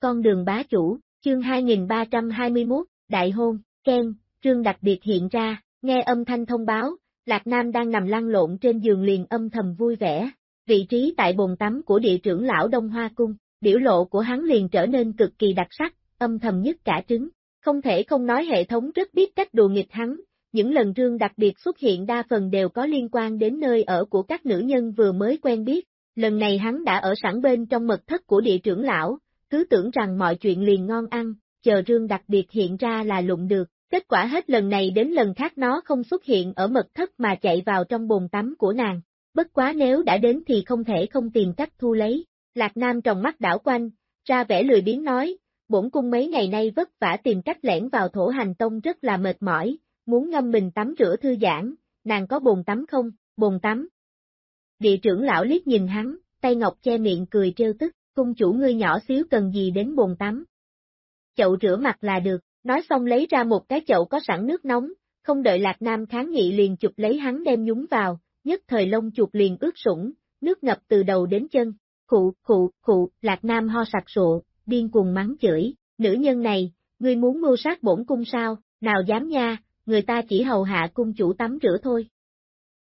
con đường bá chủ, chương 2321, đại hôn, Ken, trương đặc biệt hiện ra, nghe âm thanh thông báo, Lạc Nam đang nằm lăn lộn trên giường liền âm thầm vui vẻ, vị trí tại bồn tắm của địa trưởng lão Đông Hoa Cung, biểu lộ của hắn liền trở nên cực kỳ đặc sắc, âm thầm nhất cả trứng, không thể không nói hệ thống rất biết cách đùa nghịch hắn, những lần trương đặc biệt xuất hiện đa phần đều có liên quan đến nơi ở của các nữ nhân vừa mới quen biết, lần này hắn đã ở sẵn bên trong mật thất của địa trưởng lão, cứ tưởng rằng mọi chuyện liền ngon ăn, chờ rương đặc biệt hiện ra là lụng được, kết quả hết lần này đến lần khác nó không xuất hiện ở mật thất mà chạy vào trong bồn tắm của nàng, bất quá nếu đã đến thì không thể không tìm cách thu lấy, Lạc Nam trong mắt đảo quanh, ra vẻ lười biếng nói, bổn cung mấy ngày nay vất vả tìm cách lẻn vào thổ hành tông rất là mệt mỏi, muốn ngâm mình tắm rửa thư giãn, nàng có bồn tắm không, bồn tắm. Địa trưởng lão liếc nhìn hắn, tay ngọc che miệng cười trêu tức, cung chủ ngươi nhỏ xíu cần gì đến bồn tắm. Chậu rửa mặt là được, nói xong lấy ra một cái chậu có sẵn nước nóng, không đợi Lạc Nam kháng nghị liền chụp lấy hắn đem nhúng vào, nhất thời lông chuột liền ướt sũng, nước ngập từ đầu đến chân, khụ, khụ, khụ, Lạc Nam ho sặc sụa, điên cuồng mắng chửi, nữ nhân này, ngươi muốn mưu sát bổn cung sao, nào dám nha, người ta chỉ hầu hạ cung chủ tắm rửa thôi.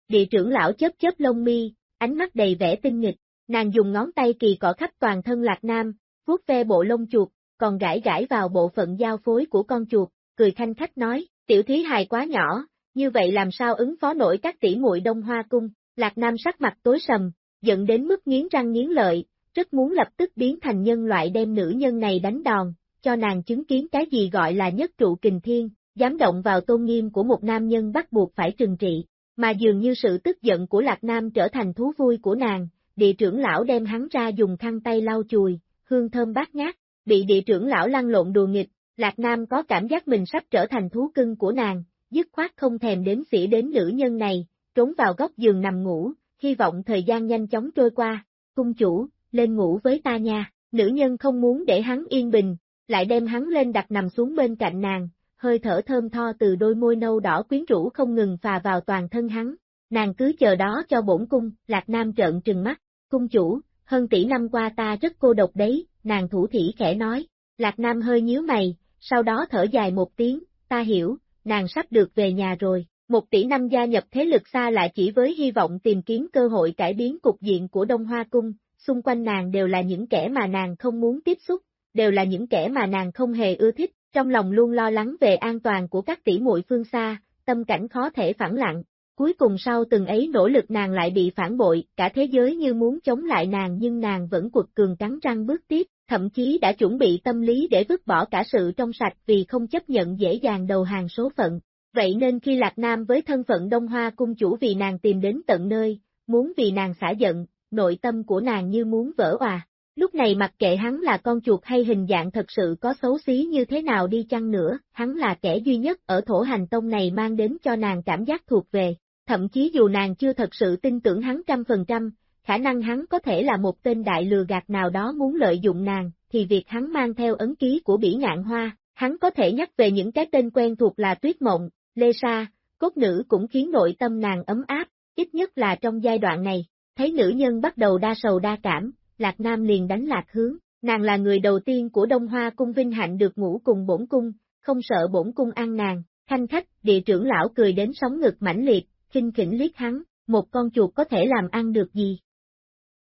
Địa trưởng lão chớp chớp lông mi, ánh mắt đầy vẻ tinh nghịch, nàng dùng ngón tay kỳ cọ khắp toàn thân Lạc Nam, vuốt ve bộ lông chuột, còn gãi gãi vào bộ phận giao phối của con chuột, cười khanh khách nói, tiểu thí hài quá nhỏ, như vậy làm sao ứng phó nổi các tỷ muội đông hoa cung, Lạc Nam sắc mặt tối sầm, giận đến mức nghiến răng nghiến lợi, rất muốn lập tức biến thành nhân loại đem nữ nhân này đánh đòn, cho nàng chứng kiến cái gì gọi là nhất trụ kình thiên, dám động vào tôn nghiêm của một nam nhân bắt buộc phải trừng trị, mà dường như sự tức giận của Lạc Nam trở thành thú vui của nàng, địa trưởng lão đem hắn ra dùng khăn tay lau chùi, hương thơm bát ngát, bị địa trưởng lão lăn lộn đùa nghịch, Lạc Nam có cảm giác mình sắp trở thành thú cưng của nàng, dứt khoát không thèm đếm xỉa đến nữ nhân này, trốn vào góc giường nằm ngủ, hy vọng thời gian nhanh chóng trôi qua, cung chủ, lên ngủ với ta nha, nữ nhân không muốn để hắn yên bình, lại đem hắn lên đặt nằm xuống bên cạnh nàng, hơi thở thơm tho từ đôi môi nâu đỏ quyến rũ không ngừng phà vào toàn thân hắn, nàng cứ chờ đó cho bổn cung, Lạc Nam trợn trừng mắt, cung chủ, hơn tỷ năm qua ta rất cô độc đấy, nàng thủ thỉ khẽ nói, Lạc Nam hơi nhíu mày, sau đó thở dài một tiếng, ta hiểu, nàng sắp được về nhà rồi, một tỷ năm gia nhập thế lực xa lại chỉ với hy vọng tìm kiếm cơ hội cải biến cục diện của Đông Hoa Cung, xung quanh nàng đều là những kẻ mà nàng không muốn tiếp xúc, đều là những kẻ mà nàng không hề ưa thích, trong lòng luôn lo lắng về an toàn của các tỷ muội phương xa, tâm cảnh khó thể phản lặng. Cuối cùng sau từng ấy nỗ lực nàng lại bị phản bội, cả thế giới như muốn chống lại nàng nhưng nàng vẫn quật cường cắn răng bước tiếp, thậm chí đã chuẩn bị tâm lý để vứt bỏ cả sự trong sạch vì không chấp nhận dễ dàng đầu hàng số phận. Vậy nên khi Lạc Nam với thân phận Đông Hoa cung chủ vì nàng tìm đến tận nơi, muốn vì nàng xả giận, nội tâm của nàng như muốn vỡ òa. Lúc này mặc kệ hắn là con chuột hay hình dạng thật sự có xấu xí như thế nào đi chăng nữa, hắn là kẻ duy nhất ở thổ hành tông này mang đến cho nàng cảm giác thuộc về. Thậm chí dù nàng chưa thật sự tin tưởng hắn trăm phần trăm, khả năng hắn có thể là một tên đại lừa gạt nào đó muốn lợi dụng nàng, thì việc hắn mang theo ấn ký của bỉ ngạn hoa, hắn có thể nhắc về những cái tên quen thuộc là Tuyết Mộng, Lê Sa, cốt nữ cũng khiến nội tâm nàng ấm áp, ít nhất là trong giai đoạn này, thấy nữ nhân bắt đầu đa sầu đa cảm, Lạc Nam liền đánh lạc hướng, nàng là người đầu tiên của Đông Hoa cung vinh hạnh được ngủ cùng bổn cung, không sợ bổn cung ăn nàng, thanh khách, địa trưởng lão cười đến sóng ngực mãnh liệt, khinh khỉnh liếc hắn, một con chuột có thể làm ăn được gì?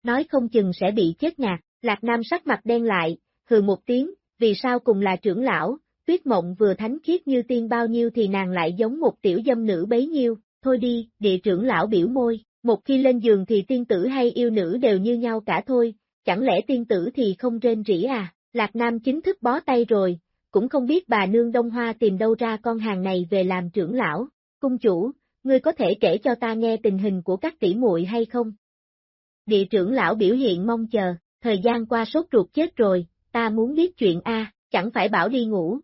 Nói không chừng sẽ bị chết ngạt, Lạc Nam sắc mặt đen lại, hừ một tiếng, vì sao cùng là trưởng lão, tuyết mộng vừa thánh khiết như tiên bao nhiêu thì nàng lại giống một tiểu dâm nữ bấy nhiêu, thôi đi, địa trưởng lão biểu môi, một khi lên giường thì tiên tử hay yêu nữ đều như nhau cả thôi, chẳng lẽ tiên tử thì không rên rỉ à, Lạc Nam chính thức bó tay rồi, cũng không biết bà nương Đông Hoa tìm đâu ra con hàng này về làm trưởng lão, cung chủ, ngươi có thể kể cho ta nghe tình hình của các tỷ muội hay không? Địa trưởng lão biểu hiện mong chờ, thời gian qua sốt ruột chết rồi, ta muốn biết chuyện A, chẳng phải bảo đi ngủ.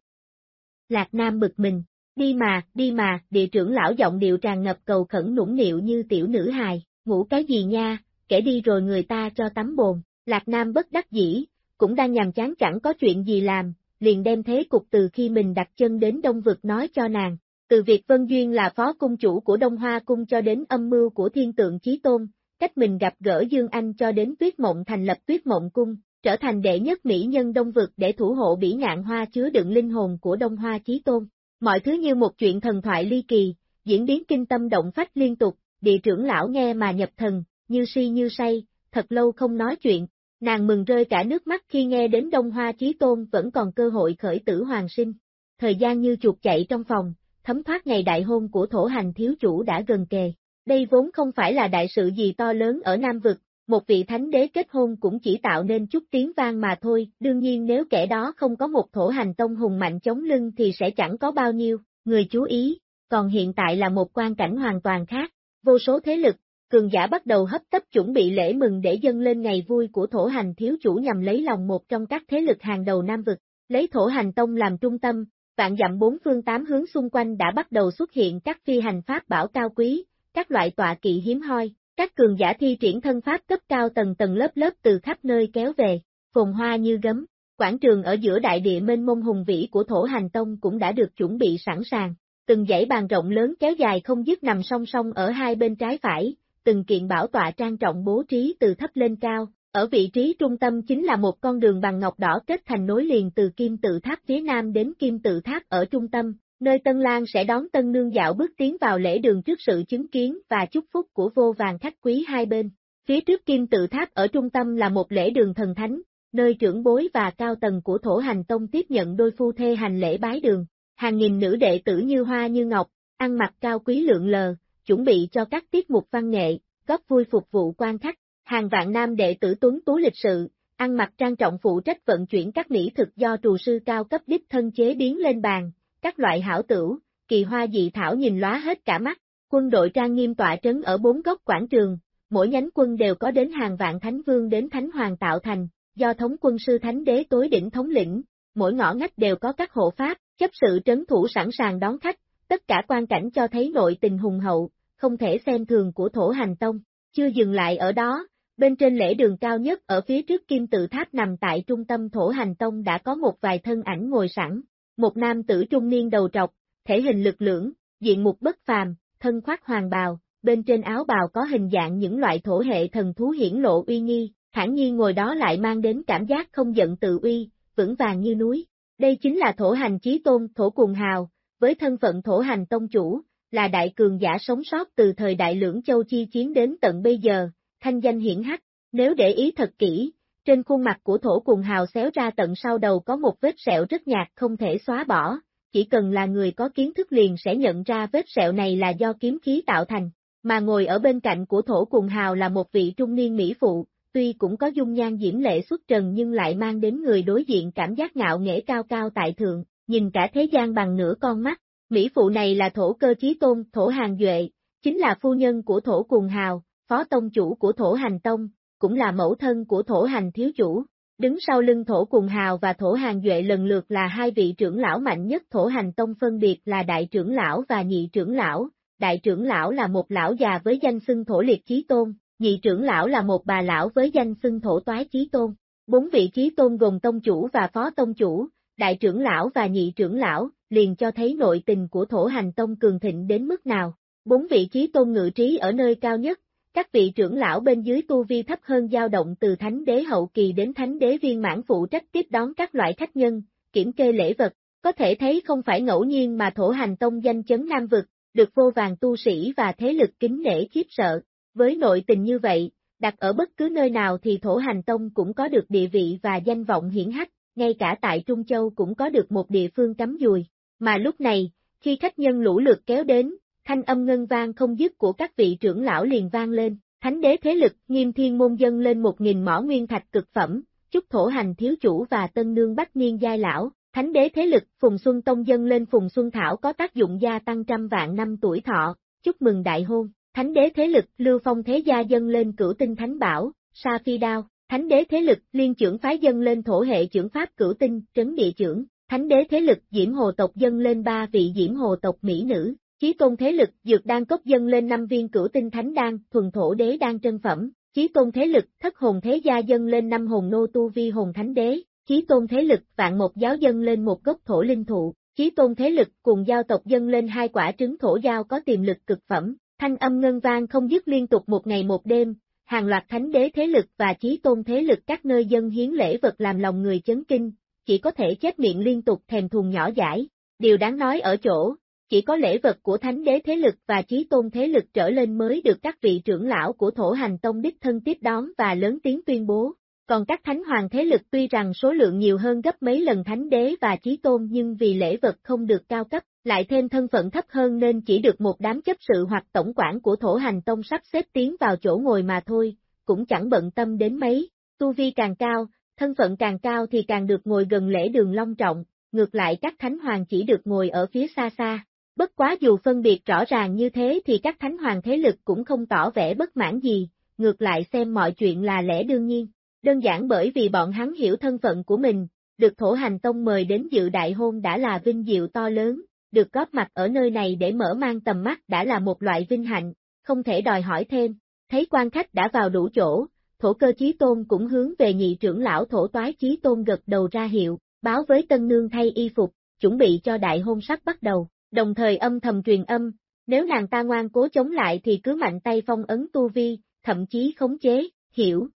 Lạc Nam bực mình, đi mà, đi mà, địa trưởng lão giọng điệu tràn ngập cầu khẩn nũng nịu như tiểu nữ hài, ngủ cái gì nha, kể đi rồi người ta cho tắm bồn, Lạc Nam bất đắc dĩ, cũng đang nhàm chán chẳng có chuyện gì làm, liền đem thế cục từ khi mình đặt chân đến Đông Vực nói cho nàng. Từ việc Vân Duyên là phó cung chủ của Đông Hoa Cung cho đến âm mưu của thiên tượng Chí Tôn, cách mình gặp gỡ Dương Anh cho đến Tuyết Mộng thành lập Tuyết Mộng Cung, trở thành đệ nhất mỹ nhân đông vực để thủ hộ bỉ ngạn hoa chứa đựng linh hồn của Đông Hoa Chí Tôn. Mọi thứ như một chuyện thần thoại ly kỳ, diễn biến kinh tâm động phách liên tục, địa trưởng lão nghe mà nhập thần, như si như say, thật lâu không nói chuyện, nàng mừng rơi cả nước mắt khi nghe đến Đông Hoa Chí Tôn vẫn còn cơ hội khởi tử hoàng sinh. Thời gian như chuột chạy trong phòng, thấm thoát ngày đại hôn của thổ hành thiếu chủ đã gần kề. Đây vốn không phải là đại sự gì to lớn ở Nam Vực, một vị thánh đế kết hôn cũng chỉ tạo nên chút tiếng vang mà thôi, đương nhiên nếu kẻ đó không có một thổ hành tông hùng mạnh chống lưng thì sẽ chẳng có bao nhiêu, người chú ý, còn hiện tại là một quan cảnh hoàn toàn khác, vô số thế lực, cường giả bắt đầu hấp tấp chuẩn bị lễ mừng để dâng lên ngày vui của thổ hành thiếu chủ nhằm lấy lòng một trong các thế lực hàng đầu Nam Vực, lấy thổ hành tông làm trung tâm, vạn dặm bốn phương tám hướng xung quanh đã bắt đầu xuất hiện các phi hành pháp bảo cao quý, các loại tọa kỵ hiếm hoi, các cường giả thi triển thân pháp cấp cao tầng tầng lớp lớp từ khắp nơi kéo về, phồn hoa như gấm. Quảng trường ở giữa đại địa mênh mông hùng vĩ của thổ hành tông cũng đã được chuẩn bị sẵn sàng, từng dãy bàn rộng lớn kéo dài không dứt nằm song song ở hai bên trái phải, từng kiện bảo tọa trang trọng bố trí từ thấp lên cao, ở vị trí trung tâm chính là một con đường bằng ngọc đỏ kết thành nối liền từ kim tự tháp phía nam đến kim tự tháp ở trung tâm, nơi Tân Lan sẽ đón Tân Nương dạo bước tiến vào lễ đường trước sự chứng kiến và chúc phúc của vô vàng khách quý hai bên. Phía trước kim tự tháp ở trung tâm là một lễ đường thần thánh, nơi trưởng bối và cao tầng của thổ hành tông tiếp nhận đôi phu thê hành lễ bái đường. Hàng nghìn nữ đệ tử như hoa như ngọc, ăn mặc cao quý lượng lờ, chuẩn bị cho các tiết mục văn nghệ, góp vui phục vụ quan khách. Hàng vạn nam đệ tử tuấn tú lịch sự, ăn mặc trang trọng phụ trách vận chuyển các mỹ thực do trù sư cao cấp đích thân chế biến lên bàn, các loại hảo tửu, kỳ hoa dị thảo nhìn lóa hết cả mắt. Quân đội trang nghiêm tọa trấn ở bốn góc quảng trường, mỗi nhánh quân đều có đến hàng vạn thánh vương đến thánh hoàng tạo thành, do thống quân sư thánh đế tối đỉnh thống lĩnh, mỗi ngõ ngách đều có các hộ pháp, chấp sự trấn thủ sẵn sàng đón khách, tất cả quan cảnh cho thấy nội tình hùng hậu, không thể xem thường của thổ hành tông. Chưa dừng lại ở đó, bên trên lễ đường cao nhất ở phía trước kim tự tháp nằm tại trung tâm thổ hành tông đã có một vài thân ảnh ngồi sẵn, một nam tử trung niên đầu trọc, thể hình lực lưỡng, diện mục bất phàm, thân khoác hoàng bào, bên trên áo bào có hình dạng những loại thổ hệ thần thú hiển lộ uy nghi, thản nhiên ngồi đó lại mang đến cảm giác không giận tự uy, vững vàng như núi. Đây chính là thổ hành chí tôn thổ cùng hào, với thân phận thổ hành tông chủ, là đại cường giả sống sót từ thời đại lưỡng châu chi chiến đến tận bây giờ, thanh danh hiển hách, nếu để ý thật kỹ, trên khuôn mặt của thổ cùng hào xéo ra tận sau đầu có một vết sẹo rất nhạt không thể xóa bỏ, chỉ cần là người có kiến thức liền sẽ nhận ra vết sẹo này là do kiếm khí tạo thành, mà ngồi ở bên cạnh của thổ cùng hào là một vị trung niên mỹ phụ, tuy cũng có dung nhan diễm lệ xuất trần nhưng lại mang đến người đối diện cảm giác ngạo nghễ cao cao tại thượng, nhìn cả thế gian bằng nửa con mắt. Mỹ phụ này là thổ cơ chí tôn, thổ hàng duệ, chính là phu nhân của thổ cùng hào, phó tông chủ của thổ hành tông, cũng là mẫu thân của thổ hành thiếu chủ. Đứng sau lưng thổ cùng hào và thổ hàng duệ lần lượt là hai vị trưởng lão mạnh nhất thổ hành tông phân biệt là đại trưởng lão và nhị trưởng lão. Đại trưởng lão là một lão già với danh xưng thổ liệt chí tôn, nhị trưởng lão là một bà lão với danh xưng thổ toái chí tôn. Bốn vị chí tôn gồm tông chủ và phó tông chủ, đại trưởng lão và nhị trưởng lão, liền cho thấy nội tình của thổ hành tông cường thịnh đến mức nào. Bốn vị chí tôn ngự trí ở nơi cao nhất, các vị trưởng lão bên dưới tu vi thấp hơn dao động từ thánh đế hậu kỳ đến thánh đế viên mãn phụ trách tiếp đón các loại khách nhân, kiểm kê lễ vật, có thể thấy không phải ngẫu nhiên mà thổ hành tông danh chấn Nam Vực, được vô vàng tu sĩ và thế lực kính nể khiếp sợ. Với nội tình như vậy, đặt ở bất cứ nơi nào thì thổ hành tông cũng có được địa vị và danh vọng hiển hách, ngay cả tại Trung Châu cũng có được một địa phương cắm dùi. Mà lúc này, khi khách nhân lũ lượt kéo đến, thanh âm ngân vang không dứt của các vị trưởng lão liền vang lên, thánh đế thế lực, nghiêm thiên môn dân lên một nghìn mỏ nguyên thạch cực phẩm, chúc thổ hành thiếu chủ và tân nương bách niên giai lão, thánh đế thế lực, Phùng Xuân Tông dân lên Phùng Xuân Thảo có tác dụng gia tăng trăm vạn năm tuổi thọ, chúc mừng đại hôn, thánh đế thế lực, Lưu Phong Thế Gia dân lên cửu tinh thánh bảo, Sa Phi Đao, thánh đế thế lực, liên trưởng phái dân lên thổ hệ trưởng pháp cửu tinh, trấn địa trưởng, thánh đế thế lực, diễm hồ tộc dân lên ba vị diễm hồ tộc mỹ nữ, Chí tôn thế lực, dược đan cốc dân lên năm viên cửu tinh thánh đan, thuần thổ đế đan trân phẩm. Chí tôn thế lực, thất hồn thế gia dân lên năm hồn nô tu vi hồn thánh đế. Chí tôn thế lực, vạn một giáo dân lên một gốc thổ linh thụ. Chí tôn thế lực, cùng giao tộc dân lên hai quả trứng thổ giao có tiềm lực cực phẩm. Thanh âm ngân vang không dứt liên tục một ngày một đêm, hàng loạt thánh đế thế lực và chí tôn thế lực các nơi dân hiến lễ vật làm lòng người chấn kinh, chỉ có thể chết miệng liên tục thèm thuồng nhỏ giải. Điều đáng nói ở chỗ, chỉ có lễ vật của thánh đế thế lực và chí tôn thế lực trở lên mới được các vị trưởng lão của thổ hành tông đích thân tiếp đón và lớn tiếng tuyên bố. Còn các thánh hoàng thế lực tuy rằng số lượng nhiều hơn gấp mấy lần thánh đế và chí tôn nhưng vì lễ vật không được cao cấp, lại thêm thân phận thấp hơn nên chỉ được một đám chấp sự hoặc tổng quản của thổ hành tông sắp xếp tiến vào chỗ ngồi mà thôi, cũng chẳng bận tâm đến mấy. Tu vi càng cao, thân phận càng cao thì càng được ngồi gần lễ đường long trọng, ngược lại các thánh hoàng chỉ được ngồi ở phía xa xa. Bất quá dù phân biệt rõ ràng như thế thì các thánh hoàng thế lực cũng không tỏ vẻ bất mãn gì, ngược lại xem mọi chuyện là lẽ đương nhiên. Đơn giản bởi vì bọn hắn hiểu thân phận của mình, được thổ hành tông mời đến dự đại hôn đã là vinh diệu to lớn, được góp mặt ở nơi này để mở mang tầm mắt đã là một loại vinh hạnh, không thể đòi hỏi thêm. Thấy quan khách đã vào đủ chỗ, thổ cơ chí tôn cũng hướng về nhị trưởng lão thổ toái chí tôn gật đầu ra hiệu, báo với tân nương thay y phục, chuẩn bị cho đại hôn sắp bắt đầu, đồng thời âm thầm truyền âm, nếu nàng ta ngoan cố chống lại thì cứ mạnh tay phong ấn tu vi, thậm chí khống chế, hiểu.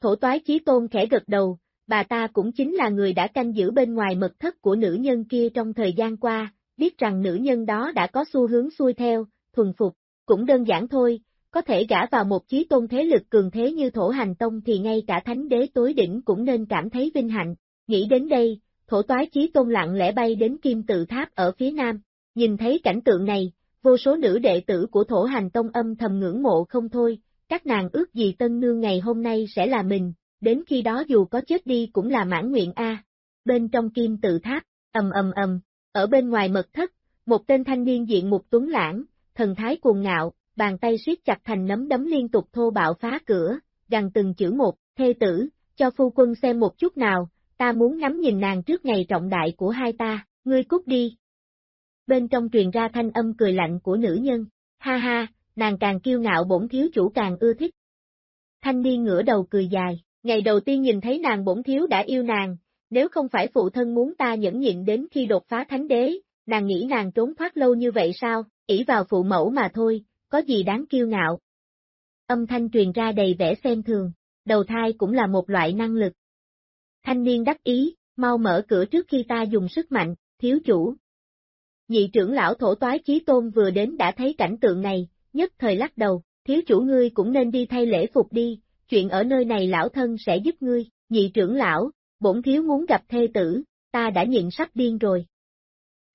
Thổ toái chí tôn khẽ gật đầu, bà ta cũng chính là người đã canh giữ bên ngoài mật thất của nữ nhân kia trong thời gian qua, biết rằng nữ nhân đó đã có xu hướng xuôi theo, thuần phục, cũng đơn giản thôi, có thể gã vào một chí tôn thế lực cường thế như thổ hành tông thì ngay cả thánh đế tối đỉnh cũng nên cảm thấy vinh hạnh. Nghĩ đến đây, thổ toái chí tôn lặng lẽ bay đến kim tự tháp ở phía nam, nhìn thấy cảnh tượng này, vô số nữ đệ tử của thổ hành tông âm thầm ngưỡng mộ không thôi, các nàng ước gì tân nương ngày hôm nay sẽ là mình, đến khi đó dù có chết đi cũng là mãn nguyện A. Bên trong kim tự tháp, ầm ầm ầm, ở bên ngoài mật thất, một tên thanh niên diện một tuấn lãng, thần thái cuồng ngạo, bàn tay siết chặt thành nắm đấm liên tục thô bạo phá cửa, gần từng chữ một, thê tử, cho phu quân xem một chút nào, ta muốn ngắm nhìn nàng trước ngày trọng đại của hai ta, ngươi cút đi. Bên trong truyền ra thanh âm cười lạnh của nữ nhân, ha ha, nàng càng kiêu ngạo bổn thiếu chủ càng ưa thích. Thanh niên ngửa đầu cười dài, ngày đầu tiên nhìn thấy nàng bổn thiếu đã yêu nàng, nếu không phải phụ thân muốn ta nhẫn nhịn đến khi đột phá thánh đế, nàng nghĩ nàng trốn thoát lâu như vậy sao, ỷ vào phụ mẫu mà thôi, có gì đáng kiêu ngạo. Âm thanh truyền ra đầy vẻ xem thường, đầu thai cũng là một loại năng lực. Thanh niên đắc ý, mau mở cửa trước khi ta dùng sức mạnh, thiếu chủ. Nhị trưởng lão thổ toái chí tôn vừa đến đã thấy cảnh tượng này, nhất thời lắc đầu, thiếu chủ ngươi cũng nên đi thay lễ phục đi, chuyện ở nơi này lão thân sẽ giúp ngươi, nhị trưởng lão, bổn thiếu muốn gặp thê tử, ta đã nhịn sắp điên rồi.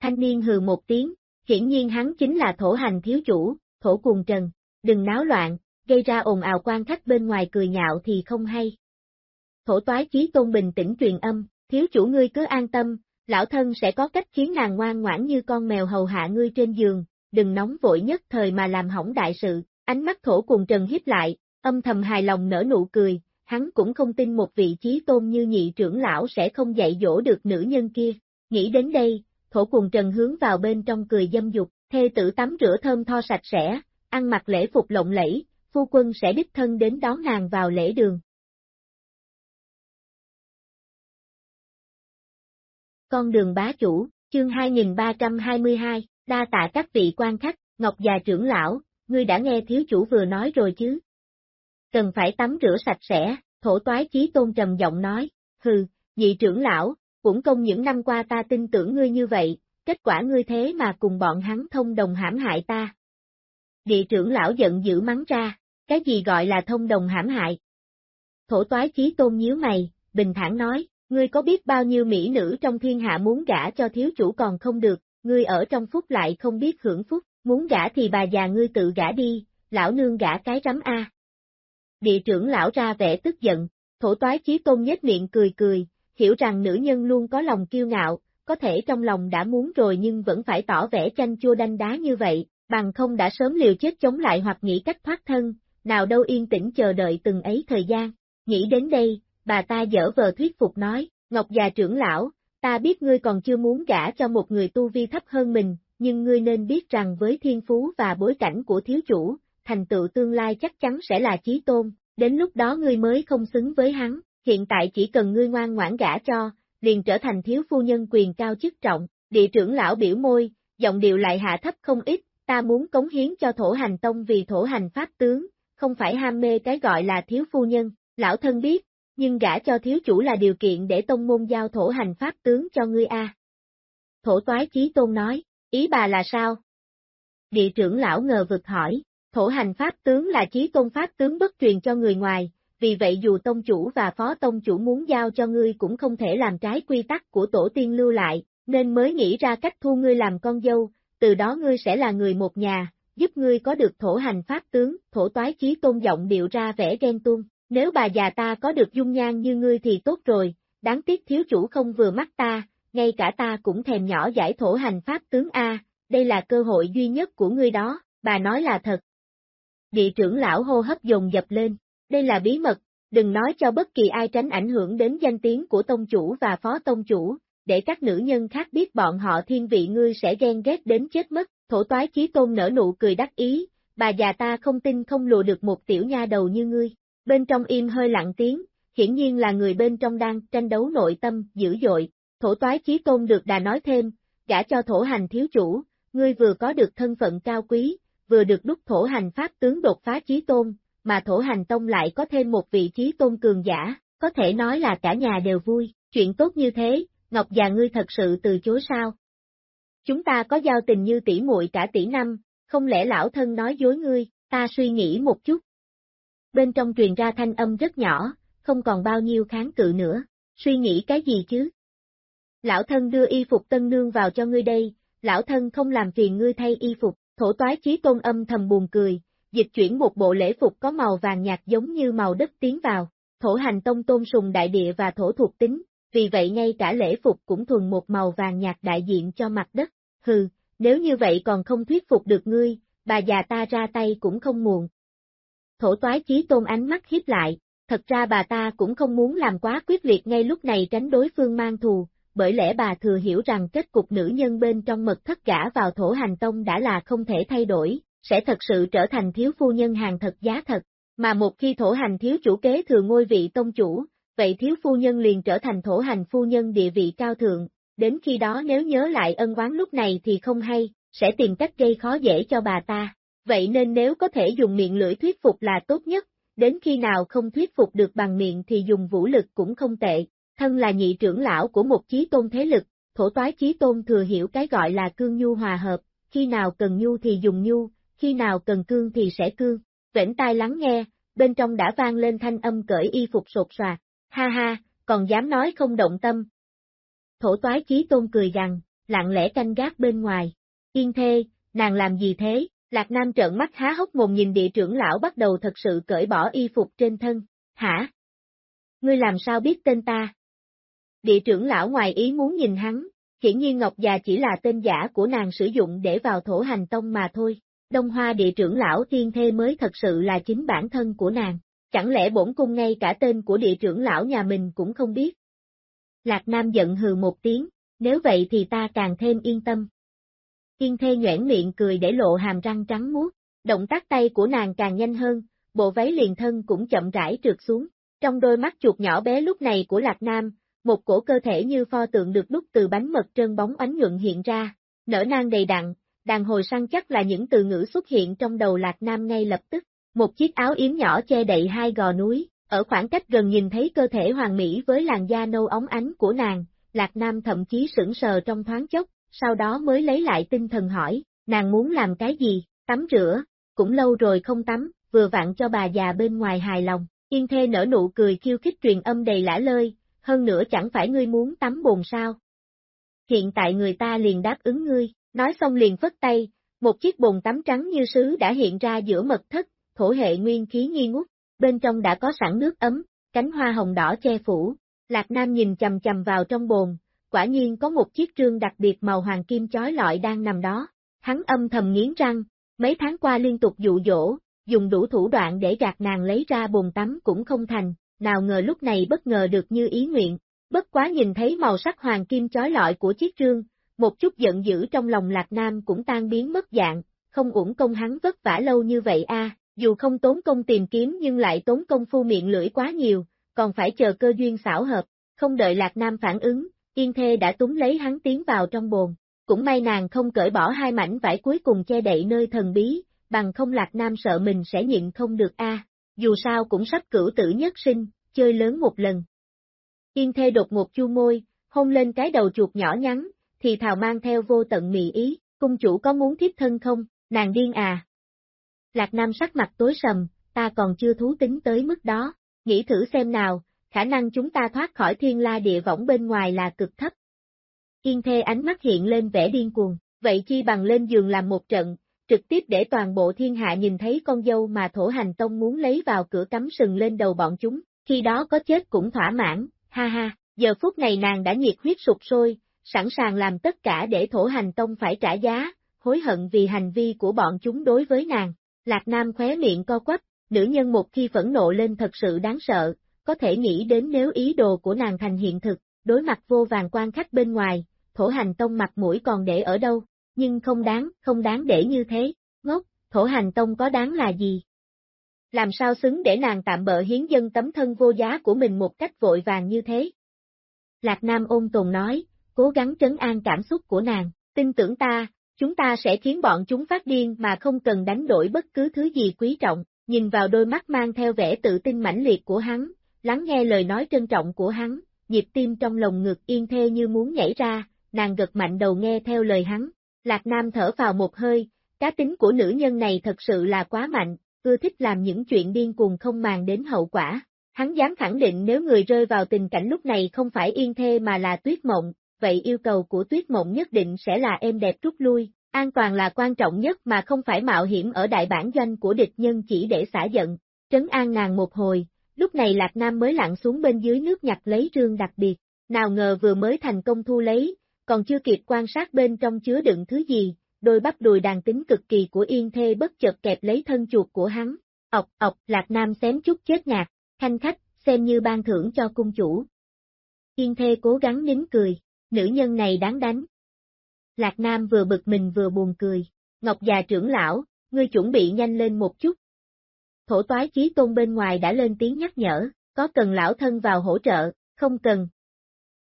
Thanh niên hừ một tiếng, hiển nhiên hắn chính là thổ hành thiếu chủ, thổ cuồng trần, đừng náo loạn, gây ra ồn ào quan khách bên ngoài cười nhạo thì không hay. Thổ toái chí tôn bình tĩnh truyền âm, thiếu chủ ngươi cứ an tâm, lão thân sẽ có cách khiến nàng ngoan ngoãn như con mèo hầu hạ ngươi trên giường, đừng nóng vội nhất thời mà làm hỏng đại sự, ánh mắt thổ cùng trần hiếp lại, âm thầm hài lòng nở nụ cười, hắn cũng không tin một vị trí tôn như nhị trưởng lão sẽ không dạy dỗ được nữ nhân kia. Nghĩ đến đây, thổ cùng trần hướng vào bên trong cười dâm dục, thê tử tắm rửa thơm tho sạch sẽ, ăn mặc lễ phục lộng lẫy, phu quân sẽ đích thân đến đón nàng vào lễ đường. Con đường bá chủ, chương 2322, đa tạ các vị quan khách, Ngọc già trưởng lão, ngươi đã nghe thiếu chủ vừa nói rồi chứ, cần phải tắm rửa sạch sẽ, thổ toái chí tôn trầm giọng nói, hừ, nhị trưởng lão, cũng công những năm qua ta tin tưởng ngươi như vậy, kết quả ngươi thế mà cùng bọn hắn thông đồng hãm hại ta. Địa trưởng lão giận dữ mắng ra, cái gì gọi là thông đồng hãm hại? Thổ toái chí tôn nhíu mày, bình thản nói, ngươi có biết bao nhiêu mỹ nữ trong thiên hạ muốn gả cho thiếu chủ còn không được, ngươi ở trong phúc lại không biết hưởng phúc, muốn gả thì bà già ngươi tự gả đi, lão nương gả cái rắm A. Địa trưởng lão ra vẻ tức giận, thổ toái chí tôn nhếch miệng cười cười, hiểu rằng nữ nhân luôn có lòng kiêu ngạo, có thể trong lòng đã muốn rồi nhưng vẫn phải tỏ vẻ chanh chua đanh đá như vậy, bằng không đã sớm liều chết chống lại hoặc nghĩ cách thoát thân, nào đâu yên tĩnh chờ đợi từng ấy thời gian. Nghĩ đến đây, bà ta dở vờ thuyết phục nói, Ngọc già trưởng lão, ta biết ngươi còn chưa muốn gả cho một người tu vi thấp hơn mình, nhưng ngươi nên biết rằng với thiên phú và bối cảnh của thiếu chủ, thành tựu tương lai chắc chắn sẽ là chí tôn, đến lúc đó ngươi mới không xứng với hắn, hiện tại chỉ cần ngươi ngoan ngoãn gả cho, liền trở thành thiếu phu nhân quyền cao chức trọng, địa trưởng lão biểu môi, giọng điệu lại hạ thấp không ít, ta muốn cống hiến cho thổ hành tông vì thổ hành pháp tướng, không phải ham mê cái gọi là thiếu phu nhân, lão thân biết, nhưng gả cho thiếu chủ là điều kiện để tông môn giao thổ hành pháp tướng cho ngươi a. Thổ toái chí tôn nói, ý bà là sao? Địa trưởng lão ngờ vực hỏi, thổ hành pháp tướng là chí tôn pháp tướng bất truyền cho người ngoài, vì vậy dù tông chủ và phó tông chủ muốn giao cho ngươi cũng không thể làm trái quy tắc của tổ tiên lưu lại, nên mới nghĩ ra cách thu ngươi làm con dâu, từ đó ngươi sẽ là người một nhà, giúp ngươi có được thổ hành pháp tướng, thổ toái chí tôn giọng điệu ra vẻ ghen tuông. Nếu bà già ta có được dung nhan như ngươi thì tốt rồi, đáng tiếc thiếu chủ không vừa mắt ta, ngay cả ta cũng thèm nhỏ giải thổ hành pháp tướng A, đây là cơ hội duy nhất của ngươi đó, bà nói là thật. Địa trưởng lão hô hấp dồn dập lên, đây là bí mật, đừng nói cho bất kỳ ai tránh ảnh hưởng đến danh tiếng của tông chủ và phó tông chủ, để các nữ nhân khác biết bọn họ thiên vị ngươi sẽ ghen ghét đến chết mất, thổ toái chí tôn nở nụ cười đắc ý, bà già ta không tin không lùa được một tiểu nha đầu như ngươi. Bên trong im hơi lặng tiếng, hiển nhiên là người bên trong đang tranh đấu nội tâm, dữ dội, thổ toái chí tôn được đà nói thêm, gả cho thổ hành thiếu chủ, ngươi vừa có được thân phận cao quý, vừa được đúc thổ hành pháp tướng đột phá chí tôn, mà thổ hành tông lại có thêm một vị trí tôn cường giả, có thể nói là cả nhà đều vui, chuyện tốt như thế, Ngọc già ngươi thật sự từ chối sao? Chúng ta có giao tình như tỷ muội cả tỷ năm, không lẽ lão thân nói dối ngươi, ta suy nghĩ một chút. Bên trong truyền ra thanh âm rất nhỏ, không còn bao nhiêu kháng cự nữa, suy nghĩ cái gì chứ? Lão thân đưa y phục tân nương vào cho ngươi đây, lão thân không làm phiền ngươi thay y phục, thổ toái chí tôn âm thầm buồn cười, dịch chuyển một bộ lễ phục có màu vàng nhạt giống như màu đất tiến vào, thổ hành tông tôn sùng đại địa và thổ thuộc tính, vì vậy ngay cả lễ phục cũng thuần một màu vàng nhạt đại diện cho mặt đất, hừ, nếu như vậy còn không thuyết phục được ngươi, bà già ta ra tay cũng không muộn. Thổ toái chí tôn ánh mắt hiếp lại, thật ra bà ta cũng không muốn làm quá quyết liệt ngay lúc này tránh đối phương mang thù, bởi lẽ bà thừa hiểu rằng kết cục nữ nhân bên trong mật thất gã vào thổ hành tông đã là không thể thay đổi, sẽ thật sự trở thành thiếu phu nhân hàng thật giá thật, mà một khi thổ hành thiếu chủ kế thừa ngôi vị tông chủ, vậy thiếu phu nhân liền trở thành thổ hành phu nhân địa vị cao thượng, đến khi đó nếu nhớ lại ân oán lúc này thì không hay, sẽ tìm cách gây khó dễ cho bà ta. Vậy nên nếu có thể dùng miệng lưỡi thuyết phục là tốt nhất, đến khi nào không thuyết phục được bằng miệng thì dùng vũ lực cũng không tệ. Thân là nhị trưởng lão của một chí tôn thế lực, thổ toái chí tôn thừa hiểu cái gọi là cương nhu hòa hợp, khi nào cần nhu thì dùng nhu, khi nào cần cương thì sẽ cương. Vĩnh tai lắng nghe, bên trong đã vang lên thanh âm cởi y phục sột soạt, ha ha, còn dám nói không động tâm. Thổ toái chí tôn cười gằn, lặng lẽ canh gác bên ngoài. Yên thê, nàng làm gì thế? Lạc Nam trợn mắt há hốc mồm nhìn địa trưởng lão bắt đầu thật sự cởi bỏ y phục trên thân. Hả? Ngươi làm sao biết tên ta? Địa trưởng lão ngoài ý muốn nhìn hắn, hiển nhiên Ngọc già chỉ là tên giả của nàng sử dụng để vào thổ hành tông mà thôi. Đông Hoa địa trưởng lão thiên thê mới thật sự là chính bản thân của nàng. Chẳng lẽ bổn cung ngay cả tên của địa trưởng lão nhà mình cũng không biết? Lạc Nam giận hừ một tiếng, nếu vậy thì ta càng thêm yên tâm. Yên thê nhoảng miệng cười để lộ hàm răng trắng muốt, động tác tay của nàng càng nhanh hơn, bộ váy liền thân cũng chậm rãi trượt xuống. Trong đôi mắt chuột nhỏ bé lúc này của Lạc Nam, một cổ cơ thể như pho tượng được đúc từ bánh mật trơn bóng ánh nhuận hiện ra, nở nang đầy đặn, đàn hồi săn chắc là những từ ngữ xuất hiện trong đầu Lạc Nam ngay lập tức. Một chiếc áo yếm nhỏ che đậy hai gò núi, ở khoảng cách gần nhìn thấy cơ thể hoàng mỹ với làn da nâu óng ánh của nàng, Lạc Nam thậm chí sững sờ trong thoáng chốc, sau đó mới lấy lại tinh thần hỏi, nàng muốn làm cái gì, tắm rửa, cũng lâu rồi không tắm, vừa vặn cho bà già bên ngoài hài lòng, yên thê nở nụ cười khiêu khích truyền âm đầy lã lơi, hơn nữa chẳng phải ngươi muốn tắm bồn sao. Hiện tại người ta liền đáp ứng ngươi, nói xong liền phất tay, một chiếc bồn tắm trắng như sứ đã hiện ra giữa mật thất, thổ hệ nguyên khí nghi ngút, bên trong đã có sẵn nước ấm, cánh hoa hồng đỏ che phủ. Lạc Nam nhìn chầm chầm vào trong bồn, quả nhiên có một chiếc trương đặc biệt màu hoàng kim chói lọi đang nằm đó. Hắn âm thầm nghiến răng, mấy tháng qua liên tục dụ dỗ, dùng đủ thủ đoạn để gạt nàng lấy ra bồn tắm cũng không thành, nào ngờ lúc này bất ngờ được như ý nguyện. Bất quá nhìn thấy màu sắc hoàng kim chói lọi của chiếc trương, một chút giận dữ trong lòng Lạc Nam cũng tan biến mất dạng, không uổng công hắn vất vả lâu như vậy a dù không tốn công tìm kiếm nhưng lại tốn công phu miệng lưỡi quá nhiều, còn phải chờ cơ duyên xảo hợp, không đợi Lạc Nam phản ứng, Yên Thê đã túng lấy hắn tiến vào trong bồn, cũng may nàng không cởi bỏ hai mảnh vải cuối cùng che đậy nơi thần bí, bằng không Lạc Nam sợ mình sẽ nhịn không được a. dù sao cũng sắp cửu tử nhất sinh, chơi lớn một lần. Yên thê đột ngột chu môi, hôn lên cái đầu chuột nhỏ nhắn, thì thào mang theo vô tận mị ý, cung chủ có muốn thiếp thân không, nàng điên à. Lạc Nam sắc mặt tối sầm, ta còn chưa thú tính tới mức đó, nghĩ thử xem nào, khả năng chúng ta thoát khỏi thiên la địa võng bên ngoài là cực thấp. Yên thê ánh mắt hiện lên vẻ điên cuồng, vậy chi bằng lên giường làm một trận, trực tiếp để toàn bộ thiên hạ nhìn thấy con dâu mà thổ hành tông muốn lấy vào cửa cắm sừng lên đầu bọn chúng, khi đó có chết cũng thỏa mãn, ha ha, giờ phút này nàng đã nhiệt huyết sụp sôi, sẵn sàng làm tất cả để thổ hành tông phải trả giá, hối hận vì hành vi của bọn chúng đối với nàng. Lạc Nam khóe miệng co quắp, nữ nhân một khi phẫn nộ lên thật sự đáng sợ, có thể nghĩ đến nếu ý đồ của nàng thành hiện thực, đối mặt vô vàng quan khách bên ngoài, thổ hành tông mặt mũi còn để ở đâu, nhưng không đáng, không đáng để như thế, ngốc, thổ hành tông có đáng là gì? Làm sao xứng để nàng tạm bợ hiến dân tấm thân vô giá của mình một cách vội vàng như thế? Lạc Nam ôn tồn nói, cố gắng trấn an cảm xúc của nàng, tin tưởng ta, chúng ta sẽ khiến bọn chúng phát điên mà không cần đánh đổi bất cứ thứ gì quý trọng, nhìn vào đôi mắt mang theo vẻ tự tin mãnh liệt của hắn, lắng nghe lời nói trân trọng của hắn, nhịp tim trong lồng ngực yên thê như muốn nhảy ra, nàng gật mạnh đầu nghe theo lời hắn. Lạc Nam thở vào một hơi, cá tính của nữ nhân này thật sự là quá mạnh, ưa thích làm những chuyện điên cuồng không màng đến hậu quả. Hắn dám khẳng định nếu người rơi vào tình cảnh lúc này không phải yên thê mà là tuyết mộng, vậy yêu cầu của tuyết mộng nhất định sẽ là êm đẹp rút lui, an toàn là quan trọng nhất mà không phải mạo hiểm ở đại bản doanh của địch nhân chỉ để xả giận. Trấn an nàng một hồi, lúc này Lạc Nam mới lặn xuống bên dưới nước nhặt lấy rương đặc biệt, nào ngờ vừa mới thành công thu lấy, còn chưa kịp quan sát bên trong chứa đựng thứ gì, đôi bắp đùi đàn tính cực kỳ của yên thê bất chợt kẹp lấy thân chuột của hắn, ọc ọc Lạc Nam xém chút chết ngạt, khanh khách, xem như ban thưởng cho cung chủ. Yên thê cố gắng nín cười, nữ nhân này đáng đánh. Lạc Nam vừa bực mình vừa buồn cười, Ngọc già trưởng lão, ngươi chuẩn bị nhanh lên một chút. Thổ toái chí tôn bên ngoài đã lên tiếng nhắc nhở, có cần lão thân vào hỗ trợ, không cần.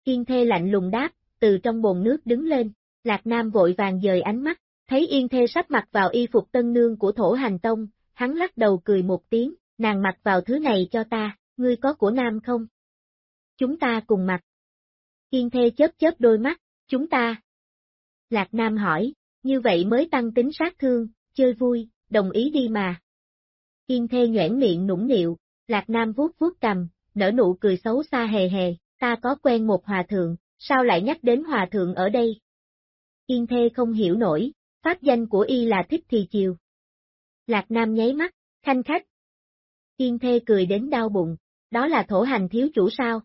Yên thê lạnh lùng đáp, từ trong bồn nước đứng lên, Lạc Nam vội vàng dời ánh mắt, thấy Yên thê sắp mặc vào y phục tân nương của thổ hành tông, hắn lắc đầu cười một tiếng, nàng mặc vào thứ này cho ta, ngươi có của nam không? Chúng ta cùng mặc. Yên thê chớp chớp đôi mắt, chúng ta. Lạc Nam hỏi, như vậy mới tăng tính sát thương, chơi vui, đồng ý đi mà. Yên thê nhoảng miệng nũng nịu, Lạc Nam vuốt vuốt cầm, nở nụ cười xấu xa hề hề, ta có quen một hòa thượng, sao lại nhắc đến hòa thượng ở đây? Yên thê không hiểu nổi, pháp danh của y là thích thì chiều. Lạc Nam nháy mắt, khanh khách. Yên thê cười đến đau bụng, đó là thổ hành thiếu chủ sao?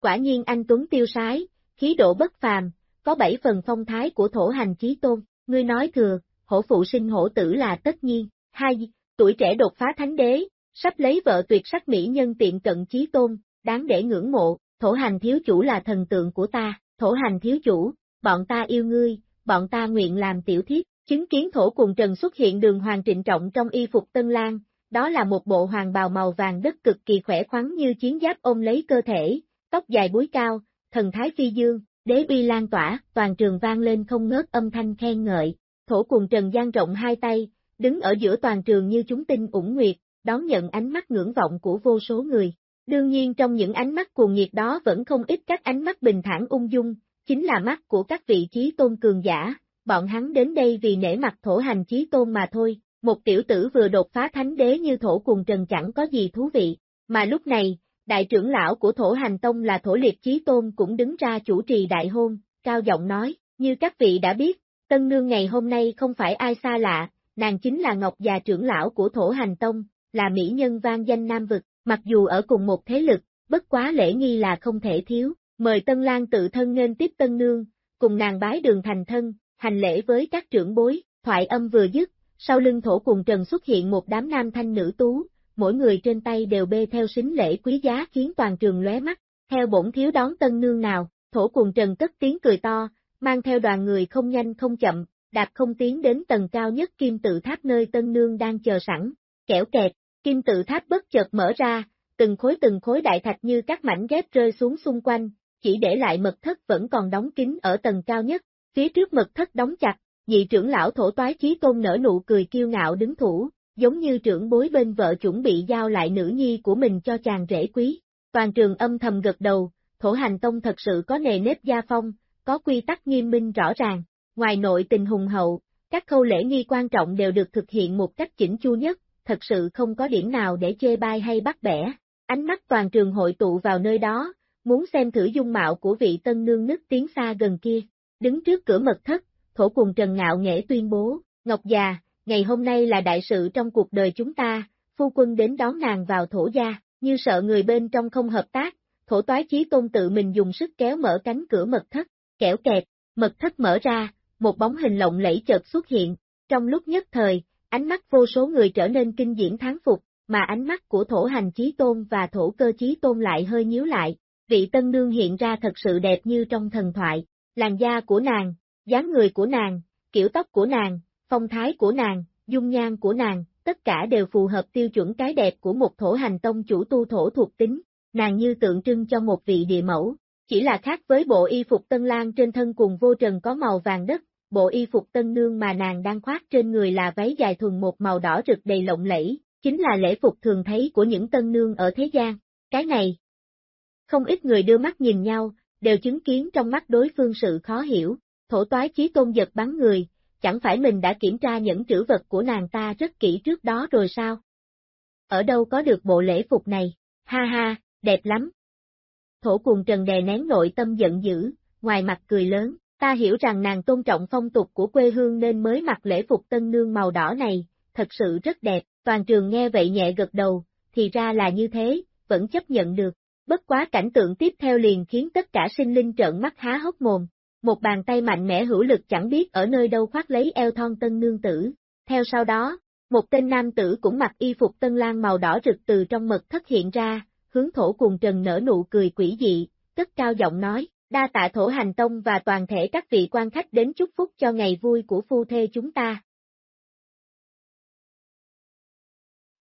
Quả nhiên anh Tuấn tiêu sái, khí độ bất phàm, có bảy phần phong thái của thổ hành chí tôn, ngươi nói thừa, hổ phụ sinh hổ tử là tất nhiên, hai, tuổi trẻ đột phá thánh đế, sắp lấy vợ tuyệt sắc mỹ nhân tiện cận chí tôn, đáng để ngưỡng mộ, thổ hành thiếu chủ là thần tượng của ta, thổ hành thiếu chủ, bọn ta yêu ngươi, bọn ta nguyện làm tiểu thiết. chứng kiến thổ cùng trần xuất hiện đường hoàng trịnh trọng trong y phục tân lang, đó là một bộ hoàng bào màu vàng đất cực kỳ khỏe khoắn như chiến giáp ôm lấy cơ thể, tóc dài búi cao, thần thái phi dương, đế bi lan tỏa, toàn trường vang lên không ngớt âm thanh khen ngợi, thổ cùng trần gian rộng hai tay, đứng ở giữa toàn trường như chúng tinh ủng nguyệt, đón nhận ánh mắt ngưỡng vọng của vô số người. Đương nhiên trong những ánh mắt cuồng nhiệt đó vẫn không ít các ánh mắt bình thản ung dung, chính là mắt của các vị trí tôn cường giả, bọn hắn đến đây vì nể mặt thổ hành chí tôn mà thôi, một tiểu tử vừa đột phá thánh đế như thổ cùng trần chẳng có gì thú vị, mà lúc này, đại trưởng lão của thổ hành tông là thổ liệt chí tôn cũng đứng ra chủ trì đại hôn, cao giọng nói, như các vị đã biết, tân nương ngày hôm nay không phải ai xa lạ, nàng chính là Ngọc già trưởng lão của thổ hành tông, là mỹ nhân vang danh nam vực, mặc dù ở cùng một thế lực, bất quá lễ nghi là không thể thiếu, mời Tân Lan tự thân nên tiếp Tân Nương, cùng nàng bái đường thành thân, hành lễ với các trưởng bối, thoại âm vừa dứt, sau lưng thổ cùng trần xuất hiện một đám nam thanh nữ tú, mỗi người trên tay đều bê theo xính lễ quý giá khiến toàn trường lóe mắt, theo bổn thiếu đón tân nương nào, thổ cùng trần cất tiếng cười to, mang theo đoàn người không nhanh không chậm, đạp không tiến đến tầng cao nhất kim tự tháp nơi tân nương đang chờ sẵn, kẻo kẹt, kim tự tháp bất chợt mở ra, từng khối từng khối đại thạch như các mảnh ghép rơi xuống xung quanh, chỉ để lại mật thất vẫn còn đóng kín ở tầng cao nhất, phía trước mật thất đóng chặt, nhị trưởng lão thổ toái chí tôn nở nụ cười kiêu ngạo đứng thủ, giống như trưởng bối bên vợ chuẩn bị giao lại nữ nhi của mình cho chàng rể quý. Toàn trường âm thầm gật đầu, thổ hành tông thật sự có nề nếp gia phong, có quy tắc nghiêm minh rõ ràng, ngoài nội tình hùng hậu, các khâu lễ nghi quan trọng đều được thực hiện một cách chỉnh chu nhất, thật sự không có điểm nào để chê bai hay bắt bẻ. Ánh mắt toàn trường hội tụ vào nơi đó, muốn xem thử dung mạo của vị tân nương nức tiến xa gần kia. Đứng trước cửa mật thất, thổ cùng Trần Ngạo Nghệ tuyên bố, Ngọc già, ngày hôm nay là đại sự trong cuộc đời chúng ta, phu quân đến đón nàng vào thổ gia, như sợ người bên trong không hợp tác, thổ toái chí tôn tự mình dùng sức kéo mở cánh cửa mật thất, kẻo kẹt, mật thất mở ra, một bóng hình lộng lẫy chợt xuất hiện, trong lúc nhất thời, ánh mắt vô số người trở nên kinh diễm tháng phục, mà ánh mắt của thổ hành chí tôn và thổ cơ chí tôn lại hơi nhíu lại, vị tân nương hiện ra thật sự đẹp như trong thần thoại, làn da của nàng, dáng người của nàng, kiểu tóc của nàng, phong thái của nàng, dung nhan của nàng, tất cả đều phù hợp tiêu chuẩn cái đẹp của một thổ hành tông chủ tu thổ thuộc tính, nàng như tượng trưng cho một vị địa mẫu, chỉ là khác với bộ y phục tân lang trên thân cùng vô trần có màu vàng đất, bộ y phục tân nương mà nàng đang khoác trên người là váy dài thuần một màu đỏ rực đầy lộng lẫy, chính là lễ phục thường thấy của những tân nương ở thế gian. Cái này, không ít người đưa mắt nhìn nhau, đều chứng kiến trong mắt đối phương sự khó hiểu, thổ toái chí tôn giật bắn người, chẳng phải mình đã kiểm tra những trữ vật của nàng ta rất kỹ trước đó rồi sao? Ở đâu có được bộ lễ phục này? Ha ha, đẹp lắm. Thổ cùng Trần đè nén nội tâm giận dữ, ngoài mặt cười lớn, ta hiểu rằng nàng tôn trọng phong tục của quê hương nên mới mặc lễ phục tân nương màu đỏ này, thật sự rất đẹp, toàn trường nghe vậy nhẹ gật đầu, thì ra là như thế, vẫn chấp nhận được. Bất quá cảnh tượng tiếp theo liền khiến tất cả sinh linh trợn mắt há hốc mồm, một bàn tay mạnh mẽ hữu lực chẳng biết ở nơi đâu khoác lấy eo thon tân nương tử. Theo sau đó, một tên nam tử cũng mặc y phục tân lang màu đỏ rực từ trong mật thất hiện ra, hướng thổ cùng trần nở nụ cười quỷ dị, cất cao giọng nói, đa tạ thổ hành tông và toàn thể các vị quan khách đến chúc phúc cho ngày vui của phu thê chúng ta.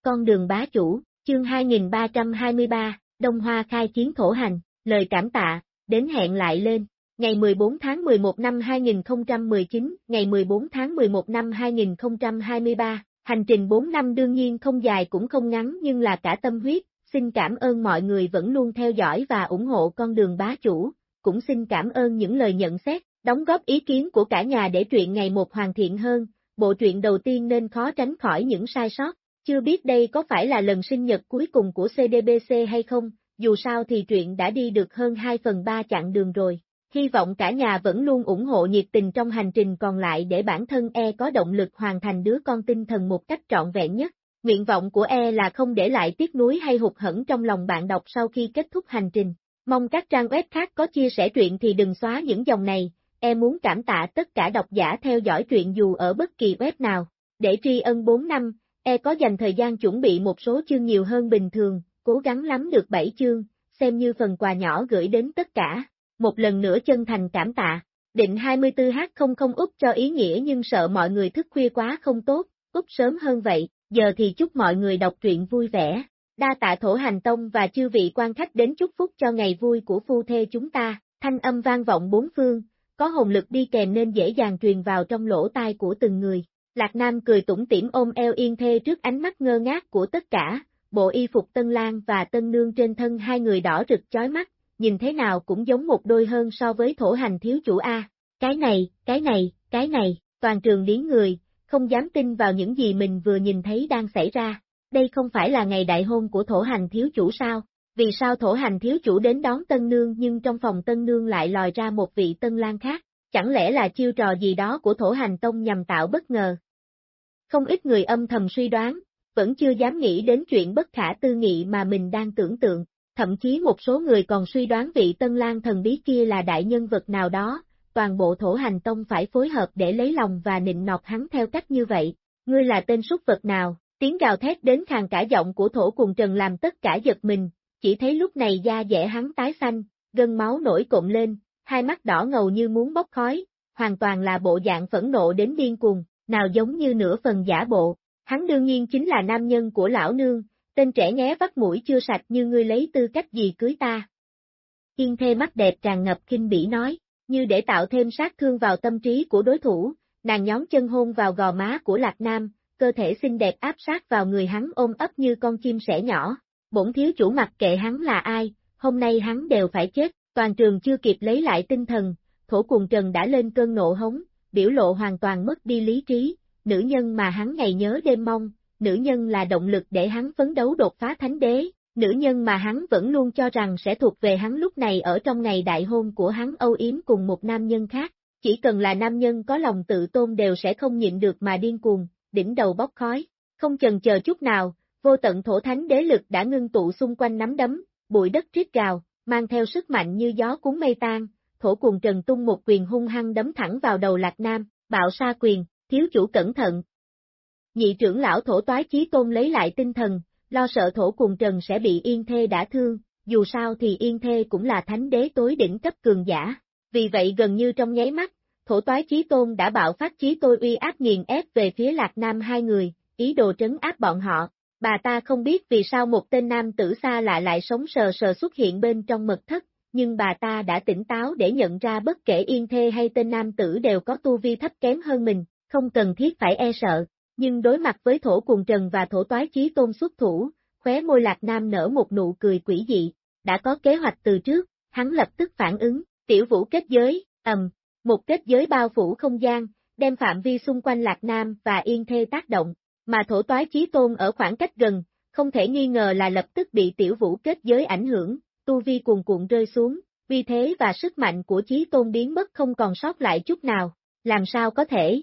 Con đường bá chủ, chương 2323, Đông Hoa khai chiến thổ hành, lời cảm tạ, đến hẹn lại lên. Ngày 14 tháng 11 năm 2019, ngày 14 tháng 11 năm 2023, hành trình 4 năm đương nhiên không dài cũng không ngắn nhưng là cả tâm huyết, xin cảm ơn mọi người vẫn luôn theo dõi và ủng hộ con đường bá chủ, cũng xin cảm ơn những lời nhận xét, đóng góp ý kiến của cả nhà để truyện ngày một hoàn thiện hơn, bộ truyện đầu tiên nên khó tránh khỏi những sai sót, chưa biết đây có phải là lần sinh nhật cuối cùng của CDBC hay không, dù sao thì truyện đã đi được hơn 2 phần 3 chặng đường rồi. Hy vọng cả nhà vẫn luôn ủng hộ nhiệt tình trong hành trình còn lại để bản thân E có động lực hoàn thành đứa con tinh thần một cách trọn vẹn nhất. Nguyện vọng của E là không để lại tiếc nuối hay hụt hẫng trong lòng bạn đọc sau khi kết thúc hành trình. Mong các trang web khác có chia sẻ truyện thì đừng xóa những dòng này, E muốn cảm tạ tất cả độc giả theo dõi truyện dù ở bất kỳ web nào. Để tri ân 4 năm, E có dành thời gian chuẩn bị một số chương nhiều hơn bình thường, cố gắng lắm được 7 chương, xem như phần quà nhỏ gửi đến tất cả một lần nữa chân thành cảm tạ. Định 24H00 không úp cho ý nghĩa nhưng sợ mọi người thức khuya quá không tốt, úp sớm hơn vậy, giờ thì chúc mọi người đọc truyện vui vẻ. Đa tạ thổ hành tông và chư vị quan khách đến chúc phúc cho ngày vui của phu thê chúng ta, thanh âm vang vọng bốn phương, có hồn lực đi kèm nên dễ dàng truyền vào trong lỗ tai của từng người. Lạc Nam cười tủm tỉm ôm eo yên thê trước ánh mắt ngơ ngác của tất cả, bộ y phục tân lang và tân nương trên thân hai người đỏ rực chói mắt, nhìn thế nào cũng giống một đôi hơn so với thổ hành thiếu chủ A. Cái này, cái này, cái này, toàn trường điến người, không dám tin vào những gì mình vừa nhìn thấy đang xảy ra. Đây không phải là ngày đại hôn của thổ hành thiếu chủ sao? Vì sao thổ hành thiếu chủ đến đón tân nương nhưng trong phòng tân nương lại lòi ra một vị tân lang khác? Chẳng lẽ là chiêu trò gì đó của thổ hành tông nhằm tạo bất ngờ? Không ít người âm thầm suy đoán, vẫn chưa dám nghĩ đến chuyện bất khả tư nghị mà mình đang tưởng tượng. Thậm chí một số người còn suy đoán vị tân lang thần bí kia là đại nhân vật nào đó, toàn bộ thổ hành tông phải phối hợp để lấy lòng và nịnh nọt hắn theo cách như vậy. Ngươi là tên súc vật nào? Tiếng gào thét đến khàn cả giọng của thổ cùng trần làm tất cả giật mình, chỉ thấy lúc này da dẻ hắn tái xanh, gân máu nổi cộm lên, hai mắt đỏ ngầu như muốn bốc khói, hoàn toàn là bộ dạng phẫn nộ đến điên cuồng, nào giống như nửa phần giả bộ. Hắn đương nhiên chính là nam nhân của lão nương, tên trẻ nhé vắt mũi chưa sạch như ngươi lấy tư cách gì cưới ta. yên thê mắt đẹp tràn ngập kinh bỉ nói, như để tạo thêm sát thương vào tâm trí của đối thủ, nàng nhóm chân hôn vào gò má của Lạc Nam, cơ thể xinh đẹp áp sát vào người hắn ôm ấp như con chim sẻ nhỏ. Bổn thiếu chủ mặc kệ hắn là ai, hôm nay hắn đều phải chết, toàn trường chưa kịp lấy lại tinh thần, thổ cùng trần đã lên cơn nộ hống, biểu lộ hoàn toàn mất đi lý trí, nữ nhân mà hắn ngày nhớ đêm mong, nữ nhân là động lực để hắn phấn đấu đột phá thánh đế, nữ nhân mà hắn vẫn luôn cho rằng sẽ thuộc về hắn lúc này ở trong ngày đại hôn của hắn âu yếm cùng một nam nhân khác, chỉ cần là nam nhân có lòng tự tôn đều sẽ không nhịn được mà điên cuồng, đỉnh đầu bốc khói, không chần chờ chút nào, vô tận thổ thánh đế lực đã ngưng tụ xung quanh nắm đấm, bụi đất rít gào, mang theo sức mạnh như gió cuốn mây tan, thổ cùng trần tung một quyền hung hăng đấm thẳng vào đầu lạc nam, bạo sa quyền, thiếu chủ cẩn thận. Nhị trưởng lão thổ toái chí tôn lấy lại tinh thần, lo sợ thổ cùng trần sẽ bị yên thê đã thương, dù sao thì yên thê cũng là thánh đế tối đỉnh cấp cường giả, vì vậy gần như trong nháy mắt, thổ toái chí tôn đã bạo phát chí tôi uy áp nghiền ép về phía lạc nam hai người, ý đồ trấn áp bọn họ. Bà ta không biết vì sao một tên nam tử xa lạ lại sống sờ sờ xuất hiện bên trong mật thất, nhưng bà ta đã tỉnh táo để nhận ra bất kể yên thê hay tên nam tử đều có tu vi thấp kém hơn mình, không cần thiết phải e sợ. Nhưng đối mặt với thổ cùng trần và thổ toái chí tôn xuất thủ, khóe môi lạc nam nở một nụ cười quỷ dị, đã có kế hoạch từ trước, hắn lập tức phản ứng, tiểu vũ kết giới, ầm, một kết giới bao phủ không gian, đem phạm vi xung quanh lạc nam và yên thê tác động, mà thổ toái chí tôn ở khoảng cách gần, không thể nghi ngờ là lập tức bị tiểu vũ kết giới ảnh hưởng, tu vi cuồn cuộn rơi xuống, vì thế và sức mạnh của chí tôn biến mất không còn sót lại chút nào, làm sao có thể?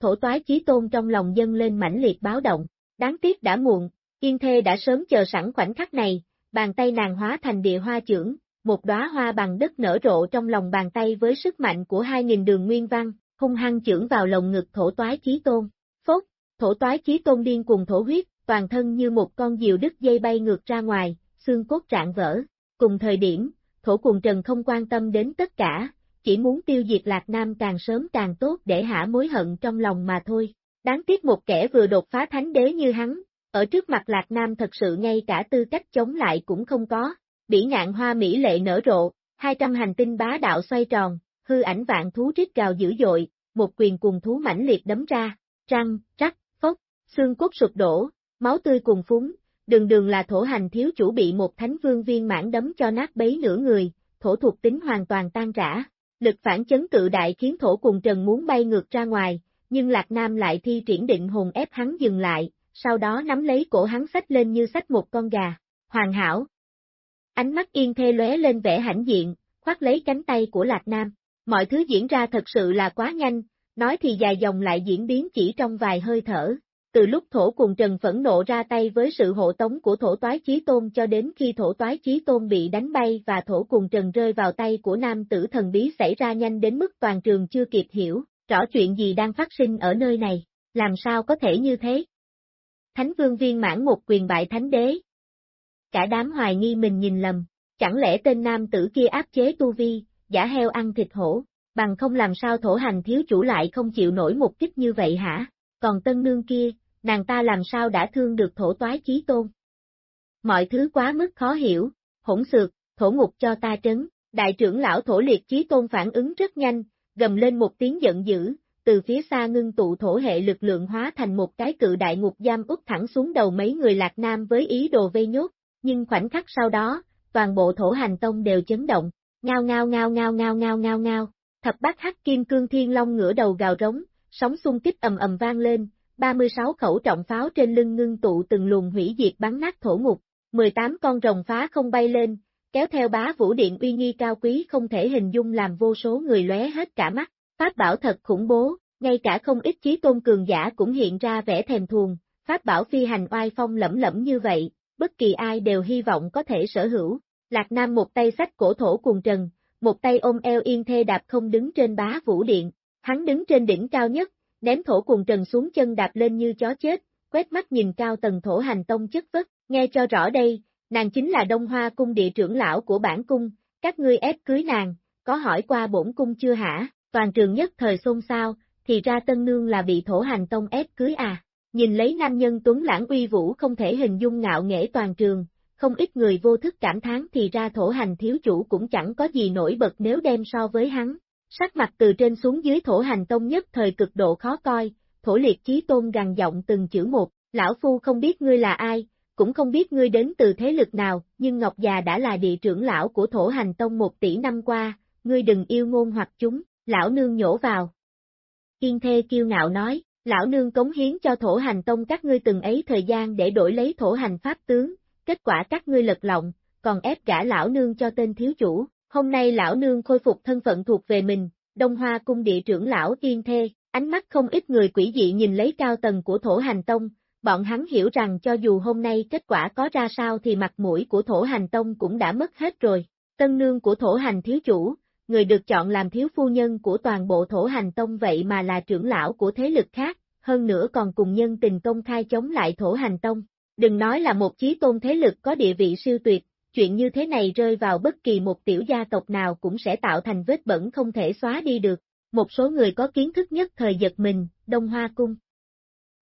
Thổ toái chí tôn trong lòng dân lên mãnh liệt báo động, đáng tiếc đã muộn, yên thê đã sớm chờ sẵn khoảnh khắc này, bàn tay nàng hóa thành địa hoa trưởng, một đóa hoa bằng đất nở rộ trong lòng bàn tay với sức mạnh của hai nghìn đường nguyên văn, hung hăng chưởng vào lồng ngực thổ toái chí tôn. Phốt, thổ toái chí tôn điên cùng thổ huyết, toàn thân như một con diều đứt dây bay ngược ra ngoài, xương cốt trạng vỡ. Cùng thời điểm, thổ cùng trần không quan tâm đến tất cả, chỉ muốn tiêu diệt Lạc Nam càng sớm càng tốt để hả mối hận trong lòng mà thôi. Đáng tiếc một kẻ vừa đột phá thánh đế như hắn, ở trước mặt Lạc Nam thật sự ngay cả tư cách chống lại cũng không có. Bỉ ngạn hoa mỹ lệ nở rộ, 200 hành tinh bá đạo xoay tròn, hư ảnh vạn thú rít gào dữ dội, một quyền cùng thú mãnh liệt đấm ra, răng, rắc, phốc, xương cốt sụp đổ, máu tươi cùng phúng, đường đường là thổ hành thiếu chủ bị một thánh vương viên mãn đấm cho nát bấy nửa người, thổ thuộc tính hoàn toàn tan rã. Lực phản chấn cự đại khiến thổ cùng trần muốn bay ngược ra ngoài, nhưng Lạc Nam lại thi triển định hồn ép hắn dừng lại, sau đó nắm lấy cổ hắn sách lên như sách một con gà. Hoàn hảo. Ánh mắt yên thê lóe lên vẻ hãnh diện, khoác lấy cánh tay của Lạc Nam. Mọi thứ diễn ra thật sự là quá nhanh, nói thì dài dòng lại diễn biến chỉ trong vài hơi thở. Từ lúc thổ cùng Trần phẫn nộ ra tay với sự hộ tống của thổ toái chí tôn cho đến khi thổ toái chí tôn bị đánh bay và thổ cùng Trần rơi vào tay của nam tử thần bí xảy ra nhanh đến mức toàn trường chưa kịp hiểu, rõ chuyện gì đang phát sinh ở nơi này, làm sao có thể như thế. Thánh vương viên mãn một quyền bại thánh đế. Cả đám hoài nghi mình nhìn lầm, chẳng lẽ tên nam tử kia áp chế tu vi, giả heo ăn thịt hổ, bằng không làm sao thổ hành thiếu chủ lại không chịu nổi một kích như vậy hả? Còn tân nương kia, nàng ta làm sao đã thương được thổ toái chí tôn? Mọi thứ quá mức khó hiểu, hỗn xược, thổ ngục cho ta trấn, đại trưởng lão thổ liệt chí tôn phản ứng rất nhanh, gầm lên một tiếng giận dữ, từ phía xa ngưng tụ thổ hệ lực lượng hóa thành một cái cự đại ngục giam út thẳng xuống đầu mấy người lạc nam với ý đồ vây nhốt, nhưng khoảnh khắc sau đó, toàn bộ thổ hành tông đều chấn động, ngao ngao ngao ngao ngao ngao ngao ngao, thập bát hắc kim cương thiên long ngửa đầu gào rống, sóng xung kích ầm ầm vang lên, 36 khẩu trọng pháo trên lưng ngưng tụ từng luồng hủy diệt bắn nát thổ ngục, 18 con rồng phá không bay lên, kéo theo bá vũ điện uy nghi cao quý không thể hình dung làm vô số người lóe hết cả mắt, pháp bảo thật khủng bố, ngay cả không ít chí tôn cường giả cũng hiện ra vẻ thèm thuồng, pháp bảo phi hành oai phong lẫm lẫm như vậy, bất kỳ ai đều hy vọng có thể sở hữu. Lạc Nam một tay sách cổ thổ cùng trần, một tay ôm eo yên thê đạp không đứng trên bá vũ điện, hắn đứng trên đỉnh cao nhất, ném thổ cùng trần xuống chân đạp lên như chó chết, quét mắt nhìn cao tầng thổ hành tông chất vất, nghe cho rõ đây, nàng chính là Đông Hoa cung địa trưởng lão của bản cung, các ngươi ép cưới nàng, có hỏi qua bổn cung chưa hả, toàn trường nhất thời xôn xao, thì ra tân nương là bị thổ hành tông ép cưới à, nhìn lấy nam nhân tuấn lãng uy vũ không thể hình dung ngạo nghễ toàn trường, không ít người vô thức cảm thán thì ra thổ hành thiếu chủ cũng chẳng có gì nổi bật nếu đem so với hắn, Sắc mặt từ trên xuống dưới thổ hành tông nhất thời cực độ khó coi, thổ liệt chí tôn gằn giọng từng chữ một, lão phu không biết ngươi là ai, cũng không biết ngươi đến từ thế lực nào, nhưng Ngọc già đã là địa trưởng lão của thổ hành tông một tỷ năm qua, ngươi đừng yêu ngôn hoặc chúng, lão nương nhổ vào. Kiên thê kiêu ngạo nói, lão nương cống hiến cho thổ hành tông các ngươi từng ấy thời gian để đổi lấy thổ hành pháp tướng, kết quả các ngươi lật lọng, còn ép gã lão nương cho tên thiếu chủ, hôm nay lão nương khôi phục thân phận thuộc về mình, Đông Hoa cung địa trưởng lão yên thê, ánh mắt không ít người quỷ dị nhìn lấy cao tầng của thổ hành tông, bọn hắn hiểu rằng cho dù hôm nay kết quả có ra sao thì mặt mũi của thổ hành tông cũng đã mất hết rồi, tân nương của thổ hành thiếu chủ, người được chọn làm thiếu phu nhân của toàn bộ thổ hành tông vậy mà là trưởng lão của thế lực khác, hơn nữa còn cùng nhân tình công khai chống lại thổ hành tông. Đừng nói là một chí tôn thế lực có địa vị siêu tuyệt, chuyện như thế này rơi vào bất kỳ một tiểu gia tộc nào cũng sẽ tạo thành vết bẩn không thể xóa đi được. Một số người có kiến thức nhất thời giật mình, Đông Hoa Cung.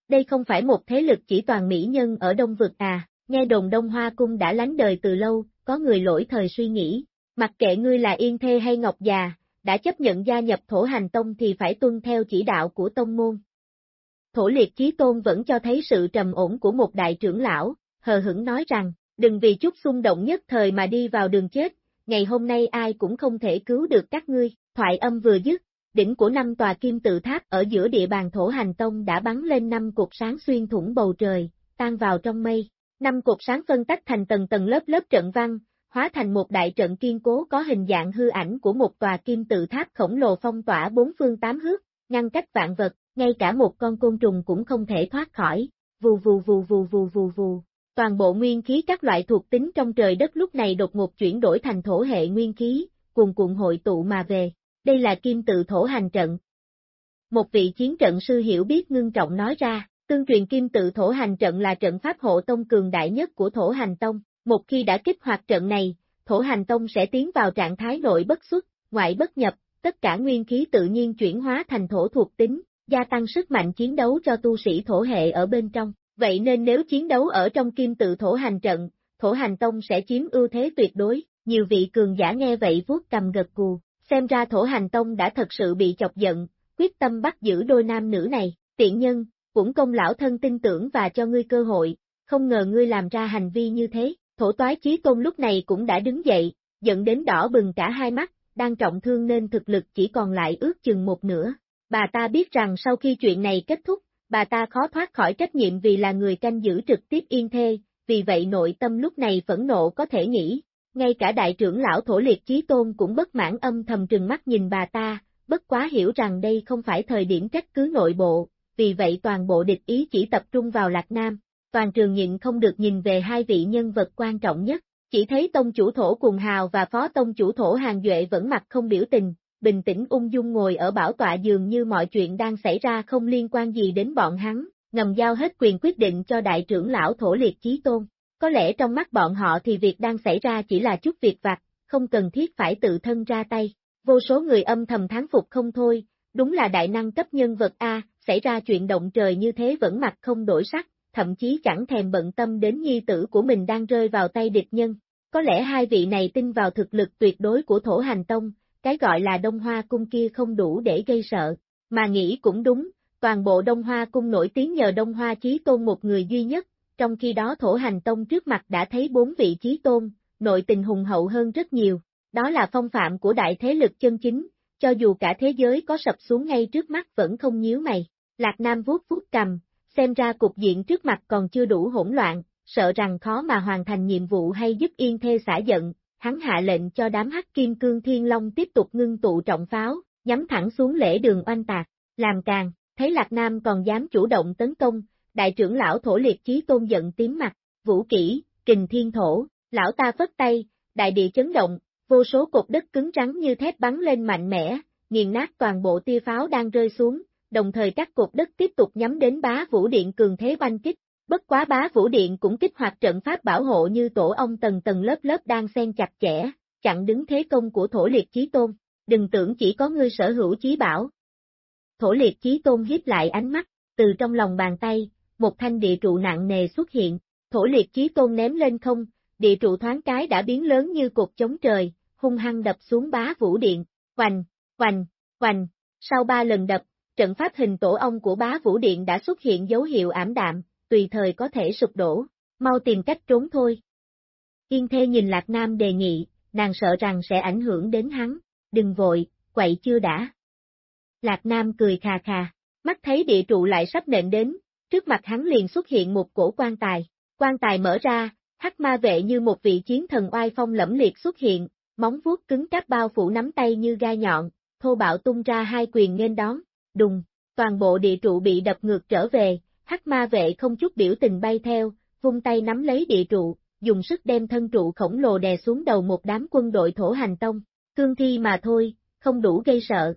Đây không phải một thế lực chỉ toàn mỹ nhân ở Đông Vực à, nghe đồn Đông Hoa Cung đã lánh đời từ lâu, có người lỗi thời suy nghĩ, mặc kệ ngươi là Yên Thê hay Ngọc Già, đã chấp nhận gia nhập thổ hành tông thì phải tuân theo chỉ đạo của tông môn. Thổ liệt chí tôn vẫn cho thấy sự trầm ổn của một đại trưởng lão, hờ hững nói rằng, đừng vì chút xung động nhất thời mà đi vào đường chết, ngày hôm nay ai cũng không thể cứu được các ngươi, thoại âm vừa dứt, đỉnh của năm tòa kim tự tháp ở giữa địa bàn thổ hành tông đã bắn lên năm cột sáng xuyên thủng bầu trời, tan vào trong mây. Năm cột sáng phân tách thành tầng tầng lớp lớp trận văn, hóa thành một đại trận kiên cố có hình dạng hư ảnh của một tòa kim tự tháp khổng lồ phong tỏa bốn phương tám hướng, ngăn cách vạn vật, ngay cả một con côn trùng cũng không thể thoát khỏi. Vù vù vù vù vù vù vù. Toàn bộ nguyên khí các loại thuộc tính trong trời đất lúc này đột ngột chuyển đổi thành thổ hệ nguyên khí, cuồn cuộn hội tụ mà về. Đây là kim tự thổ hành trận. Một vị chiến trận sư hiểu biết ngưng trọng nói ra, tương truyền kim tự thổ hành trận là trận pháp hộ tông cường đại nhất của thổ hành tông. Một khi đã kích hoạt trận này, thổ hành tông sẽ tiến vào trạng thái nội bất xuất, ngoại bất nhập, tất cả nguyên khí tự nhiên chuyển hóa thành thổ thuộc tính, gia tăng sức mạnh chiến đấu cho tu sĩ thổ hệ ở bên trong. Vậy nên nếu chiến đấu ở trong kim tự thổ hành trận, thổ hành tông sẽ chiếm ưu thế tuyệt đối, nhiều vị cường giả nghe vậy vuốt cầm gật cù, xem ra thổ hành tông đã thật sự bị chọc giận, quyết tâm bắt giữ đôi nam nữ này, tiện nhân, cũng công lão thân tin tưởng và cho ngươi cơ hội, không ngờ ngươi làm ra hành vi như thế, thổ toái chí tôn lúc này cũng đã đứng dậy, giận đến đỏ bừng cả hai mắt, đang trọng thương nên thực lực chỉ còn lại ước chừng một nửa. Bà ta biết rằng sau khi chuyện này kết thúc, bà ta khó thoát khỏi trách nhiệm vì là người canh giữ trực tiếp yên thê, vì vậy nội tâm lúc này phẫn nộ có thể nghĩ. Ngay cả đại trưởng lão thổ liệt chí tôn cũng bất mãn âm thầm trừng mắt nhìn bà ta, bất quá hiểu rằng đây không phải thời điểm trách cứ nội bộ, vì vậy toàn bộ địch ý chỉ tập trung vào Lạc Nam. Toàn trường nhịn không được nhìn về hai vị nhân vật quan trọng nhất, chỉ thấy tông chủ thổ cùng hào và phó tông chủ thổ hàng duệ vẫn mặt không biểu tình, bình tĩnh ung dung ngồi ở bảo tọa dường như mọi chuyện đang xảy ra không liên quan gì đến bọn hắn, ngầm giao hết quyền quyết định cho đại trưởng lão thổ liệt chí tôn. Có lẽ trong mắt bọn họ thì việc đang xảy ra chỉ là chút việc vặt, không cần thiết phải tự thân ra tay. Vô số người âm thầm thán phục không thôi, đúng là đại năng cấp nhân vật A, xảy ra chuyện động trời như thế vẫn mặt không đổi sắc, thậm chí chẳng thèm bận tâm đến nhi tử của mình đang rơi vào tay địch nhân. Có lẽ hai vị này tin vào thực lực tuyệt đối của thổ hành tông, cái gọi là Đông Hoa Cung kia không đủ để gây sợ, mà nghĩ cũng đúng, toàn bộ Đông Hoa Cung nổi tiếng nhờ Đông Hoa Chí Tôn một người duy nhất, trong khi đó Thổ Hành Tông trước mặt đã thấy bốn vị Chí Tôn, nội tình hùng hậu hơn rất nhiều, đó là phong phạm của đại thế lực chân chính, cho dù cả thế giới có sập xuống ngay trước mắt vẫn không nhíu mày. Lạc Nam vuốt vuốt cầm, xem ra cục diện trước mặt còn chưa đủ hỗn loạn, sợ rằng khó mà hoàn thành nhiệm vụ hay giúp yên thê xả giận, hắn hạ lệnh cho đám hắc kim cương thiên long tiếp tục ngưng tụ trọng pháo, nhắm thẳng xuống lễ đường oanh tạc, làm càng, thấy Lạc Nam còn dám chủ động tấn công, đại trưởng lão thổ liệt chí tôn giận tím mặt, vũ kỹ, kình thiên thổ, lão ta phất tay, đại địa chấn động, vô số cột đất cứng rắn như thép bắn lên mạnh mẽ, nghiền nát toàn bộ tia pháo đang rơi xuống, đồng thời các cột đất tiếp tục nhắm đến bá vũ điện cường thế banh kích, Bất quá bá vũ điện cũng kích hoạt trận pháp bảo hộ như tổ ong tầng tầng lớp lớp đang xen chặt chẽ, chặn đứng thế công của thổ liệt chí tôn, đừng tưởng chỉ có ngươi sở hữu chí bảo. Thổ liệt chí tôn hiếp lại ánh mắt, từ trong lòng bàn tay, một thanh địa trụ nặng nề xuất hiện, thổ liệt chí tôn ném lên không, địa trụ thoáng cái đã biến lớn như cột chống trời, hung hăng đập xuống bá vũ điện, hoành, hoành, Hoành, sau ba lần đập, trận pháp hình tổ ong của bá vũ điện đã xuất hiện dấu hiệu ảm đạm, tùy thời có thể sụp đổ, mau tìm cách trốn thôi. Yên thê nhìn Lạc Nam đề nghị, nàng sợ rằng sẽ ảnh hưởng đến hắn, đừng vội, quậy chưa đã. Lạc Nam cười khà khà, mắt thấy địa trụ lại sắp nện đến, trước mặt hắn liền xuất hiện một cổ quan tài, quan tài mở ra, hắc ma vệ như một vị chiến thần oai phong lẫm liệt xuất hiện, móng vuốt cứng cáp bao phủ nắm tay như gai nhọn, thô bạo tung ra hai quyền nghênh đón, đùng, toàn bộ địa trụ bị đập ngược trở về, hắc ma vệ không chút biểu tình bay theo, vung tay nắm lấy địa trụ, dùng sức đem thân trụ khổng lồ đè xuống đầu một đám quân đội thổ hành tông, cương thi mà thôi, không đủ gây sợ.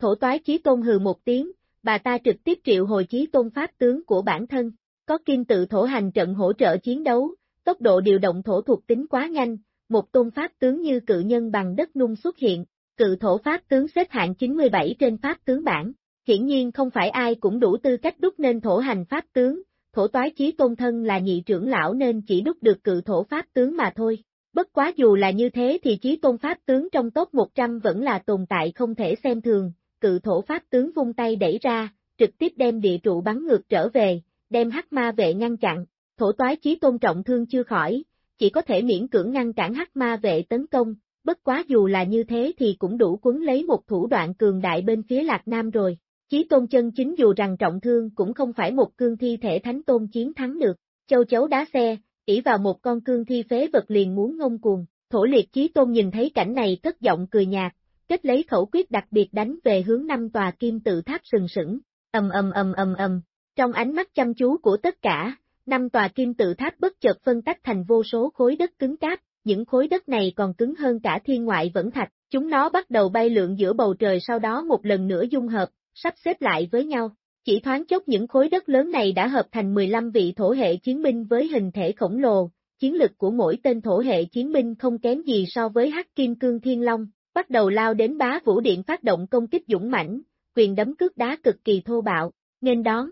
Thổ toái chí tôn hừ một tiếng, bà ta trực tiếp triệu hồi chí tôn pháp tướng của bản thân, có kim tự thổ hành trận hỗ trợ chiến đấu, tốc độ điều động thổ thuộc tính quá nhanh, một tôn pháp tướng như cự nhân bằng đất nung xuất hiện, cự thổ pháp tướng xếp hạng 97 trên pháp tướng bảng, hiển nhiên không phải ai cũng đủ tư cách đúc nên thổ hành pháp tướng, thổ toái chí tôn thân là nhị trưởng lão nên chỉ đúc được cự thổ pháp tướng mà thôi. Bất quá dù là như thế thì chí tôn pháp tướng trong top 100 vẫn là tồn tại không thể xem thường, cự thổ pháp tướng vung tay đẩy ra, trực tiếp đem địa trụ bắn ngược trở về, đem hắc ma vệ ngăn chặn, thổ toái chí tôn trọng thương chưa khỏi, chỉ có thể miễn cưỡng ngăn cản hắc ma vệ tấn công, bất quá dù là như thế thì cũng đủ quấn lấy một thủ đoạn cường đại bên phía Lạc Nam rồi. Chí tôn chân chính dù rằng trọng thương cũng không phải một cương thi thể thánh tôn chiến thắng được, châu chấu đá xe, ỉ vào một con cương thi phế vật liền muốn ngông cuồng, thổ liệt chí tôn nhìn thấy cảnh này cất giọng cười nhạt, kết lấy khẩu quyết đặc biệt đánh về hướng năm tòa kim tự tháp sừng sững, ầm ầm ầm ầm ầm, trong ánh mắt chăm chú của tất cả, năm tòa kim tự tháp bất chợt phân tách thành vô số khối đất cứng cáp, những khối đất này còn cứng hơn cả thiên ngoại vẫn thạch, chúng nó bắt đầu bay lượn giữa bầu trời sau đó một lần nữa dung hợp, sắp xếp lại với nhau. Chỉ thoáng chốc những khối đất lớn này đã hợp thành 15 vị thổ hệ chiến binh với hình thể khổng lồ, chiến lực của mỗi tên thổ hệ chiến binh không kém gì so với Hắc Kim Cương Thiên Long, bắt đầu lao đến bá vũ điện phát động công kích dũng mãnh, quyền đấm cước đá cực kỳ thô bạo, nên đón.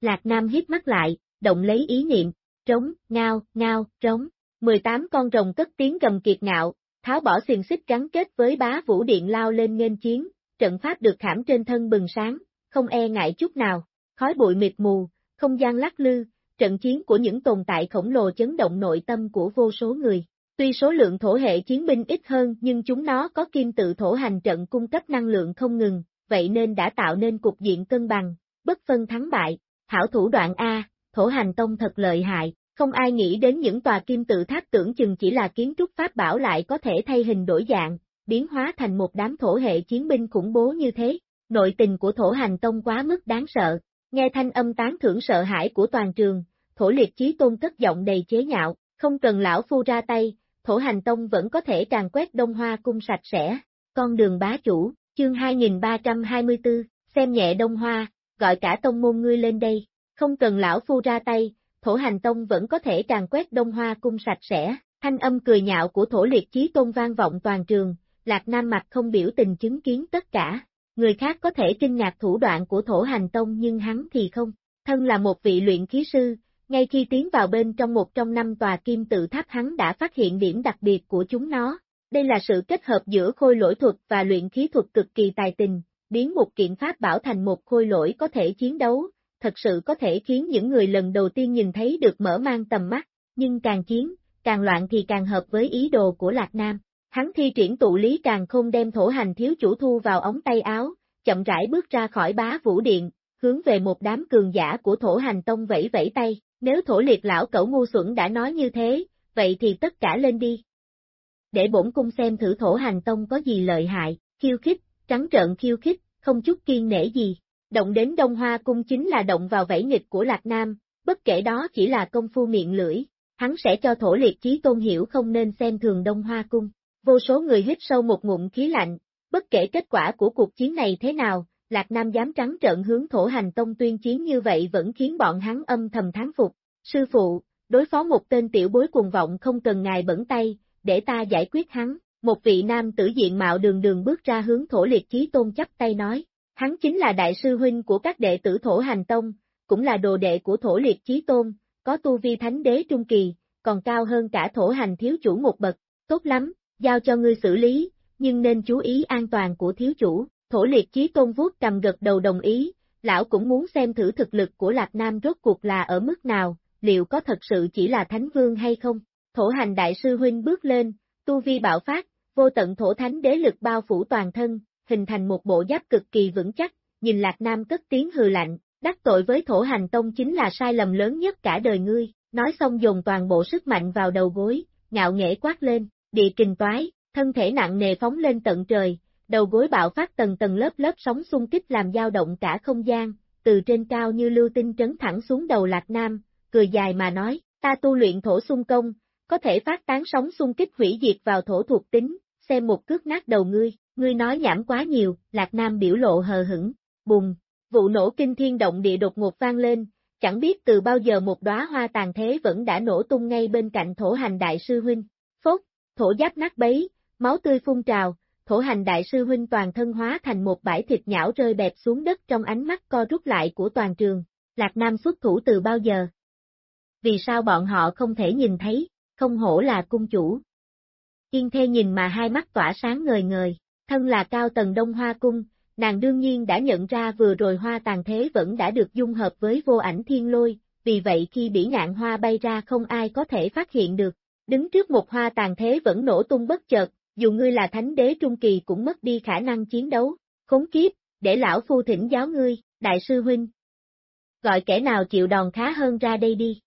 Lạc Nam hít mắt lại, động lấy ý niệm, trống, ngao, ngao, trống, 18 con rồng cất tiếng gầm kiệt ngạo, tháo bỏ xiềng xích gắn kết với bá vũ điện lao lên nghênh chiến, trận pháp được khảm trên thân bừng sáng, không e ngại chút nào, khói bụi mịt mù, không gian lắc lư, trận chiến của những tồn tại khổng lồ chấn động nội tâm của vô số người. Tuy số lượng thổ hệ chiến binh ít hơn nhưng chúng nó có kim tự thổ hành trận cung cấp năng lượng không ngừng, vậy nên đã tạo nên cục diện cân bằng, bất phân thắng bại. Hảo thủ đoạn A, thổ hành tông thật lợi hại, không ai nghĩ đến những tòa kim tự tháp tưởng chừng chỉ là kiến trúc pháp bảo lại có thể thay hình đổi dạng, biến hóa thành một đám thổ hệ chiến binh khủng bố như thế. Nội tình của thổ hành tông quá mức đáng sợ, nghe thanh âm tán thưởng sợ hãi của toàn trường, thổ liệt chí tôn cất giọng đầy chế nhạo, không cần lão phu ra tay, thổ hành tông vẫn có thể tràn quét đông hoa cung sạch sẽ. Con đường bá chủ, chương 2324, xem nhẹ đông hoa, gọi cả tông môn ngươi lên đây, không cần lão phu ra tay, thổ hành tông vẫn có thể càng quét đông hoa cung sạch sẽ. Thanh âm cười nhạo của thổ liệt chí tôn vang vọng toàn trường, Lạc Nam mặt không biểu tình chứng kiến tất cả. Người khác có thể kinh ngạc thủ đoạn của thổ hành tông nhưng hắn thì không. Thân là một vị luyện khí sư, ngay khi tiến vào bên trong một trong năm tòa kim tự tháp hắn đã phát hiện điểm đặc biệt của chúng nó. Đây là sự kết hợp giữa khôi lỗi thuật và luyện khí thuật cực kỳ tài tình, biến một kiện pháp bảo thành một khôi lỗi có thể chiến đấu, thật sự có thể khiến những người lần đầu tiên nhìn thấy được mở mang tầm mắt, nhưng càng chiến, càng loạn thì càng hợp với ý đồ của Lạc Nam. Hắn thi triển tụ lý càng không đem thổ hành thiếu chủ thu vào ống tay áo, chậm rãi bước ra khỏi bá vũ điện, hướng về một đám cường giả của thổ hành tông vẫy vẫy tay, nếu thổ liệt lão cẩu ngu xuẩn đã nói như thế, vậy thì tất cả lên đi. Để bổn cung xem thử thổ hành tông có gì lợi hại, khiêu khích, trắng trợn khiêu khích, không chút kiên nể gì. Động đến Đông Hoa cung chính là động vào vẫy nghịch của Lạc Nam, bất kể đó chỉ là công phu miệng lưỡi, hắn sẽ cho thổ liệt chí tôn hiểu không nên xem thường Đông Hoa cung. Vô số người hít sâu một ngụm khí lạnh, bất kể kết quả của cuộc chiến này thế nào, Lạc Nam dám trắng trợn hướng thổ hành tông tuyên chiến như vậy vẫn khiến bọn hắn âm thầm thán phục. Sư phụ, đối phó một tên tiểu bối cuồng vọng không cần ngài bẩn tay, để ta giải quyết hắn. Một vị nam tử diện mạo đường đường bước ra hướng thổ liệt chí tôn chấp tay nói. Hắn chính là đại sư huynh của các đệ tử thổ hành tông, cũng là đồ đệ của thổ liệt chí tôn, có tu vi thánh đế trung kỳ, còn cao hơn cả thổ hành thiếu chủ một bậc. Tốt lắm, giao cho ngươi xử lý, nhưng nên chú ý an toàn của thiếu chủ, thổ liệt chí tôn vuốt cầm gật đầu đồng ý, lão cũng muốn xem thử thực lực của Lạc Nam rốt cuộc là ở mức nào, liệu có thật sự chỉ là Thánh Vương hay không. Thổ hành đại sư huynh bước lên, tu vi bạo phát, vô tận thổ thánh đế lực bao phủ toàn thân, hình thành một bộ giáp cực kỳ vững chắc, nhìn Lạc Nam cất tiếng hừ lạnh, đắc tội với thổ hành tông chính là sai lầm lớn nhất cả đời ngươi, nói xong dồn toàn bộ sức mạnh vào đầu gối, ngạo nghễ quát lên, địa kình toái, thân thể nặng nề phóng lên tận trời, đầu gối bạo phát tầng tầng lớp lớp sóng xung kích làm dao động cả không gian, từ trên cao như lưu tinh trấn thẳng xuống đầu Lạc Nam, cười dài mà nói, ta tu luyện thổ xung công, có thể phát tán sóng xung kích hủy diệt vào thổ thuộc tính, xem một cước nát đầu ngươi, ngươi nói nhảm quá nhiều, Lạc Nam biểu lộ hờ hững, bùng, vụ nổ kinh thiên động địa đột ngột vang lên, chẳng biết từ bao giờ một đóa hoa tàn thế vẫn đã nổ tung ngay bên cạnh thổ hành đại sư huynh, phốt, thổ giáp nát bấy, máu tươi phun trào, thổ hành đại sư huynh toàn thân hóa thành một bãi thịt nhão rơi bẹp xuống đất trong ánh mắt co rút lại của toàn trường, Lạc Nam xuất thủ từ bao giờ? Vì sao bọn họ không thể nhìn thấy, không hổ là cung chủ. Yên thê nhìn mà hai mắt tỏa sáng ngời ngời, thân là cao tầng đông hoa cung, nàng đương nhiên đã nhận ra vừa rồi hoa tàn thế vẫn đã được dung hợp với vô ảnh thiên lôi, vì vậy khi bỉ ngạn hoa bay ra không ai có thể phát hiện được. Đứng trước một hoa tàn thế vẫn nổ tung bất chợt, dù ngươi là thánh đế trung kỳ cũng mất đi khả năng chiến đấu. Khốn kiếp, để lão phu thỉnh giáo ngươi, đại sư huynh. Gọi kẻ nào chịu đòn khá hơn ra đây đi.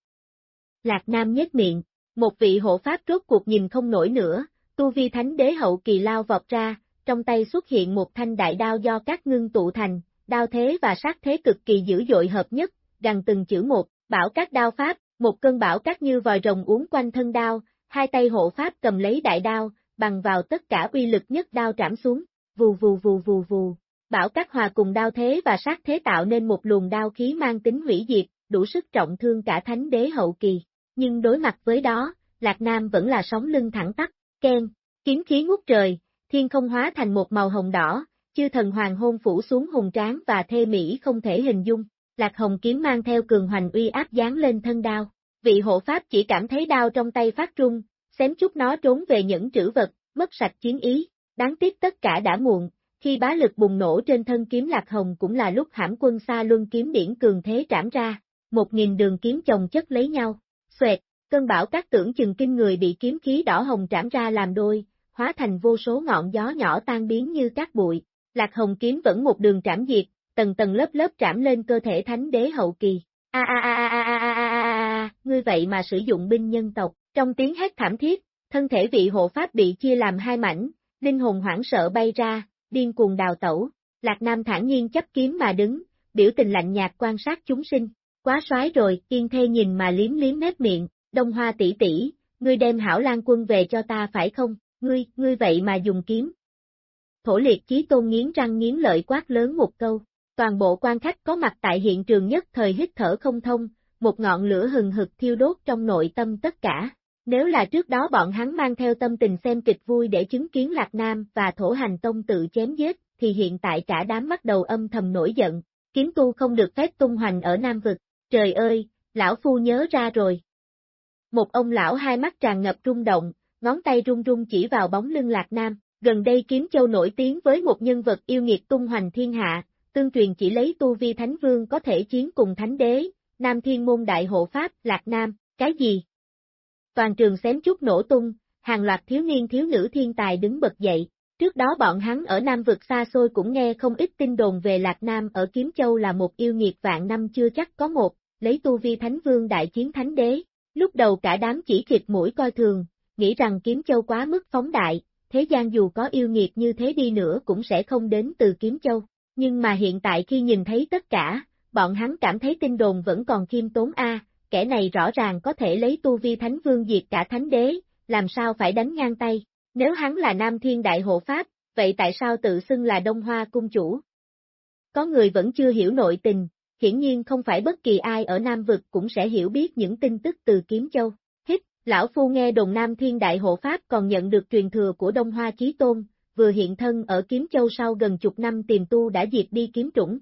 Lạc Nam nhếch miệng, một vị hộ pháp rốt cuộc nhìn không nổi nữa, tu vi thánh đế hậu kỳ lao vọt ra, trong tay xuất hiện một thanh đại đao do các ngưng tụ thành, đao thế và sát thế cực kỳ dữ dội hợp nhất, gần từng chữ một, bảo các đao pháp, một cơn bão cát như vòi rồng uống quanh thân đao, hai tay hộ pháp cầm lấy đại đao, bằng vào tất cả uy lực nhất đao trảm xuống, vù vù vù vù vù. Bảo các hòa cùng đao thế và sát thế tạo nên một luồng đao khí mang tính hủy diệt, đủ sức trọng thương cả thánh đế hậu kỳ. Nhưng đối mặt với đó, Lạc Nam vẫn là sóng lưng thẳng tắp, khen, kiếm khí ngút trời, thiên không hóa thành một màu hồng đỏ, chư thần hoàng hôn phủ xuống hùng tráng và thê mỹ không thể hình dung. Lạc Hồng kiếm mang theo cường hoành uy áp dán lên thân đao. Vị hộ pháp chỉ cảm thấy đao trong tay phát trung, xém chút nó trốn về những trữ vật, mất sạch chiến ý. Đáng tiếc tất cả đã muộn, khi bá lực bùng nổ trên thân kiếm Lạc Hồng cũng là lúc hãm quân xa luân kiếm điển cường thế trảm ra, một nghìn đường kiếm chồng chất lấy nhau. Xoẹt, cơn bão các tưởng chừng kinh người bị kiếm khí đỏ hồng trảm ra làm đôi, hóa thành vô số ngọn gió nhỏ tan biến như cát bụi. Lạc Hồng kiếm vẫn một đường trảm diệt, tầng tầng lớp lớp trảm lên cơ thể thánh đế hậu kỳ. A a a a a a a a, a a, ngươi vậy mà sử dụng binh nhân tộc, trong tiếng hét thảm thiết, thân thể vị hộ pháp bị chia làm hai mảnh, linh hồn hoảng sợ bay ra, điên cuồng đào tẩu. Lạc Nam thản nhiên chấp kiếm mà đứng, biểu tình lạnh nhạt quan sát chúng sinh. Quá soái rồi, Yên Thê nhìn mà liếm liếm mép miệng, Đông Hoa tỷ tỷ, ngươi đem Hảo Lan quân về cho ta phải không? Ngươi, ngươi vậy mà dùng kiếm. Thổ liệt chí tôn nghiến răng nghiến lợi quát lớn một câu, toàn bộ quan khách có mặt tại hiện trường nhất thời hít thở không thông, một ngọn lửa hừng hực thiêu đốt trong nội tâm tất cả. Nếu là trước đó bọn hắn mang theo tâm tình xem kịch vui để chứng kiến Lạc Nam và Thổ Hành Tông tự chém giết, thì hiện tại cả đám bắt đầu âm thầm nổi giận, kiếm tu không được phép tung hoành ở Nam Vực, Trời ơi, lão phu nhớ ra rồi. Một ông lão hai mắt tràn ngập rung động, ngón tay run run chỉ vào bóng lưng Lạc Nam, gần đây Kiếm Châu nổi tiếng với một nhân vật yêu nghiệt tung hoành thiên hạ, tương truyền chỉ lấy tu vi thánh vương có thể chiến cùng thánh đế, Nam Thiên môn đại hộ pháp, Lạc Nam, cái gì? Toàn trường xém chút nổ tung, hàng loạt thiếu niên thiếu nữ thiên tài đứng bật dậy, trước đó bọn hắn ở Nam vực xa xôi cũng nghe không ít tin đồn về Lạc Nam ở Kiếm Châu là một yêu nghiệt vạn năm chưa chắc có một, lấy tu vi thánh vương đại chiến thánh đế, lúc đầu cả đám chỉ khịt mũi coi thường, nghĩ rằng Kiếm Châu quá mức phóng đại, thế gian dù có yêu nghiệt như thế đi nữa cũng sẽ không đến từ Kiếm Châu, nhưng mà hiện tại khi nhìn thấy tất cả, bọn hắn cảm thấy tin đồn vẫn còn khiêm tốn a, kẻ này rõ ràng có thể lấy tu vi thánh vương diệt cả thánh đế, làm sao phải đánh ngang tay. Nếu hắn là Nam Thiên Đại Hộ Pháp, vậy tại sao tự xưng là Đông Hoa Cung Chủ? Có người vẫn chưa hiểu nội tình, hiển nhiên không phải bất kỳ ai ở Nam Vực cũng sẽ hiểu biết những tin tức từ Kiếm Châu. Lão Phu nghe đồn Nam Thiên Đại Hộ Pháp còn nhận được truyền thừa của Đông Hoa Chí Tôn, vừa hiện thân ở Kiếm Châu sau gần chục năm tìm tu đã diệt đi kiếm trũng.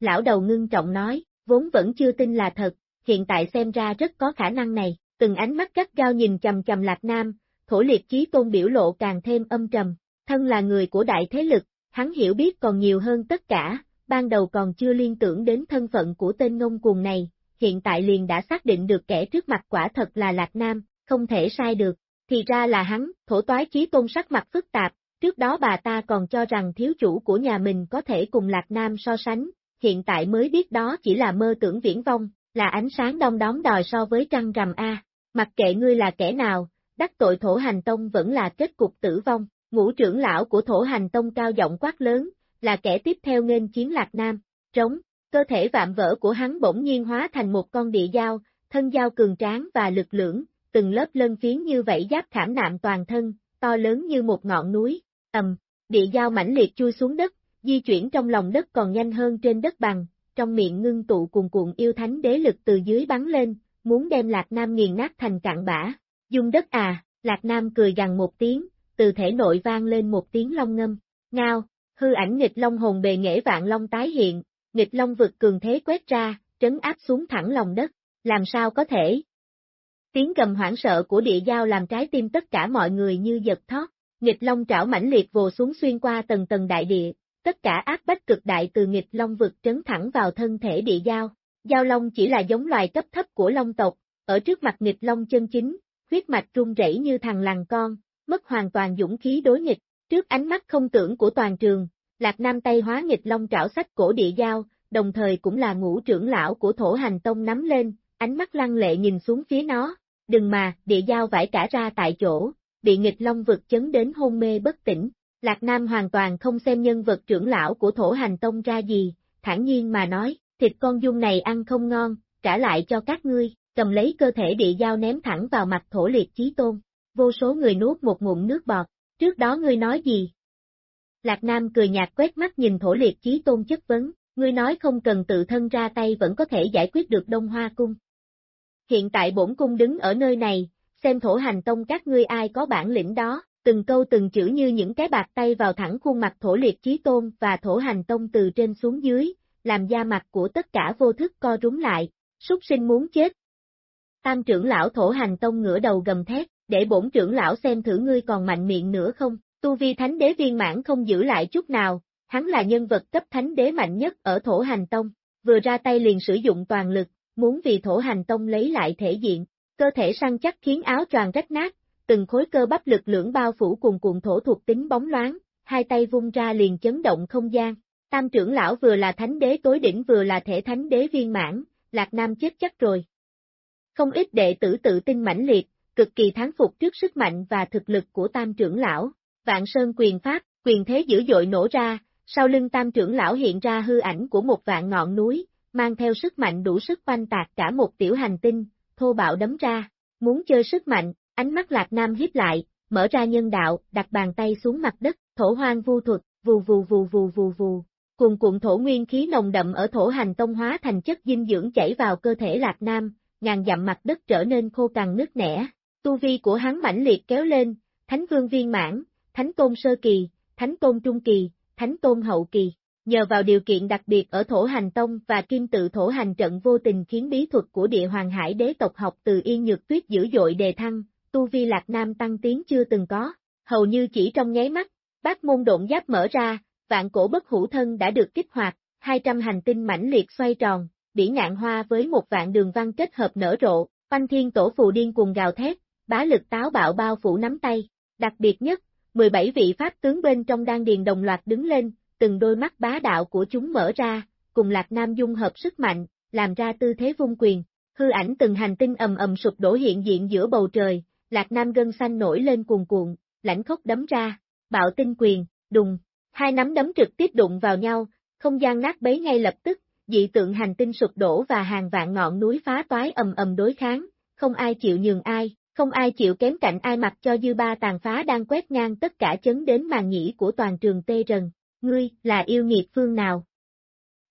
Lão đầu ngưng trọng nói, vốn vẫn chưa tin là thật, hiện tại xem ra rất có khả năng này, từng ánh mắt gắt gao nhìn chầm chầm Lạc Nam, thổ liệt chí tôn biểu lộ càng thêm âm trầm, Thân là người của đại thế lực, hắn hiểu biết còn nhiều hơn tất cả, ban đầu còn chưa liên tưởng đến thân phận của tên ngông cuồng này, hiện tại liền đã xác định được kẻ trước mặt quả thật là Lạc Nam, không thể sai được, thì ra là hắn, thổ toái chí tôn sắc mặt phức tạp, trước đó bà ta còn cho rằng thiếu chủ của nhà mình có thể cùng Lạc Nam so sánh, hiện tại mới biết đó chỉ là mơ tưởng viễn vong, là ánh sáng đông đóm đòi so với trăng rằm A, mặc kệ ngươi là kẻ nào, đắc tội thổ hành tông vẫn là kết cục tử vong, ngũ trưởng lão của thổ hành tông cao giọng quát lớn, là kẻ tiếp theo nghênh chiến Lạc Nam, trống, cơ thể vạm vỡ của hắn bỗng nhiên hóa thành một con địa dao, thân dao cường tráng và lực lưỡng, từng lớp lân phiến như vảy giáp khảm nạm toàn thân, to lớn như một ngọn núi, ầm, địa dao mãnh liệt chui xuống đất, di chuyển trong lòng đất còn nhanh hơn trên đất bằng, trong miệng ngưng tụ cuồn cuộn yêu thánh đế lực từ dưới bắn lên, muốn đem Lạc Nam nghiền nát thành cạn bã. Dung đất à, Lạc Nam cười gằn một tiếng, từ thể nội vang lên một tiếng long ngâm, ngao, hư ảnh nghịch long hồn bề nghệ vạn long tái hiện, nghịch long vực cường thế quét ra, trấn áp xuống thẳng lòng đất, làm sao có thể? Tiếng gầm hoảng sợ của địa giao làm trái tim tất cả mọi người như giật thót, nghịch long trảo mãnh liệt vồ xuống xuyên qua tầng tầng đại địa, tất cả áp bách cực đại từ nghịch long vực trấn thẳng vào thân thể địa giao. Giao long chỉ là giống loài cấp thấp của long tộc, ở trước mặt nghịch long chân chính, huyết mạch trung rẩy như thằng lằn con, mất hoàn toàn dũng khí đối nghịch, trước ánh mắt không tưởng của toàn trường, Lạc Nam tay hóa nghịch long trảo sách cổ địa giao, đồng thời cũng là ngũ trưởng lão của thổ hành tông nắm lên, ánh mắt lăng lệ nhìn xuống phía nó, đừng mà, địa giao vải cả ra tại chỗ, bị nghịch long vực chấn đến hôn mê bất tỉnh. Lạc Nam hoàn toàn không xem nhân vật trưởng lão của thổ hành tông ra gì, thản nhiên mà nói, thịt con dung này ăn không ngon, trả lại cho các ngươi, cầm lấy cơ thể địa giao ném thẳng vào mặt thổ liệt chí tôn. Vô số người nuốt một ngụm nước bọt, trước đó ngươi nói gì? Lạc Nam cười nhạt quét mắt nhìn thổ liệt chí tôn chất vấn, ngươi nói không cần tự thân ra tay vẫn có thể giải quyết được Đông Hoa Cung. Hiện tại bổn cung đứng ở nơi này, xem thổ hành tông các ngươi ai có bản lĩnh đó, từng câu từng chữ như những cái bạc tay vào thẳng khuôn mặt thổ liệt chí tôn và thổ hành tông từ trên xuống dưới, làm da mặt của tất cả vô thức co rúm lại, súc sinh muốn chết. Tam trưởng lão thổ hành tông ngửa đầu gầm thét, để bổn trưởng lão xem thử ngươi còn mạnh miệng nữa không, tu vi thánh đế viên mãn không giữ lại chút nào, hắn là nhân vật cấp thánh đế mạnh nhất ở thổ hành tông, vừa ra tay liền sử dụng toàn lực, muốn vì thổ hành tông lấy lại thể diện, cơ thể săn chắc khiến áo tròn rách nát, từng khối cơ bắp lực lưỡng bao phủ cùng cuộn thổ thuộc tính bóng loáng, hai tay vung ra liền chấn động không gian. Tam trưởng lão vừa là thánh đế tối đỉnh vừa là thể thánh đế viên mãn, Lạc Nam chết chắc rồi. Không ít đệ tử tự tin mãnh liệt, cực kỳ thắng phục trước sức mạnh và thực lực của tam trưởng lão. Vạn Sơn quyền pháp, quyền thế dữ dội nổ ra, sau lưng tam trưởng lão hiện ra hư ảnh của một vạn ngọn núi, mang theo sức mạnh đủ sức quanh tạc cả một tiểu hành tinh, thô bạo đấm ra. Muốn chơi sức mạnh, ánh mắt Lạc Nam hiếp lại, mở ra nhân đạo, đặt bàn tay xuống mặt đất, thổ hoang vu thuật, vù vù vù vù vù vù. Cùng cuộn thổ nguyên khí nồng đậm ở thổ hành tông hóa thành chất dinh dưỡng chảy vào cơ thể Lạc Nam, ngàn dặm mặt đất trở nên khô cằn nứt nẻ. Tu vi của hắn mãnh liệt kéo lên, Thánh Vương viên mãn, Thánh Tôn sơ kỳ, Thánh Tôn trung kỳ, Thánh Tôn hậu kỳ. Nhờ vào điều kiện đặc biệt ở thổ hành tông và kim tự thổ hành trận vô tình khiến bí thuật của địa hoàng hải đế tộc học từ yên nhược tuyết dữ dội đề thăng, tu vi lạc nam tăng tiến chưa từng có, hầu như chỉ trong nháy mắt, bát môn độn giáp mở ra, vạn cổ bất hữu thân đã được kích hoạt, 200 hành tinh mãnh liệt xoay tròn, bỉ ngạn hoa với một vạn đường văn kết hợp nở rộ, oanh thiên tổ phù điên cuồng gào thét, bá lực táo bạo bao phủ nắm tay, đặc biệt nhất, 17 vị pháp tướng bên trong đan điền đồng loạt đứng lên, từng đôi mắt bá đạo của chúng mở ra, cùng Lạc Nam dung hợp sức mạnh, làm ra tư thế vung quyền, hư ảnh từng hành tinh ầm ầm sụp đổ hiện diện giữa bầu trời, Lạc Nam gân xanh nổi lên cuồn cuộn, lãnh khốc đấm ra, bạo tinh quyền, đùng, hai nắm đấm trực tiếp đụng vào nhau, không gian nát bấy ngay lập tức, dị tượng hành tinh sụp đổ và hàng vạn ngọn núi phá toái ầm ầm đối kháng, không ai chịu nhường ai, không ai chịu kém cạnh ai mặc cho dư ba tàn phá đang quét ngang tất cả chấn đến màn nhĩ của toàn trường tê rần, ngươi, là yêu nghiệt phương nào?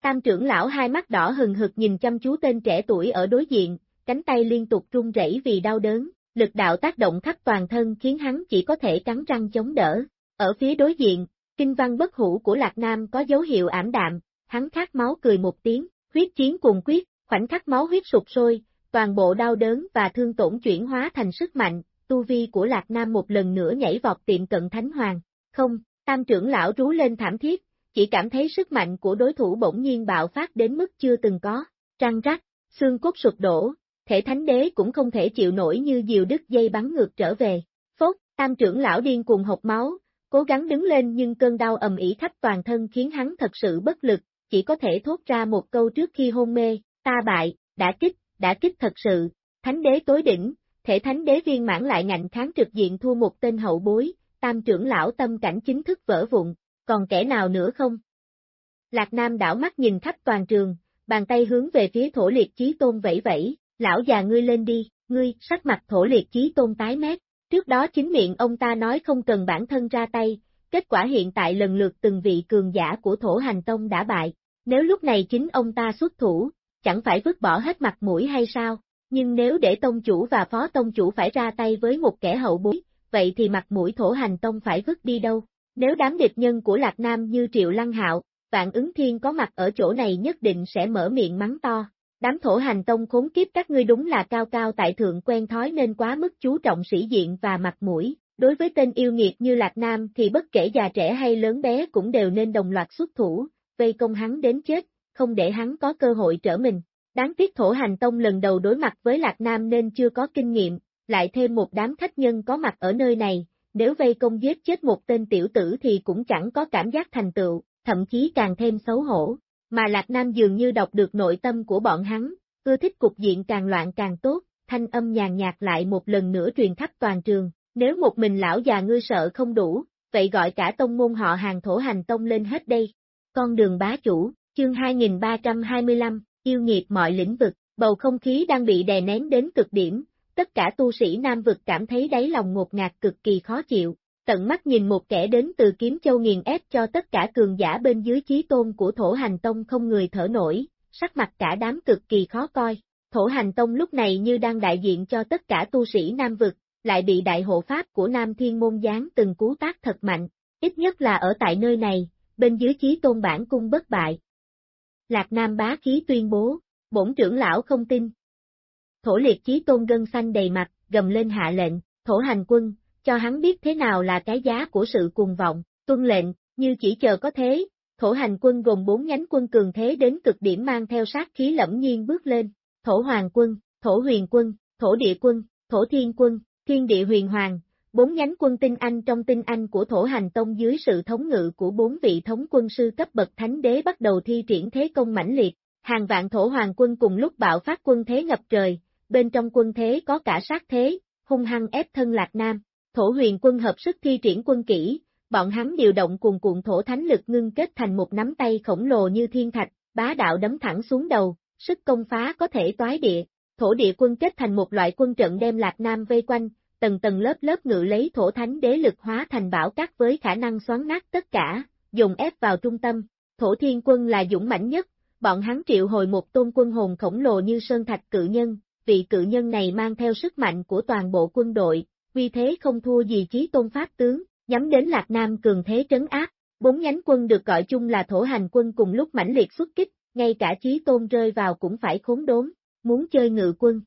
Tam trưởng lão hai mắt đỏ hừng hực nhìn chăm chú tên trẻ tuổi ở đối diện, cánh tay liên tục run rẩy vì đau đớn, lực đạo tác động khắp toàn thân khiến hắn chỉ có thể cắn răng chống đỡ. Ở phía đối diện, kinh văn bất hủ của Lạc Nam có dấu hiệu ảm đạm, hắn khát máu cười một tiếng, huyết chiến cùng quyết, khoảnh khắc máu huyết sụp sôi, toàn bộ đau đớn và thương tổn chuyển hóa thành sức mạnh, tu vi của Lạc Nam một lần nữa nhảy vọt tiệm cận Thánh Hoàng. Không, tam trưởng lão rú lên thảm thiết, chỉ cảm thấy sức mạnh của đối thủ bỗng nhiên bạo phát đến mức chưa từng có, trăng rắc, xương cốt sụp đổ, thể thánh đế cũng không thể chịu nổi như diều đứt dây bắn ngược trở về. Phốt, tam trưởng lão điên cuồng hộc máu, cố gắng đứng lên nhưng cơn đau ầm ỉ khắp toàn thân khiến hắn thật sự bất lực, chỉ có thể thốt ra một câu trước khi hôn mê, ta bại, đã kích, đã kích thật sự, thánh đế tối đỉnh, thể thánh đế viên mãn lại ngạnh kháng trực diện thua một tên hậu bối, tam trưởng lão tâm cảnh chính thức vỡ vụn, còn kẻ nào nữa không? Lạc Nam đảo mắt nhìn khắp toàn trường, bàn tay hướng về phía thổ liệt chí tôn vẫy vẫy, lão già ngươi lên đi, ngươi, sắc mặt thổ liệt chí tôn tái mét, trước đó chính miệng ông ta nói không cần bản thân ra tay, kết quả hiện tại lần lượt từng vị cường giả của thổ hành tông đã bại, nếu lúc này chính ông ta xuất thủ, chẳng phải vứt bỏ hết mặt mũi hay sao, nhưng nếu để tông chủ và phó tông chủ phải ra tay với một kẻ hậu bối, vậy thì mặt mũi thổ hành tông phải vứt đi đâu, nếu đám địch nhân của Lạc Nam như Triệu Lăng Hạo, Vạn ứng thiên có mặt ở chỗ này nhất định sẽ mở miệng mắng to. Đám thổ hành tông khốn kiếp các ngươi đúng là cao cao tại thượng quen thói nên quá mức chú trọng sĩ diện và mặt mũi. Đối với tên yêu nghiệt như Lạc Nam thì bất kể già trẻ hay lớn bé cũng đều nên đồng loạt xuất thủ, vây công hắn đến chết, không để hắn có cơ hội trở mình. Đáng tiếc thổ hành tông lần đầu đối mặt với Lạc Nam nên chưa có kinh nghiệm, lại thêm một đám khách nhân có mặt ở nơi này, nếu vây công giết chết một tên tiểu tử thì cũng chẳng có cảm giác thành tựu, thậm chí càng thêm xấu hổ, mà Lạc Nam dường như đọc được nội tâm của bọn hắn, ưa thích cục diện càng loạn càng tốt, thanh âm nhàn nhạt lại một lần nữa truyền khắp toàn trường, nếu một mình lão già ngươi sợ không đủ, vậy gọi cả tông môn họ hàng thổ hành tông lên hết đây. Con đường bá chủ, chương 2325, yêu nghiệt mọi lĩnh vực, bầu không khí đang bị đè nén đến cực điểm, tất cả tu sĩ Nam vực cảm thấy đáy lòng ngột ngạt cực kỳ khó chịu, tận mắt nhìn một kẻ đến từ kiếm châu nghiền ép cho tất cả cường giả bên dưới chí tôn của thổ hành tông không người thở nổi, sắc mặt cả đám cực kỳ khó coi. Thổ hành tông lúc này như đang đại diện cho tất cả tu sĩ Nam vực, lại bị đại hộ pháp của Nam Thiên Môn Giáng từng cú tác thật mạnh, ít nhất là ở tại nơi này, bên dưới chí tôn bản cung bất bại. Lạc Nam bá khí tuyên bố, bổn trưởng lão không tin. Thổ liệt chí tôn gân xanh đầy mặt, gầm lên hạ lệnh, thổ hành quân, cho hắn biết thế nào là cái giá của sự cuồng vọng, tuân lệnh, như chỉ chờ có thế, thổ hành quân gồm bốn nhánh quân cường thế đến cực điểm mang theo sát khí lẫm nhiên bước lên, thổ hoàng quân, thổ huyền quân, thổ địa quân, thổ thiên quân, thiên địa huyền hoàng, bốn nhánh quân tinh anh trong tinh anh của thổ hành tông dưới sự thống ngự của bốn vị thống quân sư cấp bậc thánh đế bắt đầu thi triển thế công mãnh liệt, hàng vạn thổ hoàng quân cùng lúc bạo phát quân thế ngập trời, bên trong quân thế có cả sát thế, hung hăng ép thân lạc nam, Thổ huyền quân hợp sức thi triển quân kỹ, bọn hắn điều động cùng cuộn thổ thánh lực ngưng kết thành một nắm tay khổng lồ như thiên thạch, bá đạo đấm thẳng xuống đầu, sức công phá có thể toái địa. Thổ địa quân kết thành một loại quân trận đem Lạc Nam vây quanh, tầng tầng lớp lớp ngự lấy thổ thánh đế lực hóa thành bảo cát với khả năng xoắn nát tất cả, dùng ép vào trung tâm. Thổ thiên quân là dũng mãnh nhất, bọn hắn triệu hồi một tôn quân hồn khổng lồ như sơn thạch cự nhân, vị cự nhân này mang theo sức mạnh của toàn bộ quân đội, vì thế không thua gì chí tôn pháp tướng, nhắm đến Lạc Nam cường thế trấn áp. Bốn nhánh quân được gọi chung là thổ hành quân cùng lúc mãnh liệt xuất kích, ngay cả chí tôn rơi vào cũng phải khốn đốn, muốn chơi ngự quân.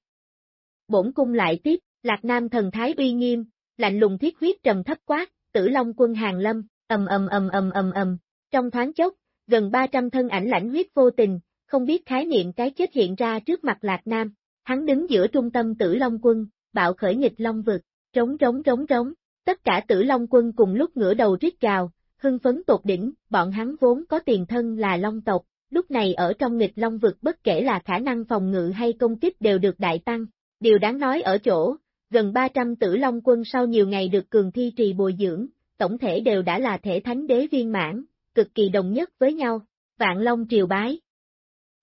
Bổn cung lại tiếp, Lạc Nam thần thái uy nghiêm, lạnh lùng thiết huyết trầm thấp quát, tử long quân hàng lâm, ầm ầm ầm ầm ầm ầm, trong thoáng chốc, gần 300 thân ảnh lãnh huyết vô tình, không biết khái niệm cái chết hiện ra trước mặt Lạc Nam, hắn đứng giữa trung tâm tử long quân, bạo khởi nghịch long vực, Trống trống trống trống, tất cả tử Long quân cùng lúc ngửa đầu rít gào, hưng phấn tột đỉnh, bọn hắn vốn có tiền thân là Long tộc, lúc này ở trong nghịch Long vực bất kể là khả năng phòng ngự hay công kích đều được đại tăng. Điều đáng nói ở chỗ, gần 300 tử Long quân sau nhiều ngày được cường thi trì bồi dưỡng, tổng thể đều đã là thể thánh đế viên mãn, cực kỳ đồng nhất với nhau, vạn Long triều bái.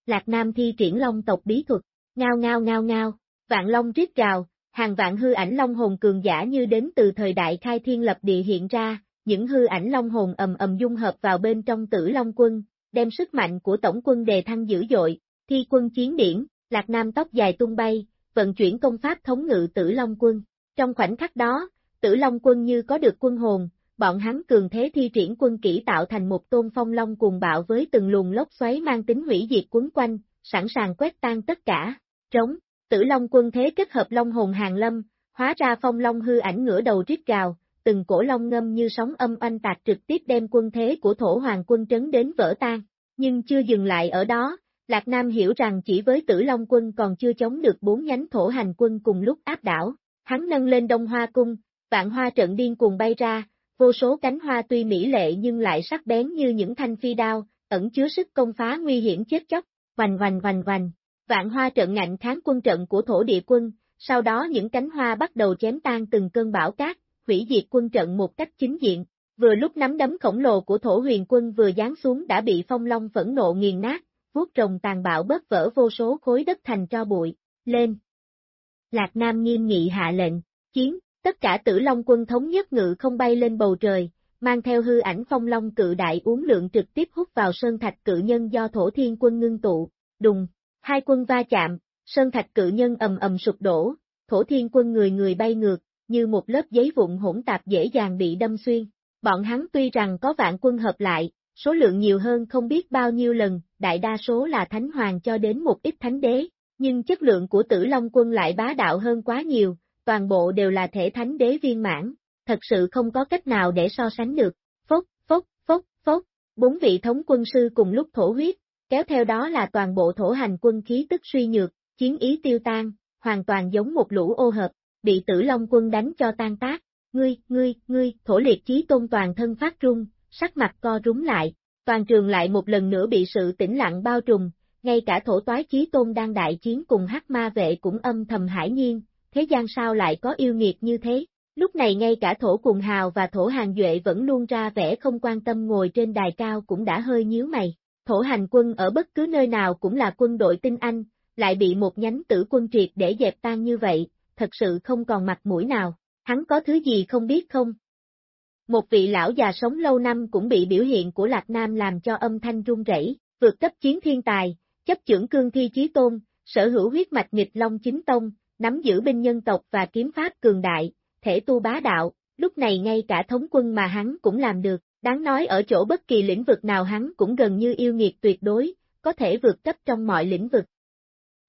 Lạc Nam thi triển Long tộc bí thuật, ngao ngao ngao ngao, vạn Long rít gào, hàng vạn hư ảnh long hồn cường giả như đến từ thời đại khai thiên lập địa hiện ra, những hư ảnh long hồn ầm ầm dung hợp vào bên trong tử long quân, đem sức mạnh của tổng quân đề thăng dữ dội, thi quân chiến điển, lạc nam tóc dài tung bay, vận chuyển công pháp thống ngự tử long quân. Trong khoảnh khắc đó, tử long quân như có được quân hồn, bọn hắn cường thế thi triển quân kỹ tạo thành một tôn phong long cuồng bạo với từng luồng lốc xoáy mang tính hủy diệt quấn quanh, sẵn sàng quét tan tất cả. Trống, Tử Long quân thế kết hợp Long hồn hàng lâm, hóa ra phong long hư ảnh ngửa đầu rít gào, từng cổ long ngâm như sóng âm oanh tạc trực tiếp đem quân thế của thổ hoàng quân trấn đến vỡ tan. Nhưng chưa dừng lại ở đó, Lạc Nam hiểu rằng chỉ với tử long quân còn chưa chống được bốn nhánh thổ hành quân cùng lúc áp đảo. Hắn nâng lên đông hoa cung, vạn hoa trận điên cuồng bay ra, vô số cánh hoa tuy mỹ lệ nhưng lại sắc bén như những thanh phi đao, ẩn chứa sức công phá nguy hiểm chết chóc, hoành hoành hoành hoành. Vạn hoa trận ngạnh kháng quân trận của thổ địa quân, sau đó những cánh hoa bắt đầu chém tan từng cơn bão cát, hủy diệt quân trận một cách chính diện. Vừa lúc nắm đấm khổng lồ của thổ huyền quân vừa giáng xuống đã bị phong long phẫn nộ nghiền nát, vuốt rồng tàn bạo bớt vỡ vô số khối đất thành cho bụi, lên. Lạc Nam nghiêm nghị hạ lệnh, chiến, tất cả tử long quân thống nhất ngự không bay lên bầu trời, mang theo hư ảnh phong long cự đại uống lượng trực tiếp hút vào sơn thạch cự nhân do thổ thiên quân ngưng tụ, đùng, hai quân va chạm, sơn thạch cự nhân ầm ầm sụp đổ, thổ thiên quân người người bay ngược, như một lớp giấy vụn hỗn tạp dễ dàng bị đâm xuyên. Bọn hắn tuy rằng có vạn quân hợp lại, số lượng nhiều hơn không biết bao nhiêu lần, đại đa số là thánh hoàng cho đến một ít thánh đế, nhưng chất lượng của tử long quân lại bá đạo hơn quá nhiều, toàn bộ đều là thể thánh đế viên mãn, thật sự không có cách nào để so sánh được. Phốc, phốc, phốc, phốc, bốn vị thống quân sư cùng lúc thổ huyết, kéo theo đó là toàn bộ thổ hành quân khí tức suy nhược, chiến ý tiêu tan, hoàn toàn giống một lũ ô hợp, bị tử long quân đánh cho tan tác. Ngươi, ngươi, ngươi, thổ liệt chí tôn toàn thân phát rung, sắc mặt co rúng lại, toàn trường lại một lần nữa bị sự tĩnh lặng bao trùm, ngay cả thổ toái chí tôn đang đại chiến cùng hắc ma vệ cũng âm thầm hải nhiên, thế gian sao lại có yêu nghiệt như thế. Lúc này ngay cả thổ cùng hào và thổ hàng duệ vẫn luôn ra vẻ không quan tâm ngồi trên đài cao cũng đã hơi nhíu mày. Thổ hành quân ở bất cứ nơi nào cũng là quân đội tinh anh, lại bị một nhánh tử quân triệt để dẹp tan như vậy, thật sự không còn mặt mũi nào. Hắn có thứ gì không biết không? Một vị lão già sống lâu năm cũng bị biểu hiện của Lạc Nam làm cho âm thanh run rẩy, vượt cấp chiến thiên tài, chấp trưởng cương thi chí tôn, sở hữu huyết mạch nghịch long chính tông, nắm giữ binh nhân tộc và kiếm pháp cường đại, thể tu bá đạo, lúc này ngay cả thống quân mà hắn cũng làm được, đáng nói ở chỗ bất kỳ lĩnh vực nào hắn cũng gần như yêu nghiệt tuyệt đối, có thể vượt cấp trong mọi lĩnh vực.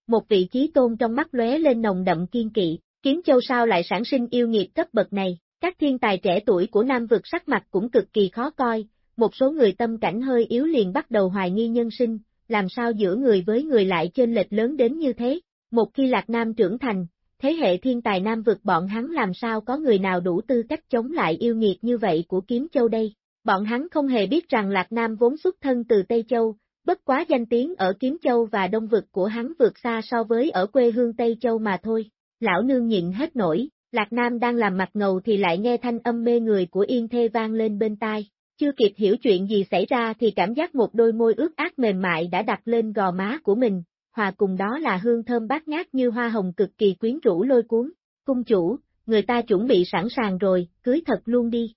Một vị trí tôn trong mắt lóe lên nồng đậm kiên kỵ, kiếm châu sao lại sản sinh yêu nghiệt cấp bậc này, các thiên tài trẻ tuổi của Nam vực sắc mặt cũng cực kỳ khó coi, một số người tâm cảnh hơi yếu liền bắt đầu hoài nghi nhân sinh, làm sao giữa người với người lại chênh lệch lớn đến như thế, một khi Lạc Nam trưởng thành, thế hệ thiên tài Nam vực bọn hắn làm sao có người nào đủ tư cách chống lại yêu nghiệt như vậy của Kiếm Châu đây. Bọn hắn không hề biết rằng Lạc Nam vốn xuất thân từ Tây Châu, bất quá danh tiếng ở Kiếm Châu và Đông vực của hắn vượt xa so với ở quê hương Tây Châu mà thôi. Lão nương nhịn hết nổi, Lạc Nam đang làm mặt ngầu thì lại nghe thanh âm mê người của Yên Thê vang lên bên tai. Chưa kịp hiểu chuyện gì xảy ra thì cảm giác một đôi môi ướt át mềm mại đã đặt lên gò má của mình, hòa cùng đó là hương thơm bát ngát như hoa hồng cực kỳ quyến rũ lôi cuốn. Cung chủ, người ta chuẩn bị sẵn sàng rồi, cưới thật luôn đi.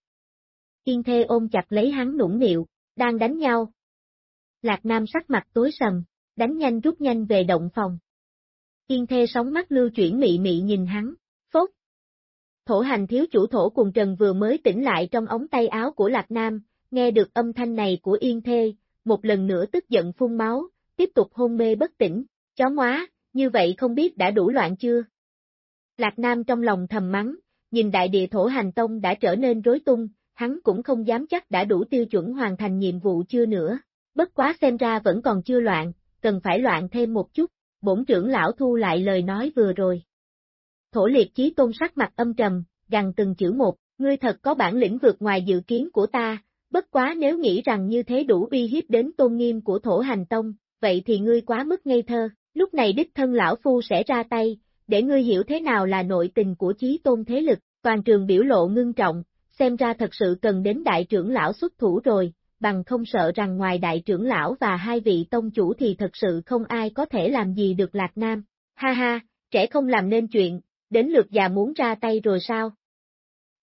Yên Thê ôm chặt lấy hắn nũng nịu, đang đánh nhau. Lạc Nam sắc mặt tối sầm, đánh nhanh rút nhanh về động phòng. Yên Thê sóng mắt lưu chuyển mị mị nhìn hắn, Thổ hành thiếu chủ thổ cùng Trần vừa mới tỉnh lại trong ống tay áo của Lạc Nam, nghe được âm thanh này của Yên Thê, một lần nữa tức giận phun máu, tiếp tục hôn mê bất tỉnh, chó ngoá, như vậy không biết đã đủ loạn chưa? Lạc Nam trong lòng thầm mắng, nhìn đại địa thổ hành tông đã trở nên rối tung, hắn cũng không dám chắc đã đủ tiêu chuẩn hoàn thành nhiệm vụ chưa nữa, bất quá xem ra vẫn còn chưa loạn, cần phải loạn thêm một chút, bổn trưởng lão thu lại lời nói vừa rồi. Thổ liệt chí tôn sắc mặt âm trầm, gằn từng chữ một, ngươi thật có bản lĩnh vượt ngoài dự kiến của ta, bất quá nếu nghĩ rằng như thế đủ uy hiếp đến tôn nghiêm của thổ hành tông, vậy thì ngươi quá mức ngây thơ, lúc này đích thân lão phu sẽ ra tay, để ngươi hiểu thế nào là nội tình của chí tôn thế lực, toàn trường biểu lộ ngưng trọng, xem ra thật sự cần đến đại trưởng lão xuất thủ rồi, bằng không sợ rằng ngoài đại trưởng lão và hai vị tông chủ thì thật sự không ai có thể làm gì được Lạc Nam. Ha ha, trẻ không làm nên chuyện, đến lượt già muốn ra tay rồi sao?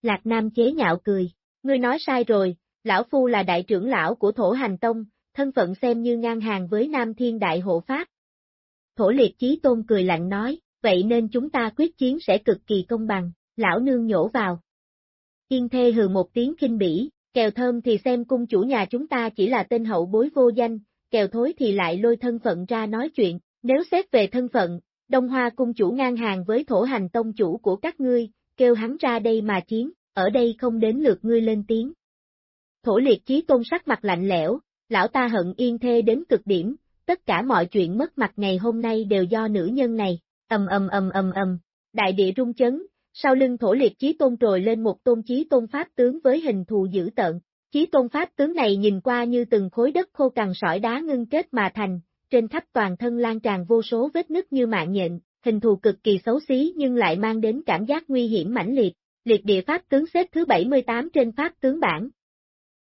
Lạc Nam chế nhạo cười, ngươi nói sai rồi, lão phu là đại trưởng lão của thổ hành tông, thân phận xem như ngang hàng với Nam Thiên Đại Hộ Pháp. Thổ liệt chí tôn cười lạnh nói, vậy nên chúng ta quyết chiến sẽ cực kỳ công bằng, lão nương nhổ vào. Yên thê hừ một tiếng kinh bỉ, kèo thơm thì xem cung chủ nhà chúng ta chỉ là tên hậu bối vô danh, kèo thối thì lại lôi thân phận ra nói chuyện, nếu xét về thân phận, Đông Hoa cung chủ ngang hàng với thổ hành tông chủ của các ngươi, kêu hắn ra đây mà chiến, ở đây không đến lượt ngươi lên tiếng. Thổ liệt chí tôn sắc mặt lạnh lẽo, lão ta hận yên thê đến cực điểm, tất cả mọi chuyện mất mặt ngày hôm nay đều do nữ nhân này, ầm ầm ầm ầm ầm, đại địa rung chấn, sau lưng thổ liệt chí tôn trồi lên một tôn chí tôn pháp tướng với hình thù dữ tợn. Chí tôn pháp tướng này nhìn qua như từng khối đất khô cằn sỏi đá ngưng kết mà thành, trên khắp toàn thân lan tràn vô số vết nứt như mạng nhện, hình thù cực kỳ xấu xí nhưng lại mang đến cảm giác nguy hiểm mãnh liệt. Liệt địa pháp tướng xếp thứ 78 trên pháp tướng bảng.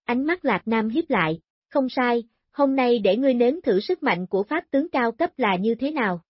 Ánh mắt Lạc Nam hiếp lại, không sai, hôm nay để ngươi nếm thử sức mạnh của pháp tướng cao cấp là như thế nào.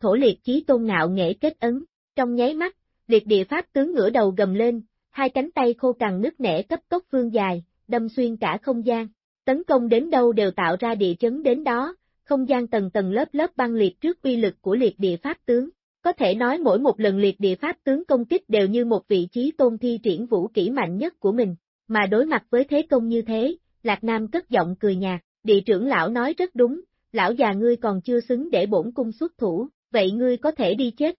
Thổ liệt chí tôn ngạo nghệ kết ấn, trong nháy mắt, liệt địa pháp tướng ngửa đầu gầm lên, hai cánh tay khô cằn nứt nẻ cấp tốc vương dài, đâm xuyên cả không gian, tấn công đến đâu đều tạo ra địa chấn đến đó, không gian tầng tầng lớp lớp băng liệt trước uy lực của liệt địa pháp tướng. Có thể nói mỗi một lần liệt địa pháp tướng công kích đều như một vị trí tôn thi triển vũ kỹ mạnh nhất của mình, mà đối mặt với thế công như thế, Lạc Nam cất giọng cười nhạt, địa trưởng lão nói rất đúng, lão già ngươi còn chưa xứng để bổn cung xuất thủ, vậy ngươi có thể đi chết.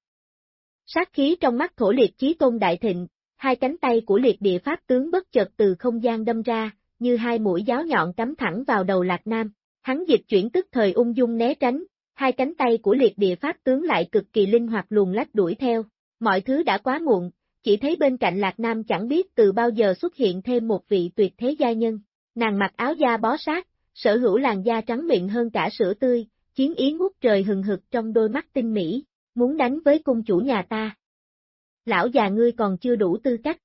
Sát khí trong mắt thổ liệt chí tôn đại thịnh, hai cánh tay của liệt địa pháp tướng bất chợt từ không gian đâm ra, như hai mũi giáo nhọn cắm thẳng vào đầu Lạc Nam. Hắn dịch chuyển tức thời ung dung né tránh, hai cánh tay của liệt địa pháp tướng lại cực kỳ linh hoạt luồn lách đuổi theo. Mọi thứ đã quá muộn, chỉ thấy bên cạnh Lạc Nam chẳng biết từ bao giờ xuất hiện thêm một vị tuyệt thế gia nhân. Nàng mặc áo da bó sát, sở hữu làn da trắng mịn hơn cả sữa tươi, chiến ý ngút trời hừng hực trong đôi mắt tinh mỹ, muốn đánh với cung chủ nhà ta. Lão già ngươi còn chưa đủ tư cách.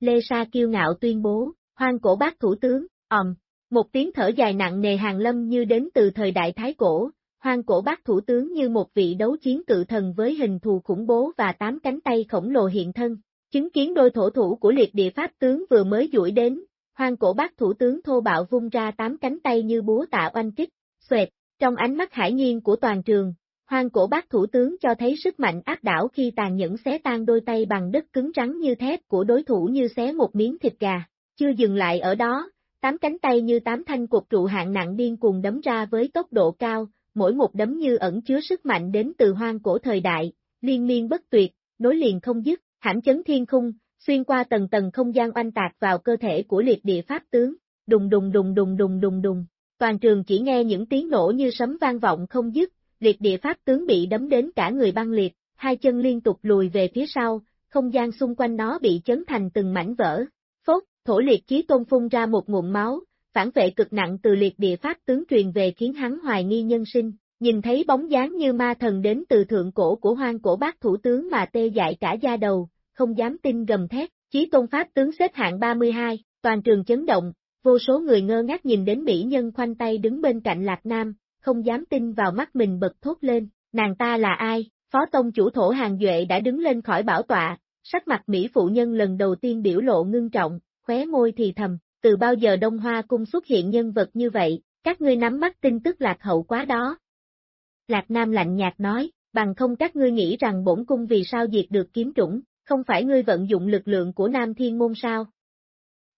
Lê Sa kiêu ngạo tuyên bố, hoang cổ bác thủ tướng, ầm, một tiếng thở dài nặng nề hàng lâm như đến từ thời đại Thái Cổ, hoang cổ bác thủ tướng như một vị đấu chiến cự thần với hình thù khủng bố và tám cánh tay khổng lồ hiện thân. Chứng kiến đôi thổ thủ của liệt địa pháp tướng vừa mới duỗi đến, hoang cổ bác thủ tướng thô bạo vung ra tám cánh tay như búa tạ oanh kích, xoẹt, trong ánh mắt hải nhiên của toàn trường, hoang cổ bác thủ tướng cho thấy sức mạnh áp đảo khi tàn nhẫn xé tan đôi tay bằng đất cứng rắn như thép của đối thủ như xé một miếng thịt gà. Chưa dừng lại ở đó, tám cánh tay như tám thanh cục trụ hạng nặng điên cuồng đấm ra với tốc độ cao, mỗi một đấm như ẩn chứa sức mạnh đến từ hoang cổ thời đại, liên miên bất tuyệt, nối liền không dứt, hãm chấn thiên khung, xuyên qua tầng tầng không gian oanh tạc vào cơ thể của liệt địa pháp tướng, đùng đùng đùng đùng đùng đùng đùng. Toàn trường chỉ nghe những tiếng nổ như sấm vang vọng không dứt, liệt địa pháp tướng bị đấm đến cả người băng liệt, hai chân liên tục lùi về phía sau, không gian xung quanh nó bị chấn thành từng mảnh vỡ. Thổ liệt chí tôn phun ra một ngụm máu, phản vệ cực nặng từ liệt địa pháp tướng truyền về khiến hắn hoài nghi nhân sinh, nhìn thấy bóng dáng như ma thần đến từ thượng cổ của hoang cổ bác thủ tướng mà tê dại cả da đầu, không dám tin gầm thét, chí tôn pháp tướng xếp hạng 32, toàn trường chấn động, vô số người ngơ ngác nhìn đến mỹ nhân khoanh tay đứng bên cạnh Lạc Nam, không dám tin vào mắt mình bật thốt lên, nàng ta là ai, phó tông chủ thổ hàng duệ đã đứng lên khỏi bảo tọa, sắc mặt Mỹ phụ nhân lần đầu tiên biểu lộ ngưng trọng, khóe môi thì thầm, từ bao giờ Đông Hoa cung xuất hiện nhân vật như vậy, các ngươi nắm mắt tin tức lạc hậu quá đó. Lạc Nam lạnh nhạt nói, bằng không các ngươi nghĩ rằng bổn cung vì sao diệt được kiếm trũng, không phải ngươi vận dụng lực lượng của Nam Thiên Môn sao?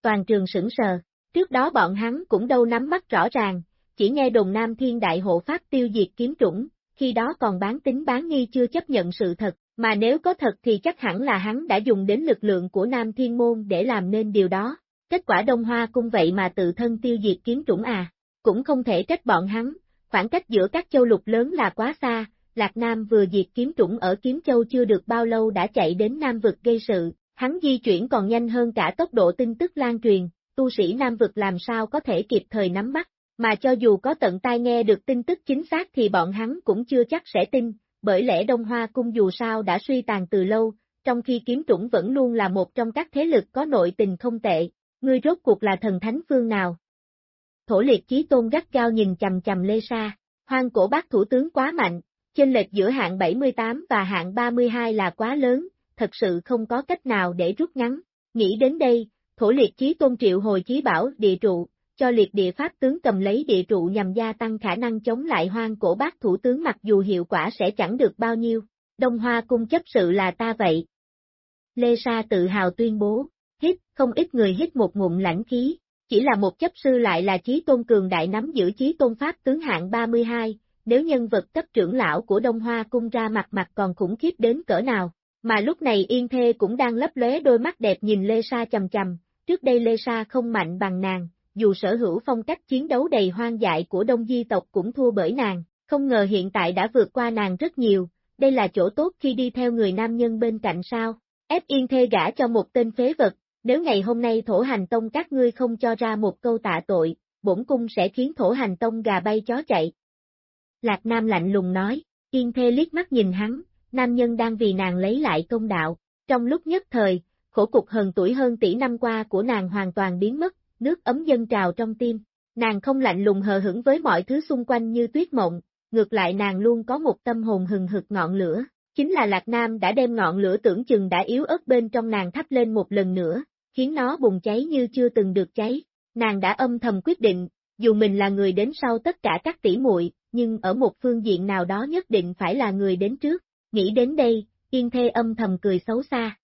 Toàn trường sững sờ, trước đó bọn hắn cũng đâu nắm bắt rõ ràng, chỉ nghe đồn Nam Thiên Đại Hộ Pháp tiêu diệt kiếm trũng, khi đó còn bán tính bán nghi chưa chấp nhận sự thật, mà nếu có thật thì chắc hẳn là hắn đã dùng đến lực lượng của Nam Thiên Môn để làm nên điều đó. Kết quả Đông Hoa cung vậy mà tự thân tiêu diệt kiếm chủng à, cũng không thể trách bọn hắn, khoảng cách giữa các châu lục lớn là quá xa, Lạc Nam vừa diệt kiếm chủng ở Kiếm Châu chưa được bao lâu đã chạy đến Nam Vực gây sự, hắn di chuyển còn nhanh hơn cả tốc độ tin tức lan truyền, tu sĩ Nam Vực làm sao có thể kịp thời nắm bắt, mà cho dù có tận tai nghe được tin tức chính xác thì bọn hắn cũng chưa chắc sẽ tin, bởi lẽ Đông Hoa Cung dù sao đã suy tàn từ lâu, trong khi kiếm trũng vẫn luôn là một trong các thế lực có nội tình không tệ, ngươi rốt cuộc là thần thánh phương nào? Thổ liệt chí tôn gắt cao nhìn chầm chầm Lê Sa, hoang cổ bác thủ tướng quá mạnh, chênh lệch giữa hạng 78 và hạng 32 là quá lớn, thật sự không có cách nào để rút ngắn. Nghĩ đến đây, thổ liệt chí tôn triệu hồi chí bảo địa trụ, cho liệt địa pháp tướng cầm lấy địa trụ nhằm gia tăng khả năng chống lại hoang cổ bác thủ tướng mặc dù hiệu quả sẽ chẳng được bao nhiêu. Đông Hoa cung chấp sự là ta vậy. Lê Sa tự hào tuyên bố, hít, không ít người hít một ngụm lãnh khí, chỉ là một chấp sư lại là chí tôn cường đại nắm giữ chí tôn pháp tướng hạng 32, nếu nhân vật cấp trưởng lão của Đông Hoa cung ra mặt mặt còn khủng khiếp đến cỡ nào. Mà lúc này Yên Thê cũng đang lấp lóe đôi mắt đẹp nhìn Lê Sa chầm chầm, trước đây Lê Sa không mạnh bằng nàng, dù sở hữu phong cách chiến đấu đầy hoang dại của đông di tộc cũng thua bởi nàng, không ngờ hiện tại đã vượt qua nàng rất nhiều, đây là chỗ tốt khi đi theo người nam nhân bên cạnh sao, ép Yên Thê gả cho một tên phế vật, nếu ngày hôm nay thổ hành tông các ngươi không cho ra một câu tạ tội, bổn cung sẽ khiến thổ hành tông gà bay chó chạy. Lạc Nam lạnh lùng nói, Yên Thê liếc mắt nhìn hắn, nam nhân đang vì nàng lấy lại công đạo. Trong lúc nhất thời, khổ cục hơn tuổi hơn tỷ năm qua của nàng hoàn toàn biến mất, nước ấm dân trào trong tim. Nàng không lạnh lùng hờ hững với mọi thứ xung quanh như tuyết mộng, ngược lại nàng luôn có một tâm hồn hừng hực ngọn lửa. Chính là Lạc Nam đã đem ngọn lửa tưởng chừng đã yếu ớt bên trong nàng thắp lên một lần nữa, khiến nó bùng cháy như chưa từng được cháy. Nàng đã âm thầm quyết định, dù mình là người đến sau tất cả các tỷ muội, nhưng ở một phương diện nào đó nhất định phải là người đến trước. Nghĩ đến đây, Yên Thê âm thầm cười xấu xa.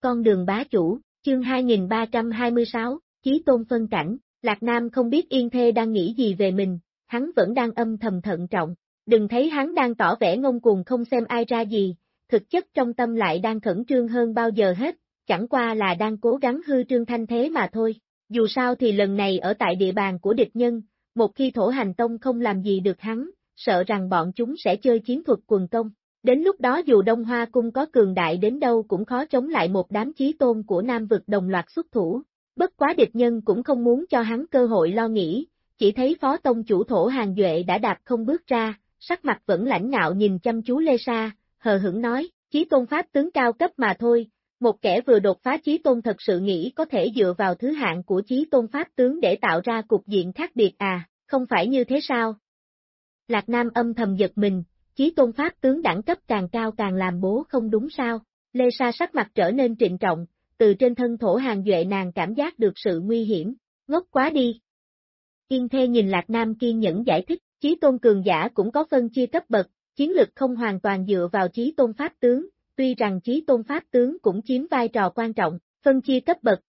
Con đường bá chủ, chương 2326, Chí Tôn phân cảnh, Lạc Nam không biết Yên Thê đang nghĩ gì về mình, hắn vẫn đang âm thầm thận trọng. Đừng thấy hắn đang tỏ vẻ ngông cuồng không xem ai ra gì, thực chất trong tâm lại đang khẩn trương hơn bao giờ hết, chẳng qua là đang cố gắng hư trương thanh thế mà thôi. Dù sao thì lần này ở tại địa bàn của địch nhân, một khi thổ hành tông không làm gì được hắn, sợ rằng bọn chúng sẽ chơi chiến thuật quần công. Đến lúc đó dù Đông Hoa Cung có cường đại đến đâu cũng khó chống lại một đám chí tôn của Nam vực đồng loạt xuất thủ. Bất quá địch nhân cũng không muốn cho hắn cơ hội lo nghĩ, chỉ thấy phó tông chủ thổ hàng duệ đã đạp không bước ra, sắc mặt vẫn lãnh ngạo nhìn chăm chú Lê Sa, hờ hững nói, chí tôn pháp tướng cao cấp mà thôi, một kẻ vừa đột phá chí tôn thật sự nghĩ có thể dựa vào thứ hạng của chí tôn pháp tướng để tạo ra cục diện khác biệt à, không phải như thế sao? Lạc Nam âm thầm giật mình, chí tôn pháp tướng đẳng cấp càng cao càng làm bố không đúng sao? Lê Sa sắc mặt trở nên trịnh trọng, từ trên thân thổ hàng duệ nàng cảm giác được sự nguy hiểm, ngốc quá đi. Yên Thê nhìn Lạc Nam kiên nhẫn giải thích, trí tôn cường giả cũng có phân chia cấp bậc, chiến lực không hoàn toàn dựa vào trí tôn pháp tướng, tuy rằng trí tôn pháp tướng cũng chiếm vai trò quan trọng, phân chia cấp bậc.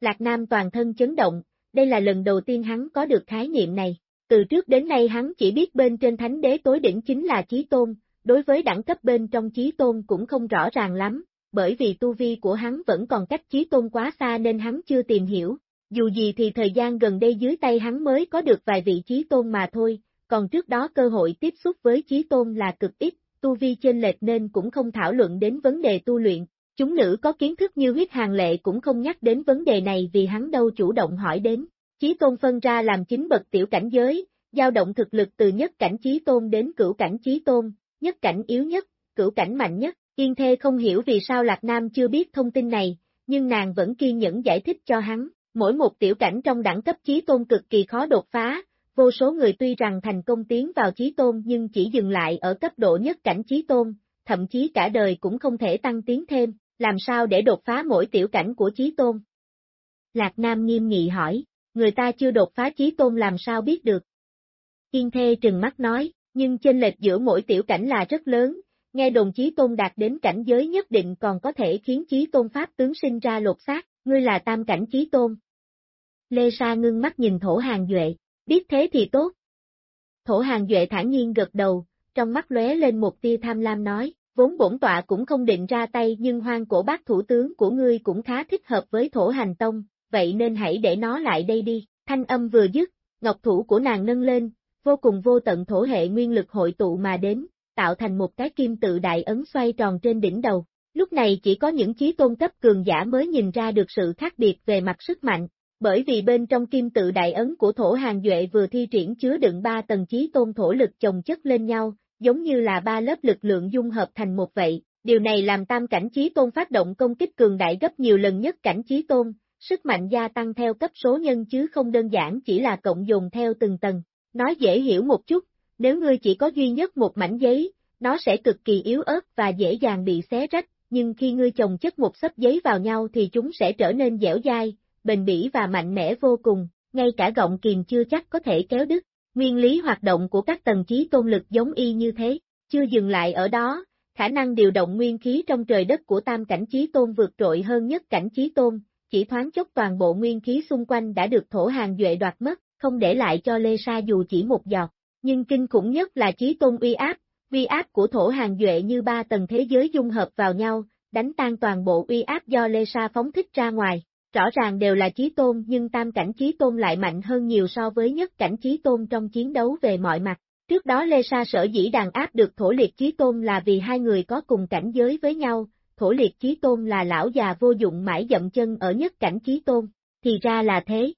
Lạc Nam toàn thân chấn động, đây là lần đầu tiên hắn có được khái niệm này. Từ trước đến nay hắn chỉ biết bên trên thánh đế tối đỉnh chính là trí tôn, đối với đẳng cấp bên trong trí tôn cũng không rõ ràng lắm, bởi vì tu vi của hắn vẫn còn cách chí tôn quá xa nên hắn chưa tìm hiểu. Dù gì thì thời gian gần đây dưới tay hắn mới có được vài vị chí tôn mà thôi, còn trước đó cơ hội tiếp xúc với chí tôn là cực ít, tu vi trên lệch nên cũng không thảo luận đến vấn đề tu luyện. Chúng nữ có kiến thức như huyết hàng lệ cũng không nhắc đến vấn đề này vì hắn đâu chủ động hỏi đến. Chí tôn phân ra làm chính bậc tiểu cảnh giới, dao động thực lực từ nhất cảnh chí tôn đến cửu cảnh chí tôn, nhất cảnh yếu nhất, cửu cảnh mạnh nhất. Yên Thê không hiểu vì sao Lạc Nam chưa biết thông tin này, nhưng nàng vẫn kiên nhẫn giải thích cho hắn, mỗi một tiểu cảnh trong đẳng cấp chí tôn cực kỳ khó đột phá, vô số người tuy rằng thành công tiến vào chí tôn nhưng chỉ dừng lại ở cấp độ nhất cảnh chí tôn, thậm chí cả đời cũng không thể tăng tiến thêm, làm sao để đột phá mỗi tiểu cảnh của chí tôn. Lạc Nam nghiêm nghị hỏi, người ta chưa đột phá chí tôn làm sao biết được. Yên Thê trừng mắt nói, nhưng chênh lệch giữa mỗi tiểu cảnh là rất lớn, nghe đồng chí tôn đạt đến cảnh giới nhất định còn có thể khiến chí tôn pháp tướng sinh ra lột xác, ngươi là tam cảnh chí tôn. Lê Sa ngưng mắt nhìn thổ hàng duệ, biết thế thì tốt. Thổ hàng duệ thản nhiên gật đầu, trong mắt lóe lên một tia tham lam nói, vốn bổn tọa cũng không định ra tay nhưng hoang cổ bác thủ tướng của ngươi cũng khá thích hợp với thổ hành tông, vậy nên hãy để nó lại đây đi, thanh âm vừa dứt, ngọc thủ của nàng nâng lên, vô cùng vô tận thổ hệ nguyên lực hội tụ mà đến, tạo thành một cái kim tự đại ấn xoay tròn trên đỉnh đầu. Lúc này chỉ có những chí tôn cấp cường giả mới nhìn ra được sự khác biệt về mặt sức mạnh, bởi vì bên trong kim tự đại ấn của thổ hàng duệ vừa thi triển chứa đựng ba tầng chí tôn thổ lực chồng chất lên nhau, giống như là ba lớp lực lượng dung hợp thành một vậy. Điều này làm tam cảnh chí tôn phát động công kích cường đại gấp nhiều lần nhất cảnh chí tôn, sức mạnh gia tăng theo cấp số nhân chứ không đơn giản chỉ là cộng dồn theo từng tầng. Nói dễ hiểu một chút, nếu ngươi chỉ có duy nhất một mảnh giấy, nó sẽ cực kỳ yếu ớt và dễ dàng bị xé rách, nhưng khi ngươi chồng chất một sấp giấy vào nhau thì chúng sẽ trở nên dẻo dai, bền bỉ và mạnh mẽ vô cùng, ngay cả gọng kìm chưa chắc có thể kéo đứt. Nguyên lý hoạt động của các tầng trí tôn lực giống y như thế, chưa dừng lại ở đó, khả năng điều động nguyên khí trong trời đất của tam cảnh trí tôn vượt trội hơn nhất cảnh trí tôn, chỉ thoáng chốc toàn bộ nguyên khí xung quanh đã được thổ hàng duệ đoạt mất, không để lại cho Lê Sa dù chỉ một giọt. Nhưng kinh khủng nhất là trí tôn uy áp, uy áp của thổ hàng duệ như ba tầng thế giới dung hợp vào nhau, đánh tan toàn bộ uy áp do Lê Sa phóng thích ra ngoài. Rõ ràng đều là chí tôn nhưng tam cảnh chí tôn lại mạnh hơn nhiều so với nhất cảnh chí tôn trong chiến đấu về mọi mặt. Trước đó Lê Sa sở dĩ đàn áp được thổ liệt chí tôn là vì hai người có cùng cảnh giới với nhau, thổ liệt chí tôn là lão già vô dụng mãi dậm chân ở nhất cảnh chí tôn, thì ra là thế.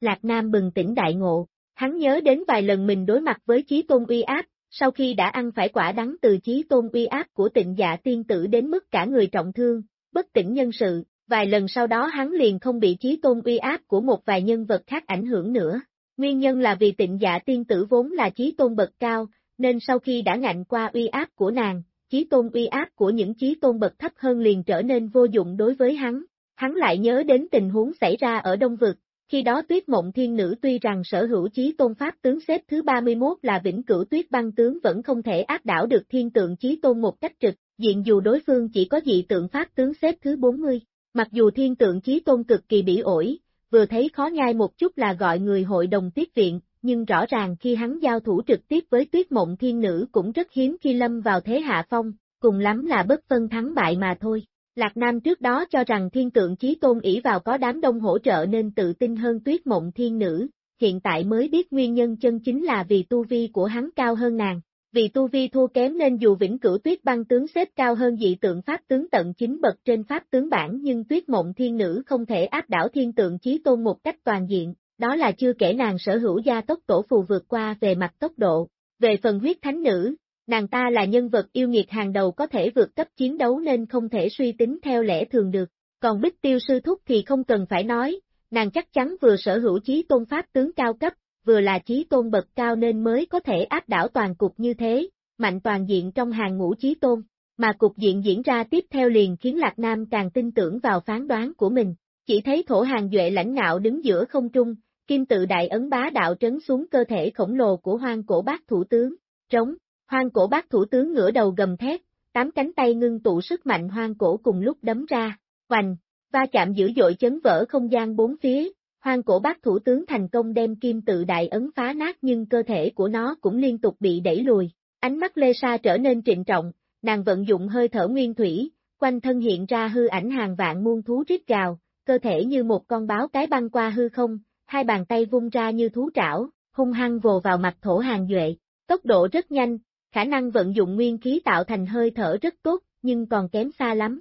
Lạc Nam bừng tỉnh đại ngộ, hắn nhớ đến vài lần mình đối mặt với chí tôn uy áp, sau khi đã ăn phải quả đắng từ chí tôn uy áp của tịnh dạ tiên tử đến mức cả người trọng thương, bất tỉnh nhân sự, vài lần sau đó hắn liền không bị chí tôn uy áp của một vài nhân vật khác ảnh hưởng nữa. Nguyên nhân là vì tịnh dạ tiên tử vốn là chí tôn bậc cao, nên sau khi đã ngạnh qua uy áp của nàng, chí tôn uy áp của những chí tôn bậc thấp hơn liền trở nên vô dụng đối với hắn. Hắn lại nhớ đến tình huống xảy ra ở Đông Vực, khi đó tuyết mộng thiên nữ tuy rằng sở hữu chí tôn pháp tướng xếp thứ 31 là vĩnh cửu tuyết băng tướng vẫn không thể áp đảo được thiên tượng chí tôn một cách trực, diện dù đối phương chỉ có dị tượng pháp tướng xếp thứ 40. Mặc dù thiên tượng chí tôn cực kỳ bỉ ổi, vừa thấy khó nhai một chút là gọi người hội đồng tiết viện, nhưng rõ ràng khi hắn giao thủ trực tiếp với tuyết mộng thiên nữ cũng rất hiếm khi lâm vào thế hạ phong, cùng lắm là bất phân thắng bại mà thôi. Lạc Nam trước đó cho rằng thiên tượng chí tôn ỷ vào có đám đông hỗ trợ nên tự tin hơn tuyết mộng thiên nữ, hiện tại mới biết nguyên nhân chân chính là vì tu vi của hắn cao hơn nàng. Vì tu vi thua kém nên dù vĩnh cửu tuyết băng tướng xếp cao hơn dị tượng pháp tướng tận chính bậc trên pháp tướng bản nhưng tuyết mộng thiên nữ không thể áp đảo thiên tượng chí tôn một cách toàn diện, đó là chưa kể nàng sở hữu gia tốc tổ phù vượt qua về mặt tốc độ. Về phần huyết thánh nữ, nàng ta là nhân vật yêu nghiệt hàng đầu có thể vượt cấp chiến đấu nên không thể suy tính theo lẽ thường được, còn bích tiêu sư thúc thì không cần phải nói, nàng chắc chắn vừa sở hữu chí tôn pháp tướng cao cấp, vừa là chí tôn bậc cao nên mới có thể áp đảo toàn cục như thế, mạnh toàn diện trong hàng ngũ chí tôn, mà cục diện diễn ra tiếp theo liền khiến Lạc Nam càng tin tưởng vào phán đoán của mình, chỉ thấy thổ hàng duệ lãnh ngạo đứng giữa không trung, kim tự đại ấn bá đạo trấn xuống cơ thể khổng lồ của hoang cổ bác thủ tướng, trống, hoang cổ bác thủ tướng ngửa đầu gầm thét, tám cánh tay ngưng tụ sức mạnh hoang cổ cùng lúc đấm ra, hoành, va chạm dữ dội chấn vỡ không gian bốn phía, hoang cổ bác thủ tướng thành công đem kim tự đại ấn phá nát nhưng cơ thể của nó cũng liên tục bị đẩy lùi, ánh mắt Lê Sa trở nên trịnh trọng, nàng vận dụng hơi thở nguyên thủy, quanh thân hiện ra hư ảnh hàng vạn muôn thú rít gào, cơ thể như một con báo cái băng qua hư không, hai bàn tay vung ra như thú trảo, hung hăng vồ vào mặt thổ hàng duệ, tốc độ rất nhanh, khả năng vận dụng nguyên khí tạo thành hơi thở rất tốt, nhưng còn kém xa lắm.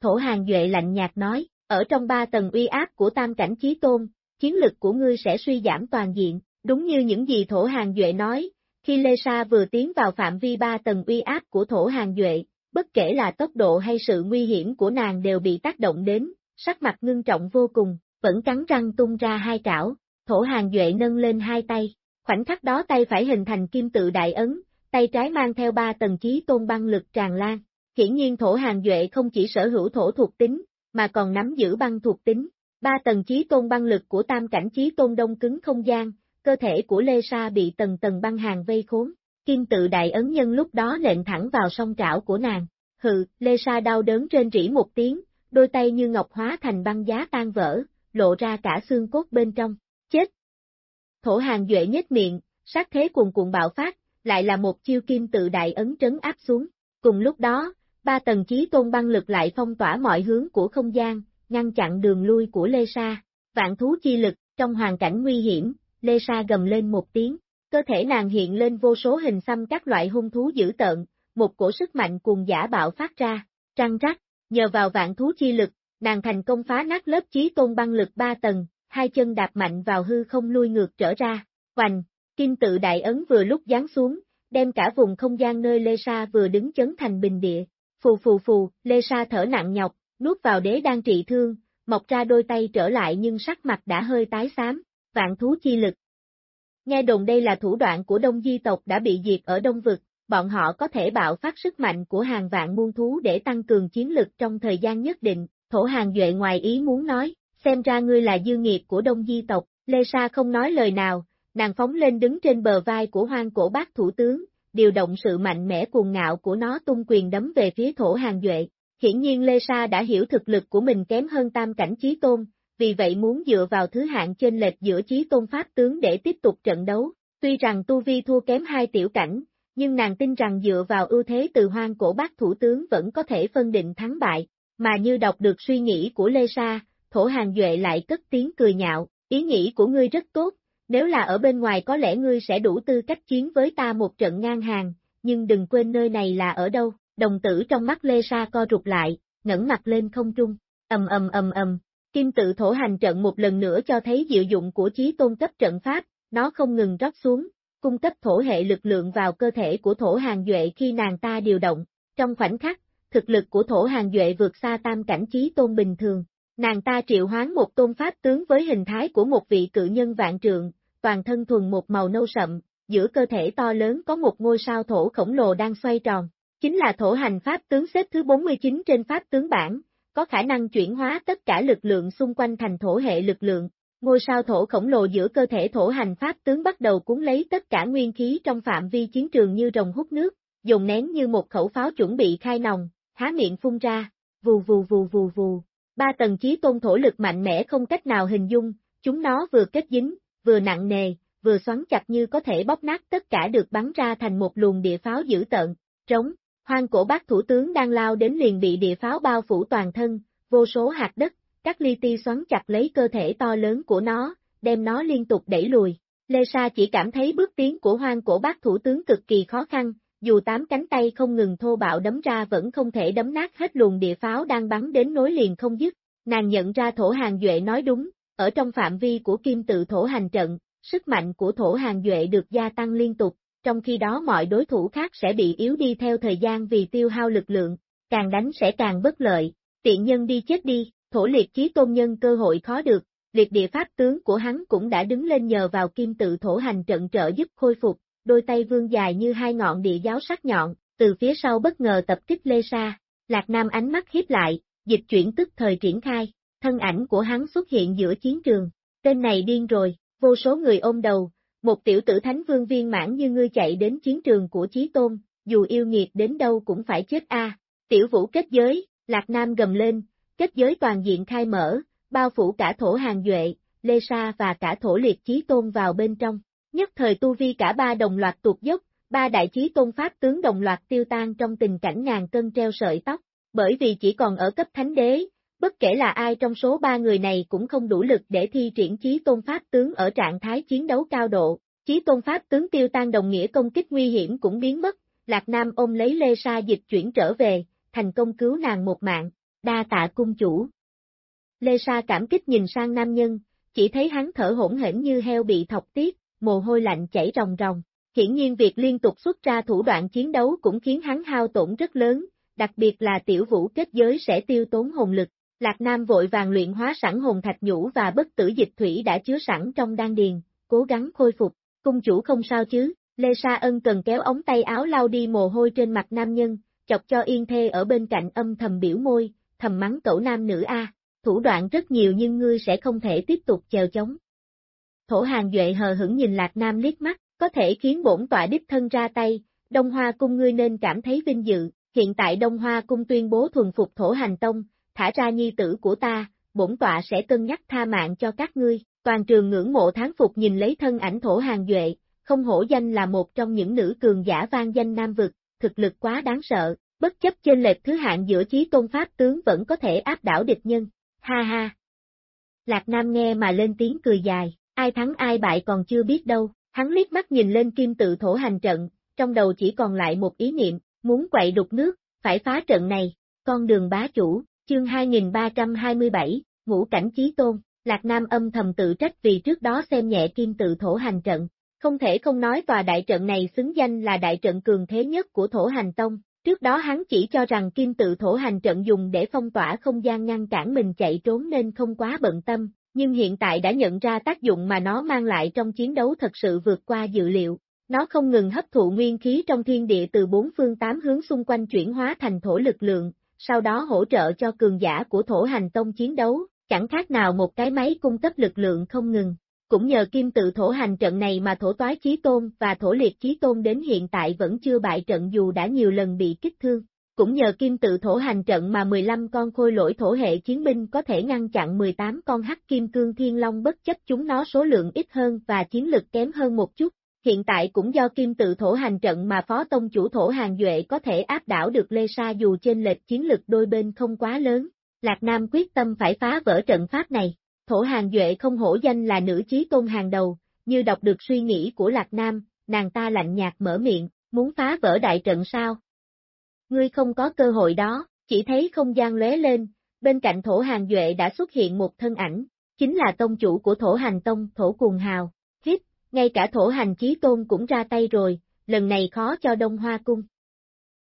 Thổ hàng duệ lạnh nhạt nói, ở trong ba tầng uy áp của tam cảnh chí tôn, chiến lực của ngươi sẽ suy giảm toàn diện, đúng như những gì thổ hàng duệ nói, khi Lê Sa vừa tiến vào phạm vi ba tầng uy áp của thổ hàng duệ, bất kể là tốc độ hay sự nguy hiểm của nàng đều bị tác động đến, sắc mặt ngưng trọng vô cùng, vẫn cắn răng tung ra hai trảo, thổ hàng duệ nâng lên hai tay, khoảnh khắc đó tay phải hình thành kim tự đại ấn, tay trái mang theo ba tầng chí tôn băng lực tràn lan. Hiển nhiên thổ hàng duệ không chỉ sở hữu thổ thuộc tính, mà còn nắm giữ băng thuộc tính. Ba tầng chí tôn băng lực của tam cảnh chí tôn đông cứng không gian, cơ thể của Lê Sa bị tầng tầng băng hàng vây khốn. Kim tự đại ấn nhân lúc đó lệnh thẳng vào song trảo của nàng. Hừ, Lê Sa đau đớn trên rỉ một tiếng, đôi tay như ngọc hóa thành băng giá tan vỡ, lộ ra cả xương cốt bên trong. Chết! Thổ hàng duệ nhếch miệng, sát thế cuồn cuộn bạo phát, lại là một chiêu kim tự đại ấn trấn áp xuống. Cùng lúc đó, ba tầng chí tôn băng lực lại phong tỏa mọi hướng của không gian, ngăn chặn đường lui của Lê Sa. Vạn thú chi lực, trong hoàn cảnh nguy hiểm, Lê Sa gầm lên một tiếng, cơ thể nàng hiện lên vô số hình xăm các loại hung thú dữ tợn, một cổ sức mạnh cuồng giả bạo phát ra, trăng rắc, nhờ vào vạn thú chi lực, nàng thành công phá nát lớp chí tôn băng lực ba tầng, hai chân đạp mạnh vào hư không lui ngược trở ra, hoành, kim tự đại ấn vừa lúc giáng xuống, đem cả vùng không gian nơi Lê Sa vừa đứng chấn thành bình địa, phù phù phù, Lê Sa thở nặng nhọc, nuốt vào đế đang trị thương, mọc ra đôi tay trở lại nhưng sắc mặt đã hơi tái xám, vạn thú chi lực. Nghe đồn đây là thủ đoạn của đông di tộc đã bị diệt ở đông vực, bọn họ có thể bạo phát sức mạnh của hàng vạn muôn thú để tăng cường chiến lực trong thời gian nhất định, thổ hàng duệ ngoài ý muốn nói, xem ra ngươi là dư nghiệp của đông di tộc, Lê Sa không nói lời nào, nàng phóng lên đứng trên bờ vai của hoang cổ bác thủ tướng, điều động sự mạnh mẽ cuồng ngạo của nó tung quyền đấm về phía thổ hàng duệ. Hiển nhiên Lê Sa đã hiểu thực lực của mình kém hơn tam cảnh trí tôn, vì vậy muốn dựa vào thứ hạng trên lệch giữa trí tôn pháp tướng để tiếp tục trận đấu. Tuy rằng tu vi thua kém hai tiểu cảnh, nhưng nàng tin rằng dựa vào ưu thế từ hoang cổ bác thủ tướng vẫn có thể phân định thắng bại, mà như đọc được suy nghĩ của Lê Sa, thổ hàng duệ lại cất tiếng cười nhạo, ý nghĩ của ngươi rất tốt, nếu là ở bên ngoài có lẽ ngươi sẽ đủ tư cách chiến với ta một trận ngang hàng, nhưng đừng quên nơi này là ở đâu, đồng tử trong mắt Lê Sa co rụt lại, ngẩng mặt lên không trung, ầm ầm ầm ầm, kim tự thổ hành trận một lần nữa cho thấy diệu dụng của chí tôn cấp trận pháp, nó không ngừng rót xuống, cung cấp thổ hệ lực lượng vào cơ thể của thổ hàng duệ khi nàng ta điều động, trong khoảnh khắc, thực lực của thổ hàng duệ vượt xa tam cảnh chí tôn bình thường. Nàng ta triệu hoán một tôn pháp tướng với hình thái của một vị cự nhân vạn trượng, toàn thân thuần một màu nâu sậm, giữa cơ thể to lớn có một ngôi sao thổ khổng lồ đang xoay tròn, chính là thổ hành pháp tướng xếp thứ 49 trên pháp tướng bảng, có khả năng chuyển hóa tất cả lực lượng xung quanh thành thổ hệ lực lượng. Ngôi sao thổ khổng lồ giữa cơ thể thổ hành pháp tướng bắt đầu cuốn lấy tất cả nguyên khí trong phạm vi chiến trường như rồng hút nước, dùng nén như một khẩu pháo chuẩn bị khai nòng, há miệng phun ra, vù vù vù vù vù. Ba tầng chí tôn thổ lực mạnh mẽ không cách nào hình dung, chúng nó vừa kết dính, vừa nặng nề, vừa xoắn chặt như có thể bóp nát tất cả được bắn ra thành một luồng địa pháo dữ tợn, trống, hoang cổ bác thủ tướng đang lao đến liền bị địa pháo bao phủ toàn thân, vô số hạt đất, các ly ti xoắn chặt lấy cơ thể to lớn của nó, đem nó liên tục đẩy lùi. Lê Sa chỉ cảm thấy bước tiến của hoang cổ bác thủ tướng cực kỳ khó khăn, dù tám cánh tay không ngừng thô bạo đấm ra vẫn không thể đấm nát hết luồng địa pháo đang bắn đến nối liền không dứt. Nàng nhận ra thổ hàng duệ nói đúng, ở trong phạm vi của kim tự thổ hành trận, sức mạnh của thổ hàng duệ được gia tăng liên tục, trong khi đó mọi đối thủ khác sẽ bị yếu đi theo thời gian vì tiêu hao lực lượng, càng đánh sẽ càng bất lợi, tiện nhân đi chết đi, thổ liệt chí tôn nhân cơ hội khó được, liệt địa pháp tướng của hắn cũng đã đứng lên nhờ vào kim tự thổ hành trận trợ giúp khôi phục, đôi tay vương dài như hai ngọn địa giáo sắc nhọn, từ phía sau bất ngờ tập kích Lê Sa, Lạc Nam ánh mắt hiếp lại, dịch chuyển tức thời triển khai, thân ảnh của hắn xuất hiện giữa chiến trường, tên này điên rồi, vô số người ôm đầu, một tiểu tử thánh vương viên mãn như ngươi chạy đến chiến trường của Chí Tôn, dù yêu nghiệt đến đâu cũng phải chết a. Tiểu vũ kết giới, Lạc Nam gầm lên, kết giới toàn diện khai mở, bao phủ cả thổ hàng duệ, Lê Sa và cả thổ liệt Chí Tôn vào bên trong. Nhất thời tu vi cả ba đồng loạt tụt dốc, ba đại chí tôn pháp tướng đồng loạt tiêu tan trong tình cảnh ngàn cân treo sợi tóc, bởi vì chỉ còn ở cấp thánh đế, bất kể là ai trong số ba người này cũng không đủ lực để thi triển chí tôn pháp tướng ở trạng thái chiến đấu cao độ, chí tôn pháp tướng tiêu tan đồng nghĩa công kích nguy hiểm cũng biến mất, Lạc Nam ôm lấy Lê Sa dịch chuyển trở về, thành công cứu nàng một mạng, đa tạ cung chủ. Lê Sa cảm kích nhìn sang nam nhân, chỉ thấy hắn thở hỗn hển như heo bị thọc tiết, mồ hôi lạnh chảy ròng ròng. Hiển nhiên việc liên tục xuất ra thủ đoạn chiến đấu cũng khiến hắn hao tổn rất lớn, đặc biệt là tiểu vũ kết giới sẽ tiêu tốn hồn lực. Lạc Nam vội vàng luyện hóa sẵn hồn thạch nhũ và bất tử dịch thủy đã chứa sẵn trong đan điền, cố gắng khôi phục. Cung chủ không sao chứ, Lê Sa Ân cần kéo ống tay áo lau đi mồ hôi trên mặt nam nhân, chọc cho yên thê ở bên cạnh âm thầm biểu môi, thầm mắng cậu nam nữ A, thủ đoạn rất nhiều nhưng ngươi sẽ không thể tiếp tục chèo chống. Thổ hàng duệ hờ hững nhìn Lạc Nam liếc mắt, có thể khiến bổn tọa đích thân ra tay, Đông Hoa Cung ngươi nên cảm thấy vinh dự, hiện tại Đông Hoa Cung tuyên bố thuần phục thổ hành tông, thả ra nhi tử của ta, bổn tọa sẽ cân nhắc tha mạng cho các ngươi, toàn trường ngưỡng mộ tháng phục nhìn lấy thân ảnh thổ hàng duệ, không hổ danh là một trong những nữ cường giả vang danh Nam Vực, thực lực quá đáng sợ, bất chấp trên lệch thứ hạng giữa chí tôn pháp tướng vẫn có thể áp đảo địch nhân, ha ha. Lạc Nam nghe mà lên tiếng cười dài, ai thắng ai bại còn chưa biết đâu, hắn liếc mắt nhìn lên kim tự thổ hành trận, trong đầu chỉ còn lại một ý niệm, muốn quậy đục nước, phải phá trận này, con đường bá chủ, chương 2327, ngũ cảnh chí tôn, Lạc Nam âm thầm tự trách vì trước đó xem nhẹ kim tự thổ hành trận, không thể không nói tòa đại trận này xứng danh là đại trận cường thế nhất của thổ hành tông, trước đó hắn chỉ cho rằng kim tự thổ hành trận dùng để phong tỏa không gian ngăn cản mình chạy trốn nên không quá bận tâm, nhưng hiện tại đã nhận ra tác dụng mà nó mang lại trong chiến đấu thật sự vượt qua dự liệu. Nó không ngừng hấp thụ nguyên khí trong thiên địa từ bốn phương tám hướng xung quanh chuyển hóa thành thổ lực lượng, sau đó hỗ trợ cho cường giả của thổ hành tông chiến đấu, chẳng khác nào một cái máy cung cấp lực lượng không ngừng. Cũng nhờ kim tự thổ hành trận này mà thổ toái chí tôn và thổ liệt chí tôn đến hiện tại vẫn chưa bại trận dù đã nhiều lần bị kích thương. Cũng nhờ kim tự thổ hành trận mà 15 con khôi lỗi thổ hệ chiến binh có thể ngăn chặn 18 con hắc kim cương thiên long bất chấp chúng nó số lượng ít hơn và chiến lực kém hơn một chút hiện tại cũng do kim tự thổ hành trận mà phó tông chủ thổ hàng duệ có thể áp đảo được Lê Sa dù trên lệch chiến lực đôi bên không quá lớn. Lạc Nam quyết tâm phải phá vỡ trận pháp này. Thổ hàng duệ không hổ danh là nữ chí tôn hàng đầu, như đọc được suy nghĩ của Lạc Nam, nàng ta lạnh nhạt mở miệng, muốn phá vỡ đại trận sao? Ngươi không có cơ hội đó, chỉ thấy không gian lóe lên, bên cạnh thổ hàng duệ đã xuất hiện một thân ảnh, chính là tông chủ của thổ hành tông, thổ cuồng hào, hít, ngay cả thổ hành chí tôn cũng ra tay rồi, lần này khó cho Đông Hoa Cung.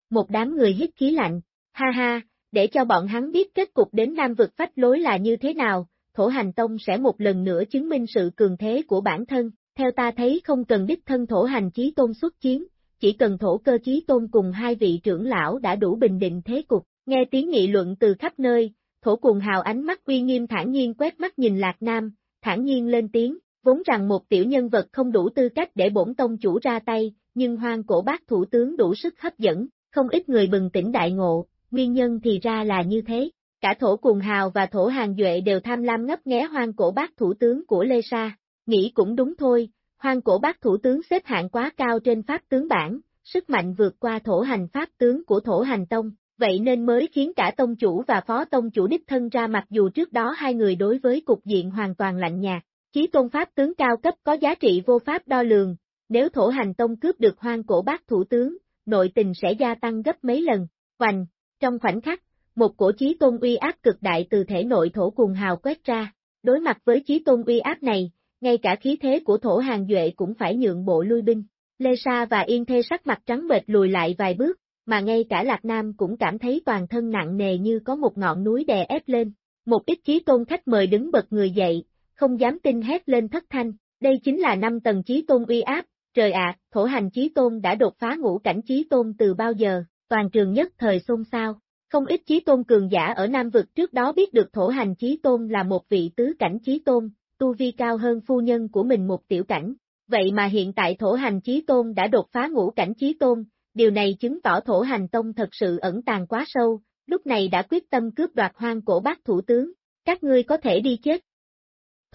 Một đám người hít khí lạnh, ha ha, để cho bọn hắn biết kết cục đến Nam vực phách lối là như thế nào, thổ hành tông sẽ một lần nữa chứng minh sự cường thế của bản thân, theo ta thấy không cần đích thân thổ hành chí tôn xuất chiến, chỉ cần thổ cơ chí tôn cùng hai vị trưởng lão đã đủ bình định thế cục, nghe tiếng nghị luận từ khắp nơi, thổ cuồng hào ánh mắt uy nghiêm thản nhiên quét mắt nhìn Lạc Nam, thản nhiên lên tiếng, vốn rằng một tiểu nhân vật không đủ tư cách để bổn tông chủ ra tay, nhưng hoang cổ bác thủ tướng đủ sức hấp dẫn, không ít người bừng tỉnh đại ngộ, nguyên nhân thì ra là như thế. Cả thổ cuồng hào và thổ hàng duệ đều tham lam ngấp nghé hoang cổ bác thủ tướng của Lê Sa, nghĩ cũng đúng thôi, hoang cổ bác thủ tướng xếp hạng quá cao trên pháp tướng bản, sức mạnh vượt qua thổ hành pháp tướng của thổ hành tông, vậy nên mới khiến cả tông chủ và phó tông chủ đích thân ra mặc dù trước đó hai người đối với cục diện hoàn toàn lạnh nhạt, chí tôn pháp tướng cao cấp có giá trị vô pháp đo lường, nếu thổ hành tông cướp được hoang cổ bác thủ tướng, nội tình sẽ gia tăng gấp mấy lần, hoành, trong khoảnh khắc, một cổ chí tôn uy áp cực đại từ thể nội thổ cùng hào quét ra, đối mặt với chí tôn uy áp này, ngay cả khí thế của thổ hàng duệ cũng phải nhượng bộ lui binh. Lê Sa và Yên Thê sắc mặt trắng bệch lùi lại vài bước, mà ngay cả Lạc Nam cũng cảm thấy toàn thân nặng nề như có một ngọn núi đè ép lên. Một ít chí tôn khách mời đứng bật người dậy, không dám tin hét lên thất thanh, đây chính là năm tầng chí tôn uy áp, trời ạ, thổ hành chí tôn đã đột phá ngũ cảnh chí tôn từ bao giờ, toàn trường nhất thời xôn xao. Không ít chí tôn cường giả ở Nam Vực trước đó biết được thổ hành chí tôn là một vị tứ cảnh chí tôn, tu vi cao hơn phu nhân của mình một tiểu cảnh. Vậy mà hiện tại thổ hành chí tôn đã đột phá ngũ cảnh chí tôn, điều này chứng tỏ thổ hành tông thật sự ẩn tàng quá sâu, lúc này đã quyết tâm cướp đoạt hoang cổ bác thủ tướng, các ngươi có thể đi chết.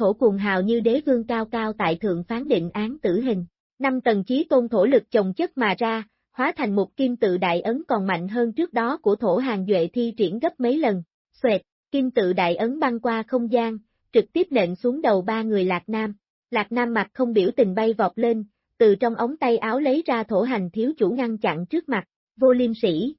Thổ cuồng hào như đế vương cao cao tại thượng phán định án tử hình, năm tầng chí tôn thổ lực chồng chất mà ra, hóa thành một kim tự đại ấn còn mạnh hơn trước đó của thổ hàng duệ thi triển gấp mấy lần, xoẹt, kim tự đại ấn băng qua không gian, trực tiếp nện xuống đầu ba người Lạc Nam. Lạc Nam mặt không biểu tình bay vọt lên, từ trong ống tay áo lấy ra thổ hành thiếu chủ ngăn chặn trước mặt, vô liêm sĩ.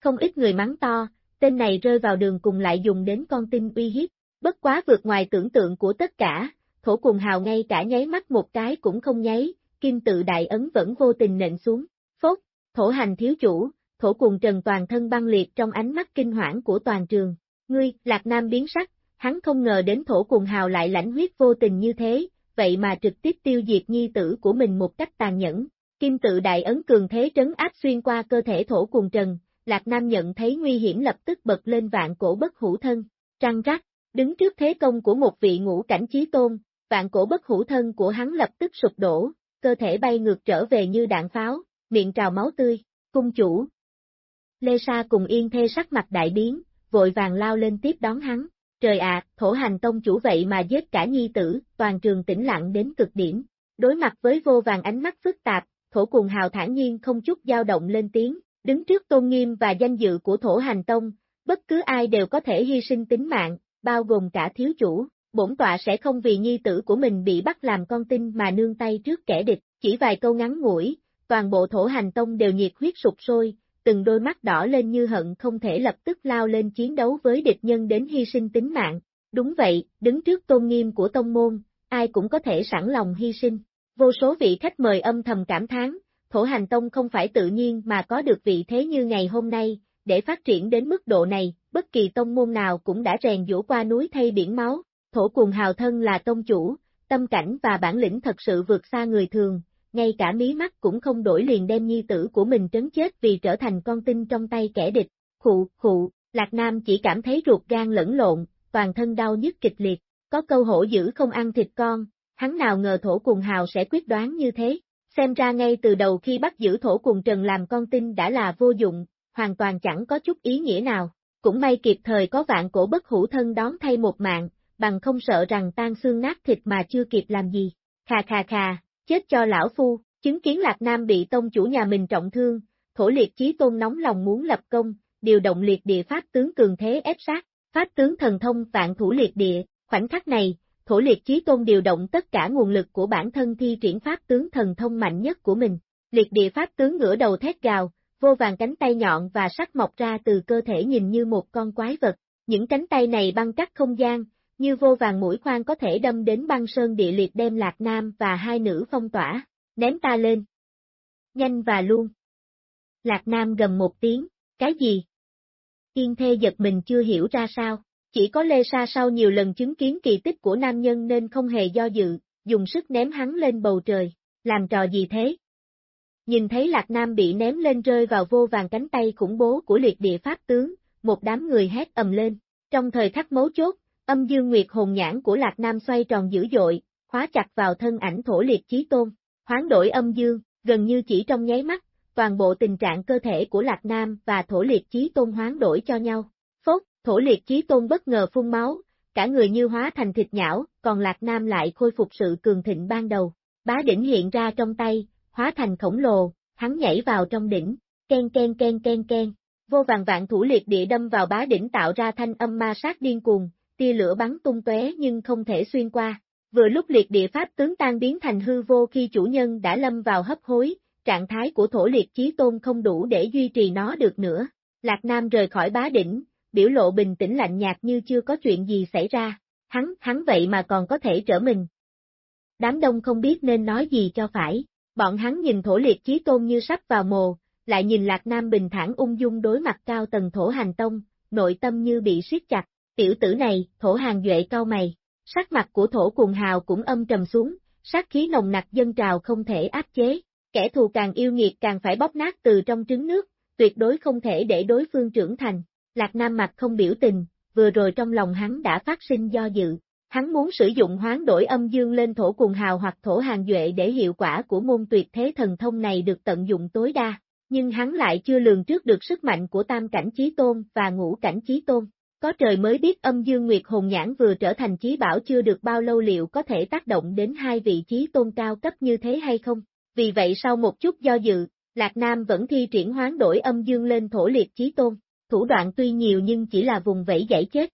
Không ít người mắng to, tên này rơi vào đường cùng lại dùng đến con tin uy hiếp, bất quá vượt ngoài tưởng tượng của tất cả, thổ cùng hào ngay cả nháy mắt một cái cũng không nháy, kim tự đại ấn vẫn vô tình nện xuống, phốt, thổ hành thiếu chủ, thổ cùng trần toàn thân băng liệt trong ánh mắt kinh hoảng của toàn trường, ngươi, lạc nam biến sắc, hắn không ngờ đến thổ cùng hào lại lãnh huyết vô tình như thế, vậy mà trực tiếp tiêu diệt nhi tử của mình một cách tàn nhẫn. Kim tự đại ấn cường thế trấn áp xuyên qua cơ thể thổ cùng trần, Lạc Nam nhận thấy nguy hiểm lập tức bật lên vạn cổ bất hủ thân, trăng rắc, đứng trước thế công của một vị ngũ cảnh chí tôn, vạn cổ bất hủ thân của hắn lập tức sụp đổ, cơ thể bay ngược trở về như đạn pháo, miệng trào máu tươi, cung chủ. Lê Sa cùng yên thê sắc mặt đại biến, vội vàng lao lên tiếp đón hắn, Trời ạ, thổ hành tông chủ vậy mà giết cả nhi tử, toàn trường tĩnh lặng đến cực điểm. Đối mặt với vô vàng ánh mắt phức tạp, thổ cùng hào thản nhiên không chút dao động lên tiếng, đứng trước tôn nghiêm và danh dự của thổ hành tông, bất cứ ai đều có thể hy sinh tính mạng, bao gồm cả thiếu chủ, bổn tọa sẽ không vì nhi tử của mình bị bắt làm con tin mà nương tay trước kẻ địch, chỉ vài câu ngắn ngủi, toàn bộ thổ hành tông đều nhiệt huyết sụp sôi, từng đôi mắt đỏ lên như hận không thể lập tức lao lên chiến đấu với địch nhân đến hy sinh tính mạng. Đúng vậy, đứng trước tôn nghiêm của tông môn, ai cũng có thể sẵn lòng hy sinh. Vô số vị khách mời âm thầm cảm thán, thổ hành tông không phải tự nhiên mà có được vị thế như ngày hôm nay, để phát triển đến mức độ này, bất kỳ tông môn nào cũng đã rèn dũa qua núi thay biển máu, thổ cùng hào thân là tông chủ, tâm cảnh và bản lĩnh thật sự vượt xa người thường, ngay cả mí mắt cũng không đổi liền đem nhi tử của mình trấn chết vì trở thành con tin trong tay kẻ địch. Khụ, khụ, Lạc Nam chỉ cảm thấy ruột gan lẫn lộn, toàn thân đau nhức kịch liệt, có câu hổ dữ không ăn thịt con, hắn nào ngờ thổ cùng hào sẽ quyết đoán như thế. Xem ra ngay từ đầu khi bắt giữ thổ cùng trần làm con tin đã là vô dụng, hoàn toàn chẳng có chút ý nghĩa nào. Cũng may kịp thời có vạn cổ bất hủ thân đón thay một mạng, bằng không sợ rằng tan xương nát thịt mà chưa kịp làm gì. Khà khà khà, chết cho lão phu, chứng kiến Lạc Nam bị tông chủ nhà mình trọng thương, thổ liệt chí tôn nóng lòng muốn lập công, điều động liệt địa pháp tướng cường thế ép sát, pháp tướng thần thông vạn thủ liệt địa, khoảnh khắc này, thổ liệt chí tôn điều động tất cả nguồn lực của bản thân thi triển pháp tướng thần thông mạnh nhất của mình, liệt địa pháp tướng ngửa đầu thét gào, vô vàng cánh tay nhọn và sắc mọc ra từ cơ thể nhìn như một con quái vật, những cánh tay này băng cắt không gian, như vô vàng mũi khoan có thể đâm đến băng sơn địa liệt đem Lạc Nam và hai nữ phong tỏa, ném ta lên. Nhanh và luôn. Lạc Nam gầm một tiếng, cái gì? Yên thê giật mình chưa hiểu ra sao, chỉ có Lê Sa sau nhiều lần chứng kiến kỳ tích của nam nhân nên không hề do dự, dùng sức ném hắn lên bầu trời, làm trò gì thế? Nhìn thấy Lạc Nam bị ném lên rơi vào vô vàng cánh tay khủng bố của liệt địa pháp tướng, một đám người hét ầm lên. Trong thời khắc mấu chốt, âm dương nguyệt hồn nhãn của Lạc Nam xoay tròn dữ dội, khóa chặt vào thân ảnh thổ liệt chí tôn, hoán đổi âm dương, gần như chỉ trong nháy mắt, toàn bộ tình trạng cơ thể của Lạc Nam và thổ liệt chí tôn hoán đổi cho nhau. Phốt, thổ liệt chí tôn bất ngờ phun máu, cả người như hóa thành thịt nhão, còn Lạc Nam lại khôi phục sự cường thịnh ban đầu. Bá đỉnh hiện ra trong tay, hóa thành khổng lồ, hắn nhảy vào trong đỉnh, ken ken ken ken ken, vô vàng vạn thủ liệt địa đâm vào bá đỉnh tạo ra thanh âm ma sát điên cuồng, tia lửa bắn tung tóe nhưng không thể xuyên qua. Vừa lúc liệt địa pháp tướng tan biến thành hư vô khi chủ nhân đã lâm vào hấp hối, trạng thái của thổ liệt chí tôn không đủ để duy trì nó được nữa. Lạc Nam rời khỏi bá đỉnh, biểu lộ bình tĩnh lạnh nhạt như chưa có chuyện gì xảy ra, hắn, hắn vậy mà còn có thể trở mình. Đám đông không biết nên nói gì cho phải, bọn hắn nhìn thổ liệt chí tôn như sắp vào mồ, lại nhìn Lạc Nam bình thản ung dung đối mặt cao tầng thổ hành tông, nội tâm như bị siết chặt, tiểu tử này, thổ hàng duệ cao mày, sắc mặt của thổ cuồng hào cũng âm trầm xuống, sát khí nồng nặc dân trào không thể áp chế, kẻ thù càng yêu nghiệt càng phải bóp nát từ trong trứng nước, tuyệt đối không thể để đối phương trưởng thành, Lạc Nam mặt không biểu tình, vừa rồi trong lòng hắn đã phát sinh do dự, hắn muốn sử dụng hoán đổi âm dương lên thổ cùng hào hoặc thổ hàng duệ để hiệu quả của môn tuyệt thế thần thông này được tận dụng tối đa, nhưng hắn lại chưa lường trước được sức mạnh của tam cảnh chí tôn và ngũ cảnh chí tôn. Có trời mới biết âm dương nguyệt hồn nhãn vừa trở thành chí bảo chưa được bao lâu liệu có thể tác động đến hai vị trí tôn cao cấp như thế hay không. Vì vậy sau một chút do dự, Lạc Nam vẫn thi triển hoán đổi âm dương lên thổ liệt chí tôn. Thủ đoạn tuy nhiều nhưng chỉ là vùng vẫy giải chết.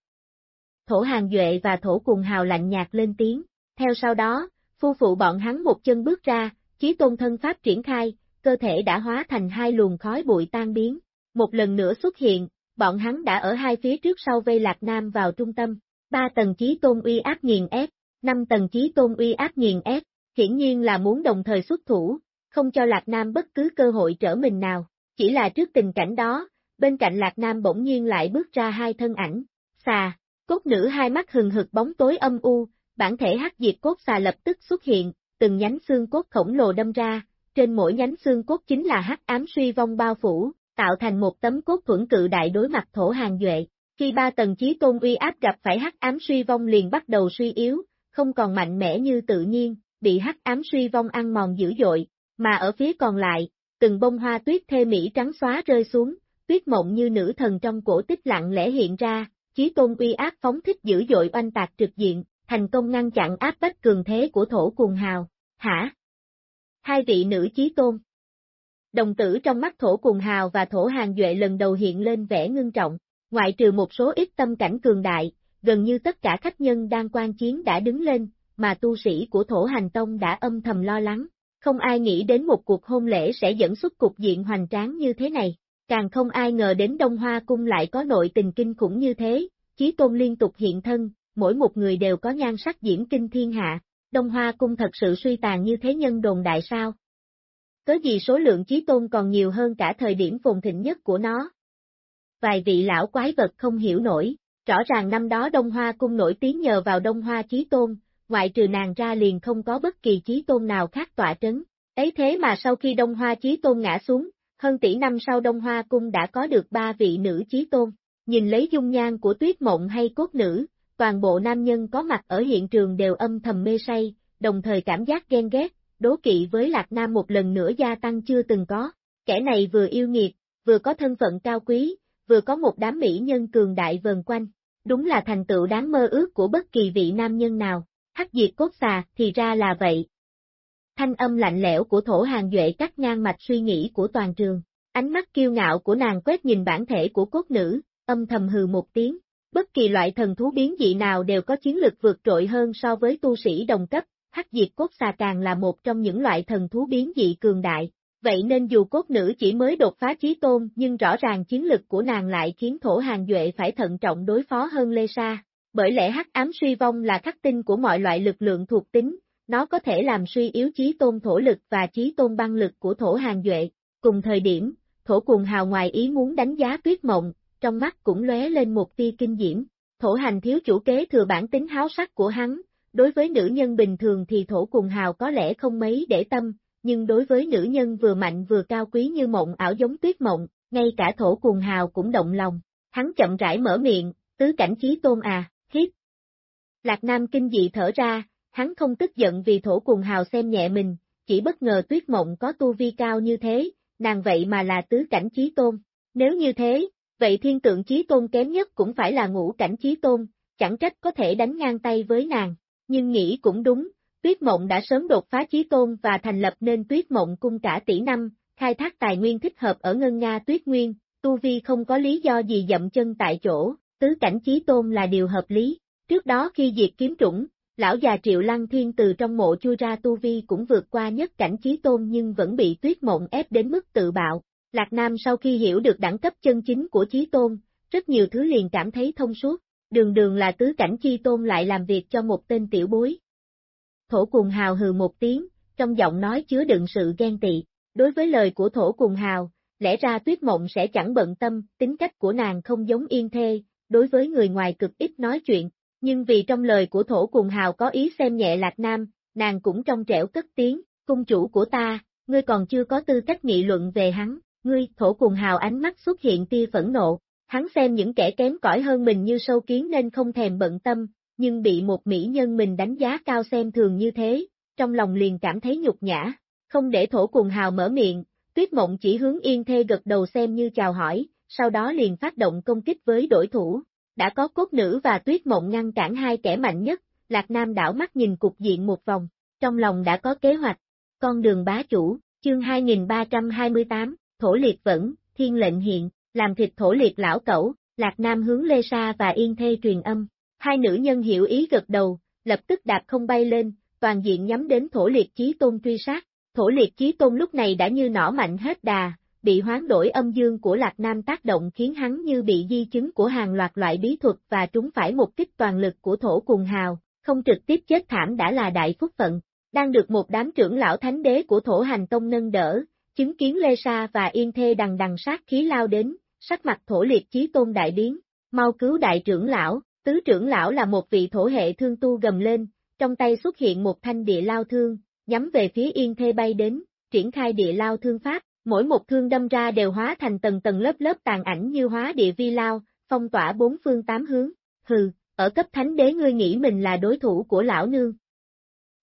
Thổ hàng duệ và thổ cùng hào lạnh nhạt lên tiếng. Theo sau đó, phu phụ bọn hắn một chân bước ra, chí tôn thân pháp triển khai, cơ thể đã hóa thành hai luồng khói bụi tan biến. Một lần nữa xuất hiện, bọn hắn đã ở hai phía trước sau vây Lạc Nam vào trung tâm, ba tầng chí tôn uy áp nghiền ép, năm tầng chí tôn uy áp nghiền ép, hiển nhiên là muốn đồng thời xuất thủ, không cho Lạc Nam bất cứ cơ hội trở mình nào, chỉ là trước tình cảnh đó, bên cạnh Lạc Nam bỗng nhiên lại bước ra hai thân ảnh, xà, cốt nữ hai mắt hừng hực bóng tối âm u, bản thể hắc diệt cốt xà lập tức xuất hiện, từng nhánh xương cốt khổng lồ đâm ra, trên mỗi nhánh xương cốt chính là hắc ám suy vong bao phủ, tạo thành một tấm cốt thuẫn cự đại đối mặt thổ hàng duệ. Khi ba tầng chí tôn uy áp gặp phải hắc ám suy vong liền bắt đầu suy yếu, không còn mạnh mẽ như tự nhiên, bị hắc ám suy vong ăn mòn dữ dội, mà ở phía còn lại, từng bông hoa tuyết thê mỹ trắng xóa rơi xuống, tuyết mộng như nữ thần trong cổ tích lặng lẽ hiện ra, chí tôn uy áp phóng thích dữ dội oanh tạc trực diện, thành công ngăn chặn áp bách cường thế của thổ cuồng hào. Hả? Hai vị nữ chí tôn. Đồng tử trong mắt thổ cuồng hào và thổ hàng duệ lần đầu hiện lên vẻ ngưng trọng, ngoại trừ một số ít tâm cảnh cường đại, gần như tất cả khách nhân đang quan chiến đã đứng lên, mà tu sĩ của thổ hành tông đã âm thầm lo lắng. Không ai nghĩ đến một cuộc hôn lễ sẽ dẫn xuất cục diện hoành tráng như thế này, càng không ai ngờ đến Đông Hoa Cung lại có nội tình kinh khủng như thế, chí tôn liên tục hiện thân, mỗi một người đều có nhan sắc diễm kinh thiên hạ, Đông Hoa Cung thật sự suy tàn như thế nhân đồn đại sao? Có gì số lượng chí tôn còn nhiều hơn cả thời điểm phồn thịnh nhất của nó? Vài vị lão quái vật không hiểu nổi, rõ ràng năm đó Đông Hoa Cung nổi tiếng nhờ vào Đông Hoa chí tôn, ngoại trừ nàng ra liền không có bất kỳ chí tôn nào khác tọa trấn. Ấy thế mà sau khi Đông Hoa chí tôn ngã xuống, hơn tỷ năm sau Đông Hoa Cung đã có được ba vị nữ chí tôn. Nhìn lấy dung nhan của tuyết mộng hay cốt nữ, toàn bộ nam nhân có mặt ở hiện trường đều âm thầm mê say, đồng thời cảm giác ghen ghét, đố kỵ với Lạc Nam một lần nữa gia tăng chưa từng có. Kẻ này vừa yêu nghiệt, vừa có thân phận cao quý, vừa có một đám mỹ nhân cường đại vần quanh. Đúng là thành tựu đáng mơ ước của bất kỳ vị nam nhân nào. Hắc diệt cốt xà thì ra là vậy. Thanh âm lạnh lẽo của thổ hàng duệ cắt ngang mạch suy nghĩ của toàn trường. Ánh mắt kiêu ngạo của nàng quét nhìn bản thể của cốt nữ, âm thầm hừ một tiếng. Bất kỳ loại thần thú biến dị nào đều có chiến lực vượt trội hơn so với tu sĩ đồng cấp, hắc diệt cốt xà càng là một trong những loại thần thú biến dị cường đại. Vậy nên dù cốt nữ chỉ mới đột phá trí tôn nhưng rõ ràng chiến lực của nàng lại khiến thổ hàng duệ phải thận trọng đối phó hơn Lê Sa. Bởi lẽ hắc ám suy vong là khắc tinh của mọi loại lực lượng thuộc tính, nó có thể làm suy yếu chí tôn thổ lực và chí tôn băng lực của thổ hàng duệ. Cùng thời điểm, thổ cuồng hào ngoài ý muốn đánh giá tuyết mộng, trong mắt cũng lóe lên một tia kinh diễm. Thổ hành thiếu chủ kế thừa bản tính háo sắc của hắn, đối với nữ nhân bình thường thì thổ cuồng hào có lẽ không mấy để tâm, nhưng đối với nữ nhân vừa mạnh vừa cao quý như mộng ảo giống tuyết mộng, ngay cả thổ cuồng hào cũng động lòng. Hắn chậm rãi mở miệng, tứ cảnh chí tôn à, khiếp. Lạc Nam kinh dị thở ra, hắn không tức giận vì thổ cùng hào xem nhẹ mình, chỉ bất ngờ tuyết mộng có tu vi cao như thế, nàng vậy mà là tứ cảnh trí tôn. Nếu như thế, vậy thiên tượng trí tôn kém nhất cũng phải là ngũ cảnh trí tôn, chẳng trách có thể đánh ngang tay với nàng. Nhưng nghĩ cũng đúng, tuyết mộng đã sớm đột phá trí tôn và thành lập nên tuyết mộng cung cả tỷ năm, khai thác tài nguyên thích hợp ở ngân Nga tuyết nguyên, tu vi không có lý do gì dậm chân tại chỗ, tứ cảnh trí tôn là điều hợp lý. Trước đó khi diệt kiếm trũng, lão già triệu lăng thiên từ trong mộ chui ra tu vi cũng vượt qua nhất cảnh chí tôn nhưng vẫn bị tuyết mộng ép đến mức tự bạo. Lạc Nam sau khi hiểu được đẳng cấp chân chính của chí tôn, rất nhiều thứ liền cảm thấy thông suốt, đường đường là tứ cảnh chi tôn lại làm việc cho một tên tiểu bối. Thổ cùng hào hừ một tiếng, trong giọng nói chứa đựng sự ghen tị, đối với lời của thổ cùng hào, lẽ ra tuyết mộng sẽ chẳng bận tâm, tính cách của nàng không giống yên thê, đối với người ngoài cực ít nói chuyện, nhưng vì trong lời của thổ cùng hào có ý xem nhẹ lạc nam, nàng cũng trong trẻo cất tiếng, cung chủ của ta, ngươi còn chưa có tư cách nghị luận về hắn, ngươi, thổ cùng hào ánh mắt xuất hiện tia phẫn nộ, hắn xem những kẻ kém cỏi hơn mình như sâu kiến nên không thèm bận tâm, nhưng bị một mỹ nhân mình đánh giá cao xem thường như thế, trong lòng liền cảm thấy nhục nhã, không để thổ cùng hào mở miệng, tuyết mộng chỉ hướng yên thê gật đầu xem như chào hỏi, sau đó liền phát động công kích với đổi thủ, đã có cốt nữ và tuyết mộng ngăn cản hai kẻ mạnh nhất, Lạc Nam đảo mắt nhìn cục diện một vòng, trong lòng đã có kế hoạch, con đường bá chủ, chương 2328, thổ liệt vẫn, thiên lệnh hiện, làm thịt thổ liệt lão cẩu, Lạc Nam hướng Lê Sa và Yên Thê truyền âm, hai nữ nhân hiểu ý gật đầu, lập tức đạp không bay lên, toàn diện nhắm đến thổ liệt chí tôn truy sát, thổ liệt chí tôn lúc này đã như nỏ mạnh hết đà, bị hoán đổi âm dương của Lạc Nam tác động khiến hắn như bị di chứng của hàng loạt loại bí thuật và trúng phải một kích toàn lực của thổ cùng hào, không trực tiếp chết thảm đã là đại phúc phận. Đang được một đám trưởng lão thánh đế của thổ hành tông nâng đỡ, chứng kiến Lê Sa và Yên Thê đằng đằng sát khí lao đến, sắc mặt thổ liệt chí tôn đại biến, mau cứu đại trưởng lão, tứ trưởng lão là một vị thổ hệ thương tu gầm lên, trong tay xuất hiện một thanh địa lao thương, nhắm về phía Yên Thê bay đến, triển khai địa lao thương pháp, mỗi một thương đâm ra đều hóa thành tầng tầng lớp lớp tàn ảnh như hóa địa vi lao, phong tỏa bốn phương tám hướng, hừ, ở cấp thánh đế ngươi nghĩ mình là đối thủ của lão nương.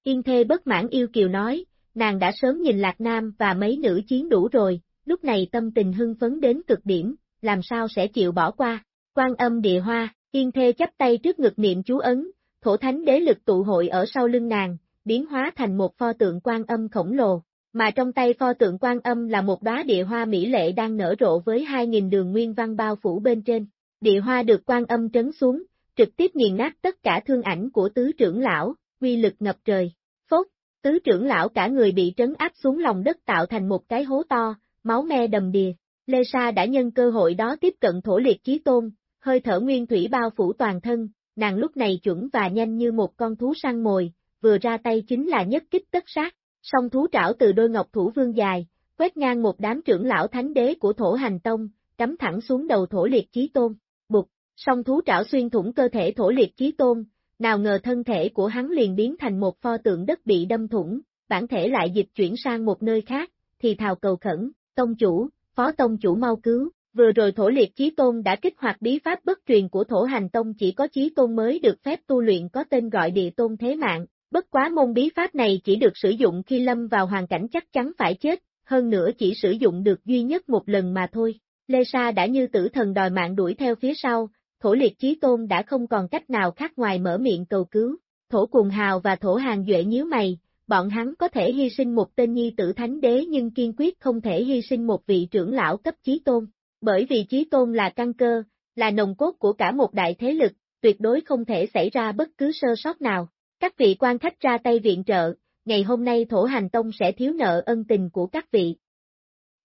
Yên thê bất mãn yêu kiều nói, nàng đã sớm nhìn Lạc Nam và mấy nữ chiến đủ rồi, lúc này tâm tình hưng phấn đến cực điểm, làm sao sẽ chịu bỏ qua, quan âm địa hoa, yên thê chắp tay trước ngực niệm chú ấn, thổ thánh đế lực tụ hội ở sau lưng nàng, biến hóa thành một pho tượng quan âm khổng lồ, mà trong tay pho tượng quan âm là một đóa địa hoa mỹ lệ đang nở rộ với 2.000 đường nguyên văn bao phủ bên trên. Địa hoa được quan âm trấn xuống, trực tiếp nghiền nát tất cả thương ảnh của tứ trưởng lão, quy lực ngập trời. Phốt, tứ trưởng lão cả người bị trấn áp xuống lòng đất tạo thành một cái hố to, máu me đầm đìa. Lê Sa đã nhân cơ hội đó tiếp cận thổ liệt chí tôn, hơi thở nguyên thủy bao phủ toàn thân, nàng lúc này chuẩn và nhanh như một con thú săn mồi, vừa ra tay chính là nhất kích tất sát, song thú trảo từ đôi ngọc thủ vương dài, quét ngang một đám trưởng lão thánh đế của thổ hành tông, cắm thẳng xuống đầu thổ liệt chí tôn, bục, song thú trảo xuyên thủng cơ thể thổ liệt chí tôn, nào ngờ thân thể của hắn liền biến thành một pho tượng đất bị đâm thủng, bản thể lại dịch chuyển sang một nơi khác, thì thào cầu khẩn, tông chủ, phó tông chủ mau cứu, vừa rồi thổ liệt chí tôn đã kích hoạt bí pháp bất truyền của thổ hành tông chỉ có chí tôn mới được phép tu luyện có tên gọi địa tôn thế mạng, Bất quá môn bí pháp này chỉ được sử dụng khi lâm vào hoàn cảnh chắc chắn phải chết, hơn nữa chỉ sử dụng được duy nhất một lần mà thôi. Lê Sa đã như tử thần đòi mạng đuổi theo phía sau, thổ liệt chí tôn đã không còn cách nào khác ngoài mở miệng cầu cứu. Thổ cùng hào và thổ hàng duệ nhíu mày, bọn hắn có thể hy sinh một tên nhi tử thánh đế nhưng kiên quyết không thể hy sinh một vị trưởng lão cấp chí tôn, bởi vì chí tôn là căn cơ, là nồng cốt của cả một đại thế lực, tuyệt đối không thể xảy ra bất cứ sơ sót nào. Các vị quan khách ra tay viện trợ, ngày hôm nay thổ hành tông sẽ thiếu nợ ân tình của các vị.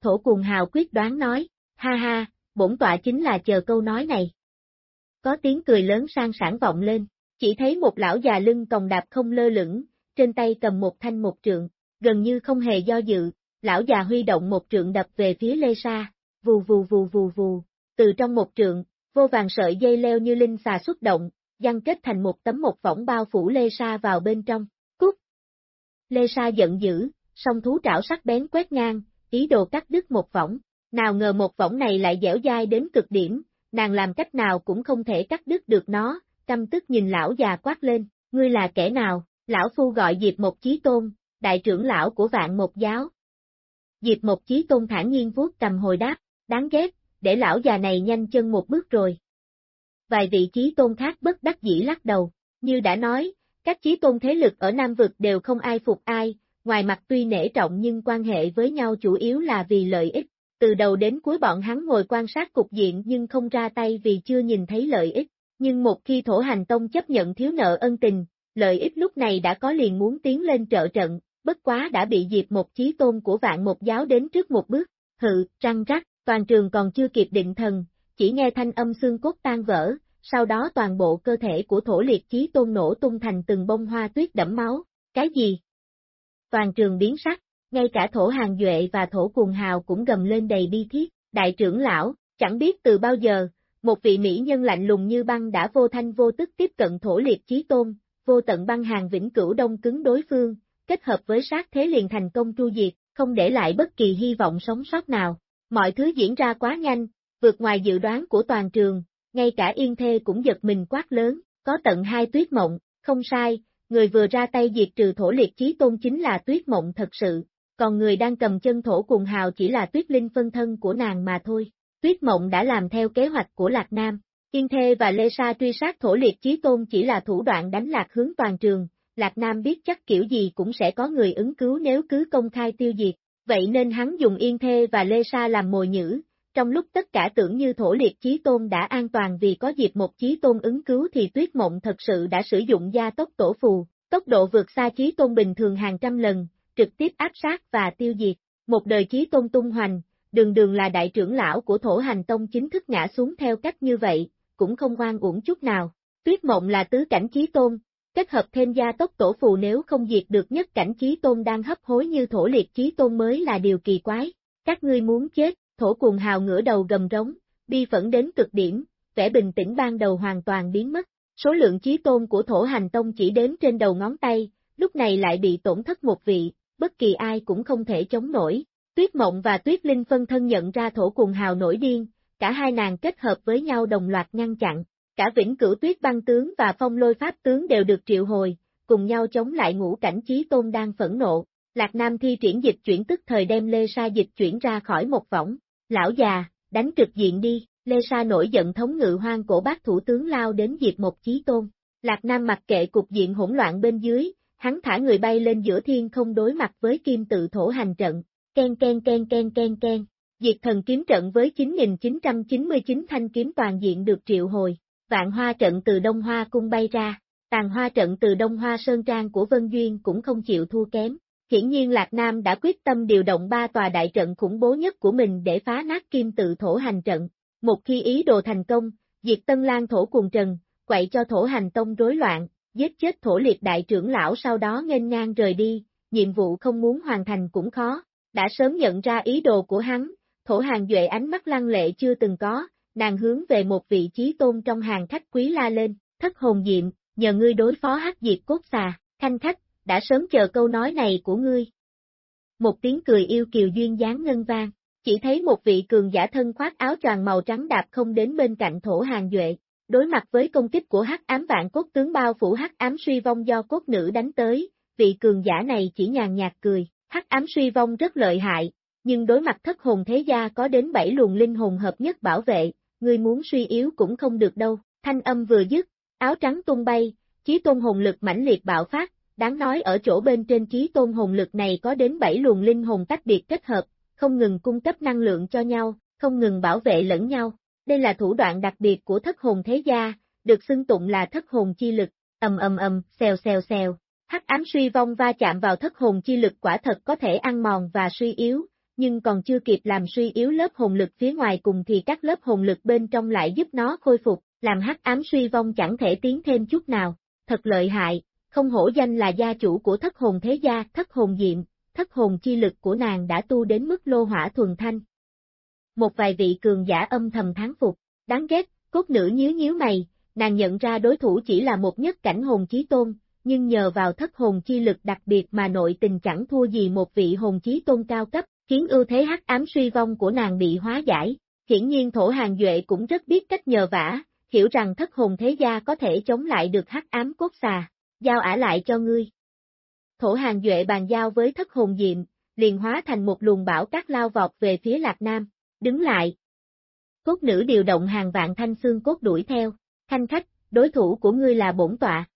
Thổ cuồng hào quyết đoán nói, ha ha, bổn tọa chính là chờ câu nói này. Có tiếng cười lớn sang sản vọng lên, chỉ thấy một lão già lưng còng đạp không lơ lửng, trên tay cầm một thanh một trượng, gần như không hề do dự, lão già huy động một trượng đập về phía Lê Sa, vù vù vù vù vù, từ trong một trượng, vô vàng sợi dây leo như linh xà xuất động, giăng kết thành một tấm một võng bao phủ Lê Sa vào bên trong, cút. Lê Sa giận dữ, song thú trảo sắc bén quét ngang, ý đồ cắt đứt một võng, nào ngờ một võng này lại dẻo dai đến cực điểm, nàng làm cách nào cũng không thể cắt đứt được nó, căm tức nhìn lão già quát lên, ngươi là kẻ nào, lão phu gọi Diệp Một Chí Tôn, đại trưởng lão của vạn một giáo. Diệp Một Chí Tôn thản nhiên vuốt cầm hồi đáp, đáng ghét, để lão già này nhanh chân một bước rồi. Vài vị trí tôn khác bất đắc dĩ lắc đầu, như đã nói, các chí tôn thế lực ở Nam Vực đều không ai phục ai, ngoài mặt tuy nể trọng nhưng quan hệ với nhau chủ yếu là vì lợi ích. Từ đầu đến cuối bọn hắn ngồi quan sát cục diện nhưng không ra tay vì chưa nhìn thấy lợi ích. Nhưng một khi thổ hành tông chấp nhận thiếu nợ ân tình, lợi ích lúc này đã có liền muốn tiến lên trợ trận, bất quá đã bị dịp một chí tôn của vạn một giáo đến trước một bước, hự, trăng rắc, toàn trường còn chưa kịp định thần, chỉ nghe thanh âm xương cốt tan vỡ, sau đó toàn bộ cơ thể của thổ liệt chí tôn nổ tung thành từng bông hoa tuyết đẫm máu, cái gì? Toàn trường biến sắc, ngay cả thổ hàng duệ và thổ cuồng hào cũng gầm lên đầy bi thiết, đại trưởng lão, chẳng biết từ bao giờ, một vị mỹ nhân lạnh lùng như băng đã vô thanh vô tức tiếp cận thổ liệt chí tôn, vô tận băng hàng vĩnh cửu đông cứng đối phương, kết hợp với sát thế liền thành công tru diệt, không để lại bất kỳ hy vọng sống sót nào. Mọi thứ diễn ra quá nhanh, vượt ngoài dự đoán của toàn trường, ngay cả yên thê cũng giật mình quát lớn, có tận hai tuyết mộng, không sai, người vừa ra tay diệt trừ thổ liệt chí tôn chính là tuyết mộng thật sự, còn người đang cầm chân thổ cùng hào chỉ là tuyết linh phân thân của nàng mà thôi. Tuyết mộng đã làm theo kế hoạch của Lạc Nam, Yên Thê và Lê Sa truy sát thổ liệt chí tôn chỉ là thủ đoạn đánh lạc hướng toàn trường, Lạc Nam biết chắc kiểu gì cũng sẽ có người ứng cứu nếu cứ công khai tiêu diệt, vậy nên hắn dùng Yên Thê và Lê Sa làm mồi nhữ, trong lúc tất cả tưởng như thổ liệt chí tôn đã an toàn vì có dịp một chí tôn ứng cứu thì tuyết mộng thật sự đã sử dụng gia tốc tổ phù, tốc độ vượt xa chí tôn bình thường hàng trăm lần, trực tiếp áp sát và tiêu diệt, một đời chí tôn tung hoành, đường đường là đại trưởng lão của thổ hành tông chính thức ngã xuống theo cách như vậy, cũng không oan uổng chút nào. Tuyết mộng là tứ cảnh chí tôn, kết hợp thêm gia tốc tổ phù nếu không diệt được nhất cảnh chí tôn đang hấp hối như thổ liệt chí tôn mới là điều kỳ quái. Các ngươi muốn chết, thổ cuồng hào ngửa đầu gầm rống, bi phẫn đến cực điểm, vẻ bình tĩnh ban đầu hoàn toàn biến mất. Số lượng chí tôn của thổ hành tông chỉ đếm trên đầu ngón tay, lúc này lại bị tổn thất một vị, bất kỳ ai cũng không thể chống nổi. Tuyết Mộng và Tuyết Linh phân thân nhận ra thổ cuồng hào nổi điên, cả hai nàng kết hợp với nhau đồng loạt ngăn chặn, cả vĩnh cửu tuyết băng tướng và phong lôi pháp tướng đều được triệu hồi, cùng nhau chống lại ngũ cảnh chí tôn đang phẫn nộ. Lạc Nam thi triển dịch chuyển tức thời đem Lê Sa dịch chuyển ra khỏi một võng, lão già, đánh trực diện đi, Lê Sa nổi giận thống ngự hoang cổ bác thủ tướng lao đến diệt một chí tôn. Lạc Nam mặc kệ cục diện hỗn loạn bên dưới, hắn thả người bay lên giữa thiên không đối mặt với kim tự thổ hành trận, ken ken ken ken ken ken, Diệt thần kiếm trận với 9.999 thanh kiếm toàn diện được triệu hồi, vạn hoa trận từ Đông Hoa cung bay ra, tàn hoa trận từ Đông Hoa Sơn Trang của Vân Duyên cũng không chịu thua kém. Hiển nhiên Lạc Nam đã quyết tâm điều động ba tòa đại trận khủng bố nhất của mình để phá nát kim tự thổ hành trận. Một khi ý đồ thành công, diệt Tân Lan thổ cùng trần, quậy cho thổ hành tông rối loạn, giết chết thổ liệt đại trưởng lão sau đó nghênh ngang rời đi, nhiệm vụ không muốn hoàn thành cũng khó, đã sớm nhận ra ý đồ của hắn, thổ hàng duệ ánh mắt lăng lệ chưa từng có, nàng hướng về một vị trí tôn trong hàng khách quý la lên, thất hồn diệm, nhờ ngươi đối phó hắc diệt cốt xà, khanh khách, đã sớm chờ câu nói này của ngươi. Một tiếng cười yêu kiều duyên dáng ngân vang, chỉ thấy một vị cường giả thân khoác áo choàng màu trắng đạp không đến bên cạnh thổ hàng duệ, đối mặt với công kích của hắc ám vạn cốt tướng bao phủ hắc ám suy vong do cốt nữ đánh tới, vị cường giả này chỉ nhàn nhạt cười, hắc ám suy vong rất lợi hại, nhưng đối mặt thất hồn thế gia có đến bảy luồng linh hồn hợp nhất bảo vệ, ngươi muốn suy yếu cũng không được đâu, thanh âm vừa dứt, áo trắng tung bay, chí tôn hồn lực mãnh liệt bạo phát, đáng nói ở chỗ bên trên trí tôn hồn lực này có đến 7 luồng linh hồn tách biệt kết hợp, không ngừng cung cấp năng lượng cho nhau, không ngừng bảo vệ lẫn nhau. Đây là thủ đoạn đặc biệt của thất hồn thế gia, được xưng tụng là thất hồn chi lực, ầm ầm ầm, xèo xèo xèo. Hắc ám suy vong va chạm vào thất hồn chi lực quả thật có thể ăn mòn và suy yếu, nhưng còn chưa kịp làm suy yếu lớp hồn lực phía ngoài cùng thì các lớp hồn lực bên trong lại giúp nó khôi phục, làm hắc ám suy vong chẳng thể tiến thêm chút nào. Thật lợi hại, không hổ danh là gia chủ của thất hồn thế gia, thất hồn diệm, thất hồn chi lực của nàng đã tu đến mức lô hỏa thuần thanh. Một vài vị cường giả âm thầm thắng phục, đáng ghét, cốt nữ nhíu nhíu mày, nàng nhận ra đối thủ chỉ là một nhất cảnh hồn chí tôn, nhưng nhờ vào thất hồn chi lực đặc biệt mà nội tình chẳng thua gì một vị hồn chí tôn cao cấp, khiến ưu thế hắc ám suy vong của nàng bị hóa giải. Hiển nhiên thổ hàng duệ cũng rất biết cách nhờ vả, hiểu rằng thất hồn thế gia có thể chống lại được hắc ám cốt xà, giao ả lại cho ngươi. Thổ hàng duệ bàn giao với thất hồn diệm, liền hóa thành một luồng bão cát lao vọt về phía lạc nam, đứng lại. Cốt nữ điều động hàng vạn thanh xương cốt đuổi theo, thanh khách, đối thủ của ngươi là bổn tọa.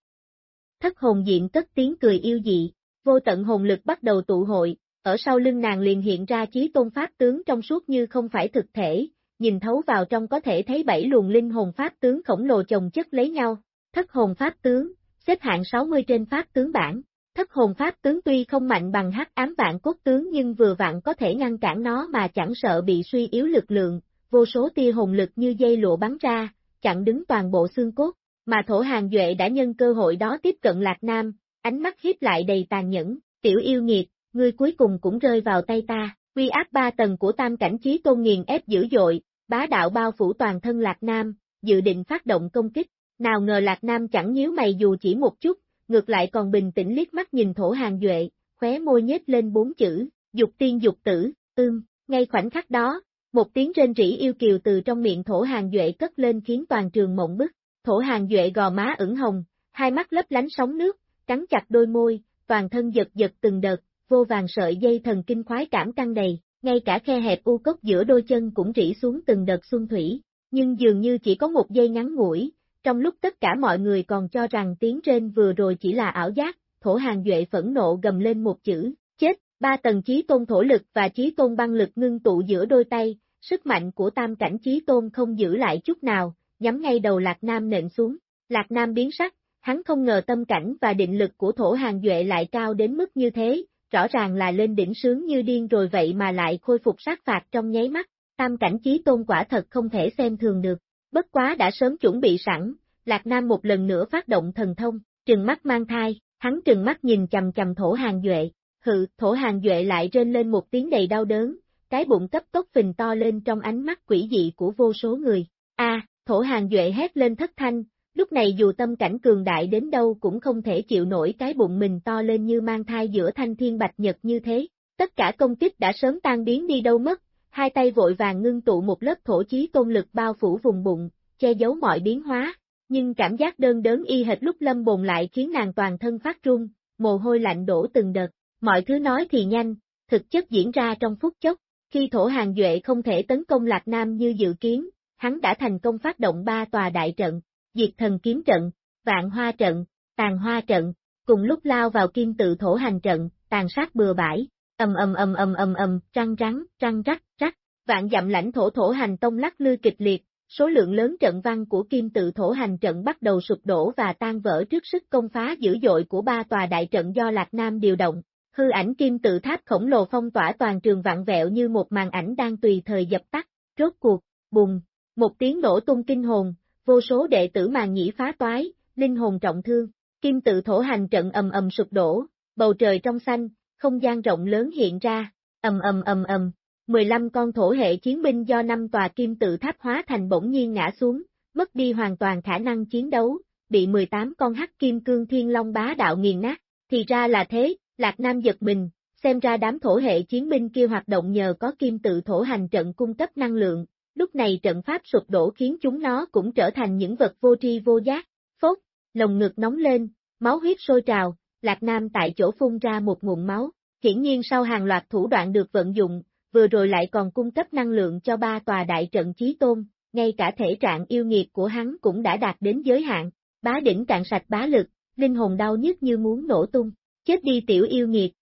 Thất hồn diệm cất tiếng cười yêu dị, vô tận hồn lực bắt đầu tụ hội, ở sau lưng nàng liền hiện ra chí tôn pháp tướng trong suốt như không phải thực thể, nhìn thấu vào trong có thể thấy bảy luồng linh hồn pháp tướng khổng lồ chồng chất lấy nhau, thất hồn pháp tướng, xếp hạng 60 trên pháp tướng bảng. Thất hồn pháp tướng tuy không mạnh bằng hắc ám vạn cốt tướng nhưng vừa vặn có thể ngăn cản nó mà chẳng sợ bị suy yếu lực lượng, vô số tia hồn lực như dây lụa bắn ra, chặn đứng toàn bộ xương cốt, mà thổ hàng duệ đã nhân cơ hội đó tiếp cận Lạc Nam, ánh mắt hiếp lại đầy tàn nhẫn, tiểu yêu nghiệt, ngươi cuối cùng cũng rơi vào tay ta, uy áp ba tầng của tam cảnh trí tôn nghiền ép dữ dội, bá đạo bao phủ toàn thân Lạc Nam, dự định phát động công kích, nào ngờ Lạc Nam chẳng nhíu mày dù chỉ một chút, ngược lại còn bình tĩnh liếc mắt nhìn thổ hàng duệ, khóe môi nhếch lên bốn chữ, dục tiên dục tử, ưm, ngay khoảnh khắc đó, một tiếng rên rỉ yêu kiều từ trong miệng thổ hàng duệ cất lên khiến toàn trường mộng bức, thổ hàng duệ gò má ửng hồng, hai mắt lấp lánh sóng nước, cắn chặt đôi môi, toàn thân giật giật từng đợt, vô vàng sợi dây thần kinh khoái cảm căng đầy, ngay cả khe hẹp u cốc giữa đôi chân cũng rỉ xuống từng đợt xuân thủy, nhưng dường như chỉ có một giây ngắn ngủi, trong lúc tất cả mọi người còn cho rằng tiếng trên vừa rồi chỉ là ảo giác, thổ hàng duệ phẫn nộ gầm lên một chữ, chết, ba tầng trí tôn thổ lực và trí tôn băng lực ngưng tụ giữa đôi tay, sức mạnh của tam cảnh trí tôn không giữ lại chút nào, nhắm ngay đầu Lạc Nam nện xuống. Lạc Nam biến sắc, hắn không ngờ tâm cảnh và định lực của thổ hàng duệ lại cao đến mức như thế, rõ ràng là lên đỉnh sướng như điên rồi vậy mà lại khôi phục sát phạt trong nháy mắt, tam cảnh trí tôn quả thật không thể xem thường được. Bất quá đã sớm chuẩn bị sẵn, Lạc Nam một lần nữa phát động thần thông, trừng mắt mang thai, hắn trừng mắt nhìn chầm chầm thổ hàng duệ, hự, thổ hàng duệ lại rên lên một tiếng đầy đau đớn, cái bụng cấp tốc phình to lên trong ánh mắt quỷ dị của vô số người. A, thổ hàng duệ hét lên thất thanh, lúc này dù tâm cảnh cường đại đến đâu cũng không thể chịu nổi cái bụng mình to lên như mang thai giữa thanh thiên bạch nhật như thế. Tất cả công kích đã sớm tan biến đi đâu mất, hai tay vội vàng ngưng tụ một lớp thổ chí tôn lực bao phủ vùng bụng, che giấu mọi biến hóa, nhưng cảm giác đơn đớn y hệt lúc lâm bồn lại khiến nàng toàn thân phát run, mồ hôi lạnh đổ từng đợt, mọi thứ nói thì nhanh, thực chất diễn ra trong phút chốc, khi thổ hàng duệ không thể tấn công Lạc Nam như dự kiến, hắn đã thành công phát động ba tòa đại trận, diệt thần kiếm trận, vạn hoa trận, tàn hoa trận, cùng lúc lao vào kim tự thổ hành trận, tàn sát bừa bãi, ầm ầm ầm ầm ầm ầm, trăng rắn, trăng rắc, rắc, vạn dặm lãnh thổ thổ hành tông lắc lư kịch liệt, số lượng lớn trận văn của kim tự thổ hành trận bắt đầu sụp đổ và tan vỡ trước sức công phá dữ dội của ba tòa đại trận do Lạc Nam điều động. Hư ảnh kim tự tháp khổng lồ phong tỏa toàn trường vạn vẹo như một màn ảnh đang tùy thời dập tắt, rốt cuộc, bùng, một tiếng nổ tung kinh hồn, vô số đệ tử màn nhĩ phá toái, linh hồn trọng thương, kim tự thổ hành trận ầm ầm sụp đổ, bầu trời trong xanh, không gian rộng lớn hiện ra, ầm ầm ầm ầm, 15 con thổ hệ chiến binh do năm tòa kim tự tháp hóa thành bỗng nhiên ngã xuống, mất đi hoàn toàn khả năng chiến đấu, bị 18 con hắc kim cương thiên long bá đạo nghiền nát, thì ra là thế, Lạc Nam giật mình, xem ra đám thổ hệ chiến binh kia hoạt động nhờ có kim tự thổ hành trận cung cấp năng lượng, lúc này trận pháp sụp đổ khiến chúng nó cũng trở thành những vật vô tri vô giác, phốt, lồng ngực nóng lên, máu huyết sôi trào, Lạc Nam tại chỗ phun ra một nguồn máu, hiển nhiên sau hàng loạt thủ đoạn được vận dụng, vừa rồi lại còn cung cấp năng lượng cho ba tòa đại trận chí tôn, ngay cả thể trạng yêu nghiệt của hắn cũng đã đạt đến giới hạn, bá đỉnh cạn sạch bá lực, linh hồn đau nhức như muốn nổ tung, chết đi tiểu yêu nghiệt.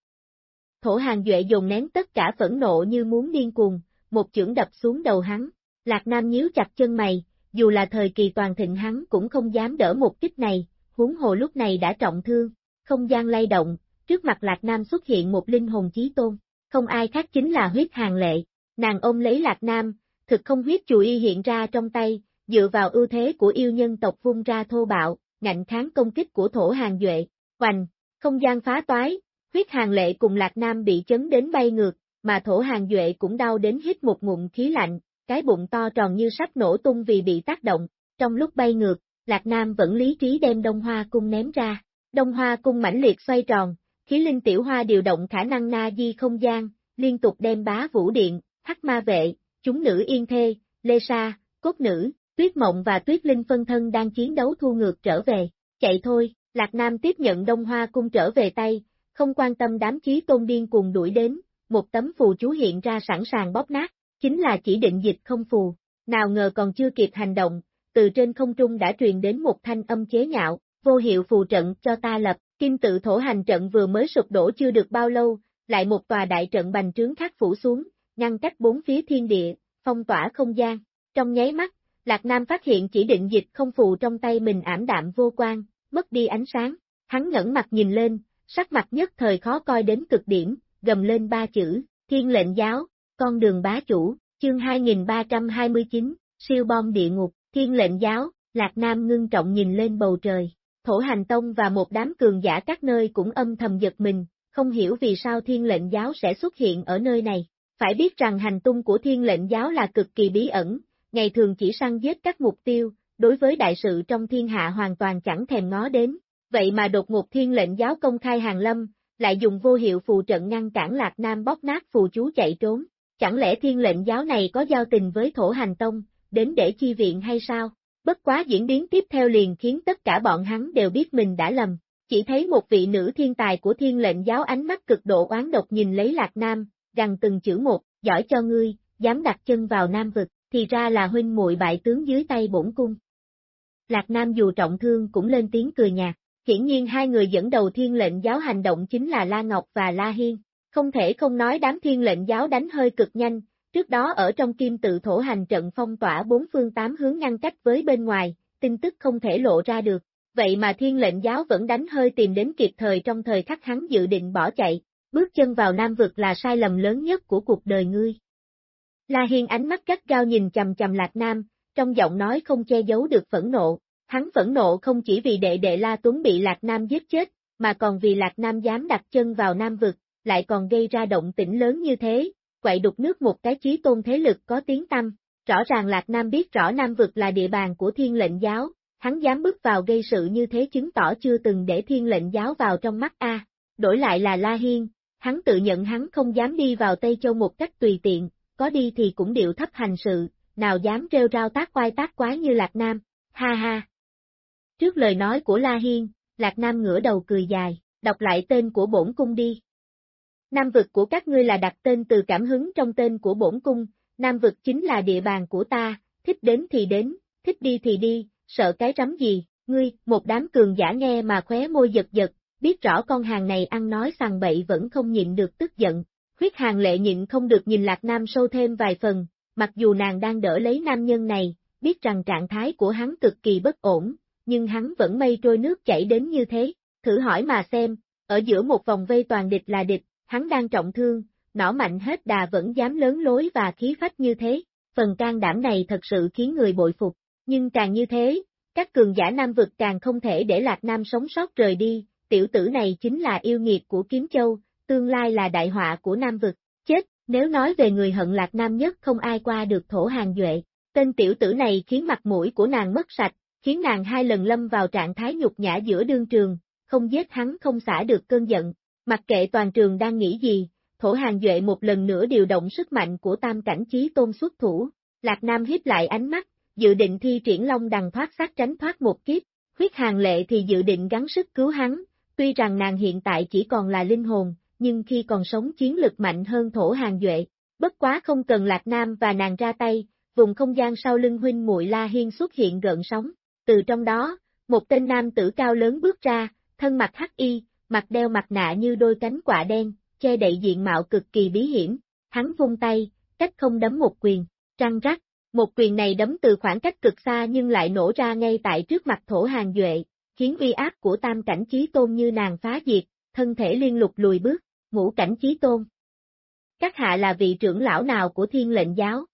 Thổ hàng duệ dồn nén tất cả phẫn nộ như muốn điên cuồng, một chưởng đập xuống đầu hắn, Lạc Nam nhíu chặt chân mày, dù là thời kỳ toàn thịnh hắn cũng không dám đỡ một kích này, huống hồ lúc này đã trọng thương, không gian lay động, trước mặt Lạc Nam xuất hiện một linh hồn chí tôn, không ai khác chính là huyết hàng lệ, nàng ôm lấy Lạc Nam, thực không huyết chù y hiện ra trong tay, dựa vào ưu thế của yêu nhân tộc vung ra thô bạo, ngạnh kháng công kích của thổ hàng duệ, hoành, không gian phá toái, huyết hàng lệ cùng Lạc Nam bị chấn đến bay ngược, mà thổ hàng duệ cũng đau đến hít một ngụm khí lạnh, cái bụng to tròn như sắp nổ tung vì bị tác động, trong lúc bay ngược, Lạc Nam vẫn lý trí đem Đông Hoa Cung ném ra, Đông Hoa Cung mãnh liệt xoay tròn, khí linh tiểu hoa điều động khả năng na di không gian, liên tục đem bá vũ điện, hắc ma vệ, chúng nữ yên thê, lê sa, cốt nữ, tuyết mộng và tuyết linh phân thân đang chiến đấu thu ngược trở về, chạy thôi, Lạc Nam tiếp nhận Đông Hoa Cung trở về tay, không quan tâm đám chí tôn điên cùng đuổi đến, một tấm phù chú hiện ra sẵn sàng bóp nát, chính là chỉ định dịch không phù, nào ngờ còn chưa kịp hành động, từ trên không trung đã truyền đến một thanh âm chế nhạo, vô hiệu phù trận cho ta lập, kim tự thổ hành trận vừa mới sụp đổ chưa được bao lâu, lại một tòa đại trận bành trướng khắc phủ xuống, ngăn cách bốn phía thiên địa, phong tỏa không gian, trong nháy mắt, Lạc Nam phát hiện chỉ định dịch không phù trong tay mình ảm đạm vô quan, mất đi ánh sáng, hắn ngẩng mặt nhìn lên, sắc mặt nhất thời khó coi đến cực điểm, gầm lên ba chữ, thiên lệnh giáo, con đường bá chủ, chương 2329, siêu bom địa ngục, thiên lệnh giáo, Lạc Nam ngưng trọng nhìn lên bầu trời, thổ hành tông và một đám cường giả các nơi cũng âm thầm giật mình, không hiểu vì sao thiên lệnh giáo sẽ xuất hiện ở nơi này. Phải biết rằng hành tung của thiên lệnh giáo là cực kỳ bí ẩn, ngày thường chỉ săn giết các mục tiêu, đối với đại sự trong thiên hạ hoàn toàn chẳng thèm ngó đến. Vậy mà đột ngột thiên lệnh giáo công khai hàng lâm, lại dùng vô hiệu phù trận ngăn cản Lạc Nam bóp nát phù chú chạy trốn. Chẳng lẽ thiên lệnh giáo này có giao tình với thổ hành tông, đến để chi viện hay sao? Bất quá diễn biến tiếp theo liền khiến tất cả bọn hắn đều biết mình đã lầm. Chỉ thấy một vị nữ thiên tài của thiên lệnh giáo ánh mắt cực độ oán độc nhìn lấy Lạc Nam, rằng từng chữ một, giỏi cho ngươi, dám đặt chân vào Nam vực, thì ra là huynh muội bại tướng dưới tay bổn cung. Lạc Nam dù trọng thương cũng lên tiếng cười nhạt, hiển nhiên hai người dẫn đầu thiên lệnh giáo hành động chính là La Ngọc và La Hiên, không thể không nói đám thiên lệnh giáo đánh hơi cực nhanh, trước đó ở trong kim tự thổ hành trận phong tỏa bốn phương tám hướng ngăn cách với bên ngoài, tin tức không thể lộ ra được, vậy mà thiên lệnh giáo vẫn đánh hơi tìm đến kịp thời trong thời khắc hắn dự định bỏ chạy, bước chân vào Nam vực là sai lầm lớn nhất của cuộc đời ngươi. La Hiên ánh mắt gắt gao nhìn chầm chầm Lạc Nam, trong giọng nói không che giấu được phẫn nộ, hắn phẫn nộ không chỉ vì đệ đệ La Tuấn bị Lạc Nam giết chết, mà còn vì Lạc Nam dám đặt chân vào Nam vực, lại còn gây ra động tĩnh lớn như thế, quậy đục nước một cái chí tôn thế lực có tiếng tâm. Rõ ràng Lạc Nam biết rõ Nam vực là địa bàn của thiên lệnh giáo, hắn dám bước vào gây sự như thế chứng tỏ chưa từng để thiên lệnh giáo vào trong mắt A. Đổi lại là La Hiên, hắn tự nhận hắn không dám đi vào Tây Châu một cách tùy tiện, có đi thì cũng điệu thấp hành sự, nào dám rêu rao tác quay tác quá như Lạc Nam, ha ha. Trước lời nói của La Hiên, Lạc Nam ngửa đầu cười dài, đọc lại tên của bổn cung đi. Nam vực của các ngươi là đặt tên từ cảm hứng trong tên của bổn cung, Nam vực chính là địa bàn của ta, thích đến thì đến, thích đi thì đi, sợ cái rắm gì, ngươi, một đám cường giả nghe mà khóe môi giật giật, biết rõ con hàng này ăn nói sằng bậy vẫn không nhịn được tức giận. Huyết hàng lệ nhịn không được nhìn Lạc Nam sâu thêm vài phần, mặc dù nàng đang đỡ lấy nam nhân này, biết rằng trạng thái của hắn cực kỳ bất ổn, nhưng hắn vẫn mây trôi nước chảy đến như thế, thử hỏi mà xem, ở giữa một vòng vây toàn địch là địch, hắn đang trọng thương, nỏ mạnh hết đà vẫn dám lớn lối và khí phách như thế, phần can đảm này thật sự khiến người bội phục, nhưng càng như thế, các cường giả nam vực càng không thể để Lạc Nam sống sót rời đi, tiểu tử này chính là yêu nghiệt của Kiếm Châu, tương lai là đại họa của Nam vực, chết, nếu nói về người hận Lạc Nam nhất không ai qua được thổ hàng duệ, tên tiểu tử này khiến mặt mũi của nàng mất sạch, khiến nàng hai lần lâm vào trạng thái nhục nhã giữa đương trường, không giết hắn không xả được cơn giận, mặc kệ toàn trường đang nghĩ gì, thổ hàng duệ một lần nữa điều động sức mạnh của tam cảnh trí tôn xuất thủ, Lạc Nam hiếp lại ánh mắt, dự định thi triển long đằng thoát sát tránh thoát một kiếp, huyết hàng lệ thì dự định gắng sức cứu hắn, tuy rằng nàng hiện tại chỉ còn là linh hồn, nhưng khi còn sống chiến lực mạnh hơn thổ hàng duệ, bất quá không cần Lạc Nam và nàng ra tay, vùng không gian sau lưng huynh muội La Hiên xuất hiện gợn sóng, từ trong đó, một tên nam tử cao lớn bước ra, thân mặt hắc y, mặt đeo mặt nạ như đôi cánh quạ đen, che đậy diện mạo cực kỳ bí hiểm, hắn vung tay, cách không đấm một quyền, trăng rắc, một quyền này đấm từ khoảng cách cực xa nhưng lại nổ ra ngay tại trước mặt thổ hàng duệ, khiến uy áp của tam cảnh chí tôn như nàng phá diệt, thân thể liên lục lùi bước, ngũ cảnh chí tôn. Các hạ là vị trưởng lão nào của thiên lệnh giáo?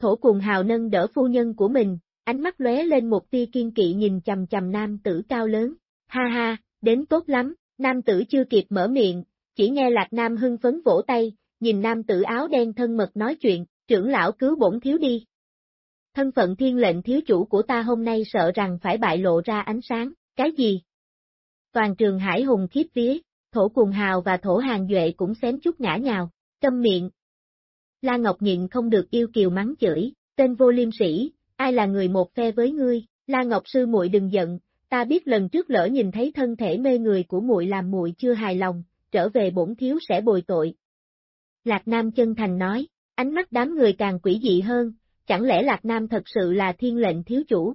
Thổ cùng hào nâng đỡ phu nhân của mình, ánh mắt lóe lên một tia kiên kỵ nhìn chầm chầm nam tử cao lớn. Ha ha, đến tốt lắm, nam tử chưa kịp mở miệng, chỉ nghe lạc nam hưng phấn vỗ tay, nhìn nam tử áo đen thân mật nói chuyện, trưởng lão cứu bổn thiếu đi. Thân phận thiên lệnh thiếu chủ của ta hôm nay sợ rằng phải bại lộ ra ánh sáng, cái gì? Toàn trường hải hùng khiếp vía, thổ cùng hào và thổ hàng duệ cũng xém chút ngã nhào, câm miệng. La Ngọc nhịn không được yêu kiều mắng chửi, tên vô liêm sĩ, ai là người một phe với ngươi, La Ngọc sư muội đừng giận, ta biết lần trước lỡ nhìn thấy thân thể mê người của muội làm muội chưa hài lòng, trở về bổn thiếu sẽ bồi tội. Lạc Nam chân thành nói, ánh mắt đám người càng quỷ dị hơn, chẳng lẽ Lạc Nam thật sự là thiên lệnh thiếu chủ?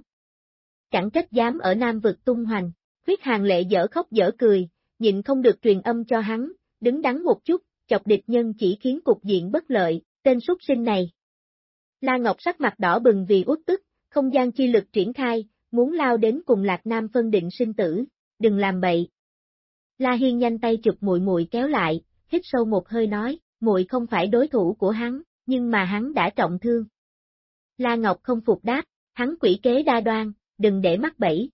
Chẳng trách dám ở Nam vực tung hoành, huyết hàng lệ dở khóc dở cười, nhịn không được truyền âm cho hắn, đứng đắn một chút, chọc địch nhân chỉ khiến cục diện bất lợi, tên súc sinh này. La Ngọc sắc mặt đỏ bừng vì uất tức, không gian chi lực triển khai, muốn lao đến cùng Lạc Nam phân định sinh tử, đừng làm bậy. La Hiên nhanh tay chụp muội muội kéo lại, hít sâu một hơi nói, muội không phải đối thủ của hắn, nhưng mà hắn đã trọng thương. La Ngọc không phục đáp, hắn quỷ kế đa đoan, đừng để mắc bẫy.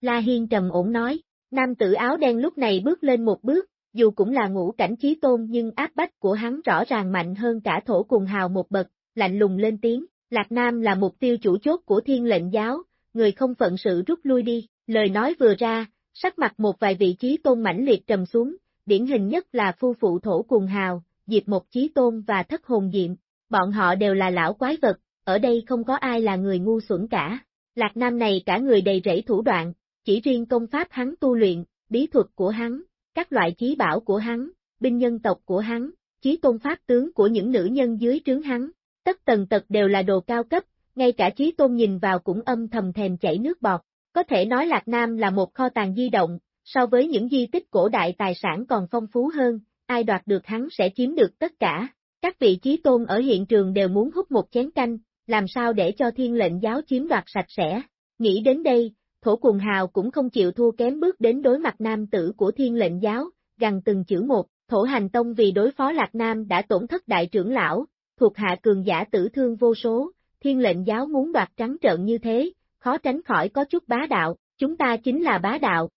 La Hiên trầm ổn nói, nam tử áo đen lúc này bước lên một bước, dù cũng là ngũ cảnh trí tôn nhưng áp bách của hắn rõ ràng mạnh hơn cả thổ cùng hào một bậc, lạnh lùng lên tiếng, Lạc Nam là mục tiêu chủ chốt của thiên lệnh giáo, người không phận sự rút lui đi, lời nói vừa ra, sắc mặt một vài vị trí tôn mãnh liệt trầm xuống, điển hình nhất là phu phụ thổ cùng hào, diệp một chí tôn và thất hồn diệm, bọn họ đều là lão quái vật, ở đây không có ai là người ngu xuẩn cả. Lạc Nam này cả người đầy rẫy thủ đoạn, chỉ riêng công pháp hắn tu luyện, bí thuật của hắn, các loại chí bảo của hắn, binh nhân tộc của hắn, chí tôn pháp tướng của những nữ nhân dưới trướng hắn, tất tần tật đều là đồ cao cấp, ngay cả chí tôn nhìn vào cũng âm thầm thèm chảy nước bọt. Có thể nói Lạc Nam là một kho tàng di động, so với những di tích cổ đại tài sản còn phong phú hơn, ai đoạt được hắn sẽ chiếm được tất cả. Các vị trí tôn ở hiện trường đều muốn hút một chén canh, làm sao để cho thiên lệnh giáo chiếm đoạt sạch sẽ. Nghĩ đến đây, thổ cùng hào cũng không chịu thua kém bước đến đối mặt nam tử của thiên lệnh giáo, gần từng chữ một, thổ hành tông vì đối phó lạc nam đã tổn thất đại trưởng lão, thuộc hạ cường giả tử thương vô số, thiên lệnh giáo muốn đoạt trắng trợn như thế, khó tránh khỏi có chút bá đạo, chúng ta chính là bá đạo.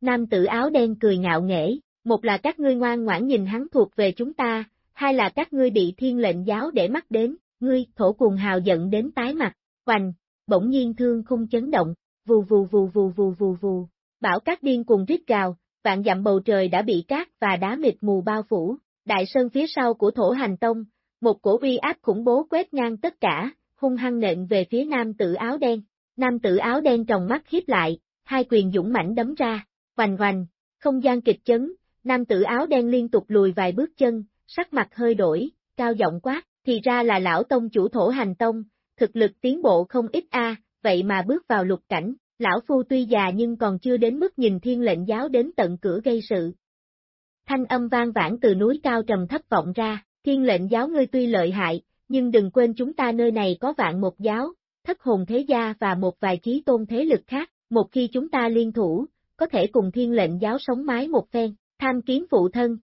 Nam tử áo đen cười ngạo nghễ, một là các ngươi ngoan ngoãn nhìn hắn thuộc về chúng ta, hai là các ngươi bị thiên lệnh giáo để mắt đến, ngươi, thổ cùng hào giận đến tái mặt, hoành, bỗng nhiên thương khung chấn động, vù vù vù vù vù vù vù, bảo các điên cùng rít gào, vạn dặm bầu trời đã bị cát và đá mịt mù bao phủ, đại sơn phía sau của thổ hành tông, một cổ uy áp khủng bố quét ngang tất cả, hung hăng nện về phía nam tử áo đen, nam tử áo đen tròng mắt hiếp lại, hai quyền dũng mãnh đấm ra, hoành hoành, không gian kịch chấn, nam tử áo đen liên tục lùi vài bước chân, sắc mặt hơi đổi, cao giọng quát, thì ra là lão tông chủ thổ hành tông, thực lực tiến bộ không ít a, vậy mà bước vào lục cảnh, lão phu tuy già nhưng còn chưa đến mức nhìn thiên lệnh giáo đến tận cửa gây sự. Thanh âm vang vãn từ núi cao trầm thấp vọng ra, thiên lệnh giáo ngươi tuy lợi hại, nhưng đừng quên chúng ta nơi này có vạn một giáo, thất hồn thế gia và một vài trí tôn thế lực khác, một khi chúng ta liên thủ, có thể cùng thiên lệnh giáo sống mái một phen, tham kiến phụ thân.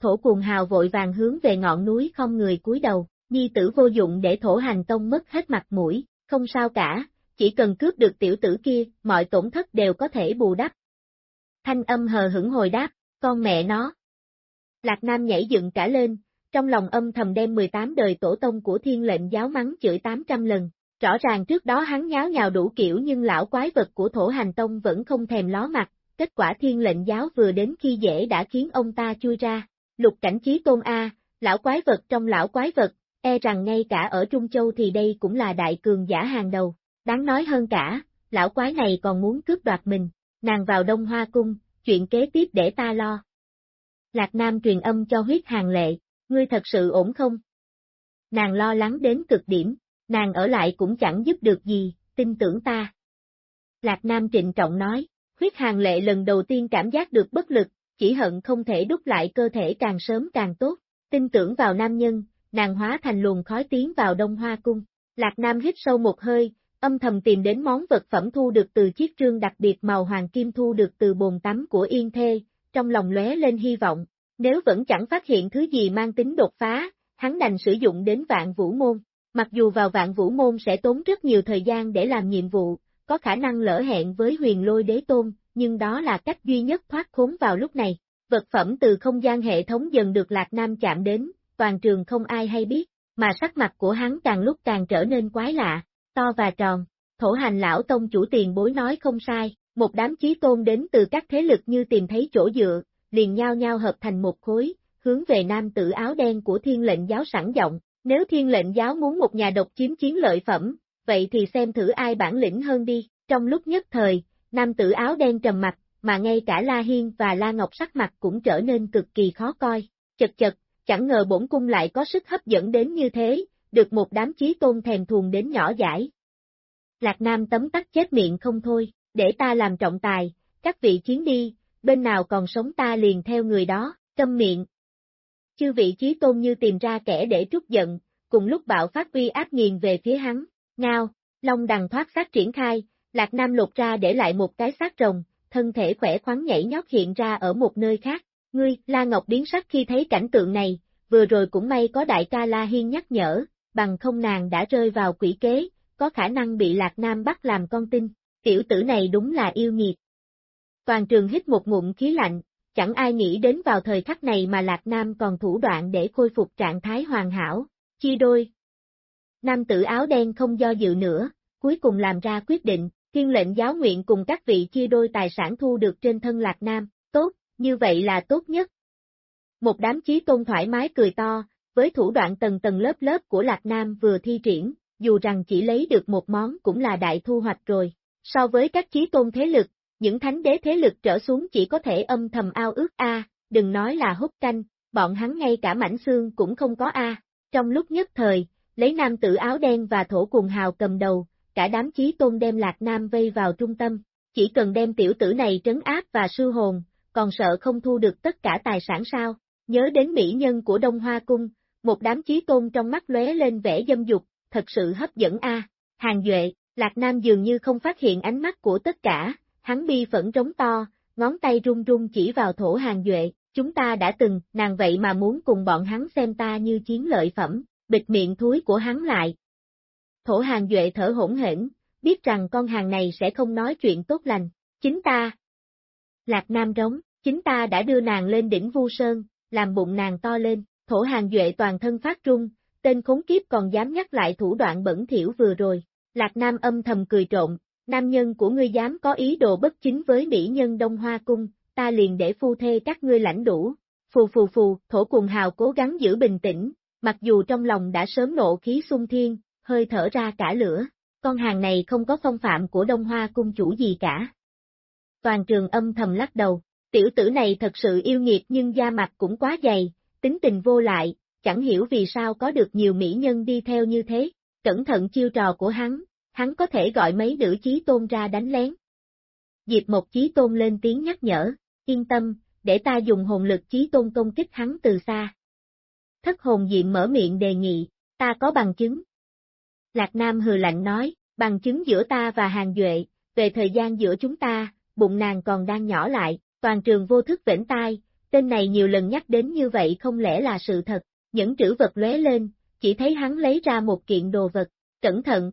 Thổ cuồng hào vội vàng hướng về ngọn núi không người cúi đầu, nhi tử vô dụng để thổ hành tông mất hết mặt mũi, không sao cả, chỉ cần cướp được tiểu tử kia, mọi tổn thất đều có thể bù đắp. Thanh âm hờ hững hồi đáp, con mẹ nó. Lạc Nam nhảy dựng cả lên, trong lòng âm thầm đem 18 đời tổ tông của thiên lệnh giáo mắng chửi 800 lần. Rõ ràng trước đó hắn nháo nhào đủ kiểu nhưng lão quái vật của thổ hành tông vẫn không thèm ló mặt, kết quả thiên lệnh giáo vừa đến khi dễ đã khiến ông ta chui ra. Lục cảnh trí tôn A, lão quái vật trong lão quái vật, e rằng ngay cả ở Trung Châu thì đây cũng là đại cường giả hàng đầu. Đáng nói hơn cả, lão quái này còn muốn cướp đoạt mình, nàng vào Đông Hoa Cung, chuyện kế tiếp để ta lo. Lạc Nam truyền âm cho huyết hàng lệ, ngươi thật sự ổn không? Nàng lo lắng đến cực điểm, nàng ở lại cũng chẳng giúp được gì, tin tưởng ta. Lạc Nam trịnh trọng nói, Huyết hàng lệ lần đầu tiên cảm giác được bất lực, chỉ hận không thể đúc lại cơ thể càng sớm càng tốt, tin tưởng vào nam nhân, nàng hóa thành luồng khói tiến vào đông hoa cung. Lạc Nam hít sâu một hơi, âm thầm tìm đến món vật phẩm thu được từ chiếc trương đặc biệt màu hoàng kim thu được từ bồn tắm của Yên Thê, trong lòng lóe lên hy vọng, nếu vẫn chẳng phát hiện thứ gì mang tính đột phá, hắn đành sử dụng đến vạn vũ môn. Mặc dù vào vạn vũ môn sẽ tốn rất nhiều thời gian để làm nhiệm vụ, có khả năng lỡ hẹn với huyền lôi đế tôn, nhưng đó là cách duy nhất thoát khốn vào lúc này. Vật phẩm từ không gian hệ thống dần được Lạc Nam chạm đến, toàn trường không ai hay biết, mà sắc mặt của hắn càng lúc càng trở nên quái lạ, to và tròn. Thổ hành lão tông chủ tiền bối nói không sai, một đám chí tôn đến từ các thế lực như tìm thấy chỗ dựa, liền nhau nhau hợp thành một khối, hướng về nam tử áo đen của thiên lệnh giáo sẵn giọng, nếu thiên lệnh giáo muốn một nhà độc chiếm chiến lợi phẩm, vậy thì xem thử ai bản lĩnh hơn đi, trong lúc nhất thời, nam tử áo đen trầm mặt, mà ngay cả La Hiên và La Ngọc sắc mặt cũng trở nên cực kỳ khó coi, chật chật, chẳng ngờ bổn cung lại có sức hấp dẫn đến như thế, được một đám chí tôn thèm thuồng đến nhỏ giải. Lạc Nam tấm tắc chết miệng không thôi, để ta làm trọng tài, các vị chiến đi, bên nào còn sống ta liền theo người đó, câm miệng. Chư vị trí tôn như tìm ra kẻ để trút giận, cùng lúc bạo phát uy áp nghiền về phía hắn, ngao, long đằng thoát sát triển khai, Lạc Nam lột ra để lại một cái xác rồng, thân thể khỏe khoắn nhảy nhót hiện ra ở một nơi khác. Ngươi, La Ngọc biến sắc khi thấy cảnh tượng này, vừa rồi cũng may có đại ca La Hiên nhắc nhở, bằng không nàng đã rơi vào quỷ kế, có khả năng bị Lạc Nam bắt làm con tin. Tiểu tử này đúng là yêu nghiệt. Toàn trường hít một ngụm khí lạnh, chẳng ai nghĩ đến vào thời khắc này mà Lạc Nam còn thủ đoạn để khôi phục trạng thái hoàn hảo, Chia đôi. Nam tử áo đen không do dự nữa, cuối cùng làm ra quyết định, thiên lệnh giáo nguyện cùng các vị chia đôi tài sản thu được trên thân Lạc Nam, tốt, như vậy là tốt nhất. Một đám chí tôn thoải mái cười to, với thủ đoạn tầng tầng lớp lớp của Lạc Nam vừa thi triển, dù rằng chỉ lấy được một món cũng là đại thu hoạch rồi. So với các chí tôn thế lực, những thánh đế thế lực trở xuống chỉ có thể âm thầm ao ước A, đừng nói là hút canh, bọn hắn ngay cả mảnh xương cũng không có A. Trong lúc nhất thời, lấy nam tử áo đen và thổ cùng hào cầm đầu, cả đám chí tôn đem Lạc Nam vây vào trung tâm, chỉ cần đem tiểu tử này trấn áp và sư hồn, còn sợ không thu được tất cả tài sản sao, nhớ đến mỹ nhân của Đông Hoa Cung, một đám chí tôn trong mắt lóe lên vẻ dâm dục, thật sự hấp dẫn a. Hàng Duệ, Lạc Nam dường như không phát hiện ánh mắt của tất cả, hắn bi phẫn trống to, ngón tay run run chỉ vào thổ Hàng Duệ, chúng ta đã từng, nàng vậy mà muốn cùng bọn hắn xem ta như chiến lợi phẩm, bịt miệng thúi của hắn lại, Thổ hàng duệ thở hỗn hển, biết rằng con hàng này sẽ không nói chuyện tốt lành, chính ta. Lạc Nam rống, chính ta đã đưa nàng lên đỉnh vu sơn, làm bụng nàng to lên, thổ hàng duệ toàn thân phát trung, tên khốn kiếp còn dám nhắc lại thủ đoạn bẩn thỉu vừa rồi. Lạc Nam âm thầm cười trộn, nam nhân của ngươi dám có ý đồ bất chính với mỹ nhân Đông Hoa Cung, ta liền để phu thê các ngươi lãnh đủ. Phù phù phù, thổ cùng hào cố gắng giữ bình tĩnh, mặc dù trong lòng đã sớm nộ khí xung thiên, hơi thở ra cả lửa, con hàng này không có phong phạm của Đông Hoa cung chủ gì cả. Toàn trường âm thầm lắc đầu, tiểu tử này thật sự yêu nghiệt nhưng da mặt cũng quá dày, tính tình vô lại, chẳng hiểu vì sao có được nhiều mỹ nhân đi theo như thế, cẩn thận chiêu trò của hắn, hắn có thể gọi mấy nữ chí tôn ra đánh lén. Diệp một chí tôn lên tiếng nhắc nhở, yên tâm, để ta dùng hồn lực chí tôn công kích hắn từ xa. Thất hồn diệm mở miệng đề nghị, ta có bằng chứng, Lạc Nam hừ lạnh nói, bằng chứng giữa ta và hàng duệ, về thời gian giữa chúng ta, bụng nàng còn đang nhỏ lại, toàn trường vô thức vĩnh tai, tên này nhiều lần nhắc đến như vậy không lẽ là sự thật, những trữ vật lóe lên, chỉ thấy hắn lấy ra một kiện đồ vật, cẩn thận.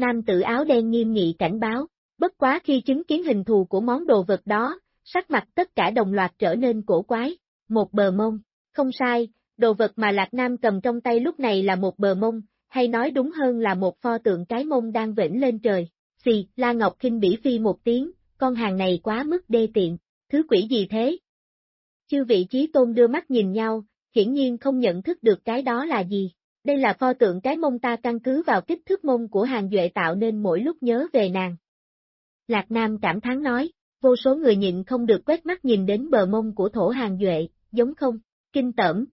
Nam tử áo đen nghiêm nghị cảnh báo, bất quá khi chứng kiến hình thù của món đồ vật đó, sắc mặt tất cả đồng loạt trở nên cổ quái, một bờ mông, không sai, đồ vật mà Lạc Nam cầm trong tay lúc này là một bờ mông, hay nói đúng hơn là một pho tượng cái mông đang vĩnh lên trời. Xì, La Ngọc Kinh bỉ phi một tiếng, con hàng này quá mức đê tiện, thứ quỷ gì thế? Chư vị trí tôn đưa mắt nhìn nhau, hiển nhiên không nhận thức được cái đó là gì. Đây là pho tượng cái mông ta căn cứ vào kích thước mông của hàng duệ tạo nên mỗi lúc nhớ về nàng. Lạc Nam cảm thán nói, vô số người nhịn không được quét mắt nhìn đến bờ mông của thổ hàng duệ, giống không, kinh tởm.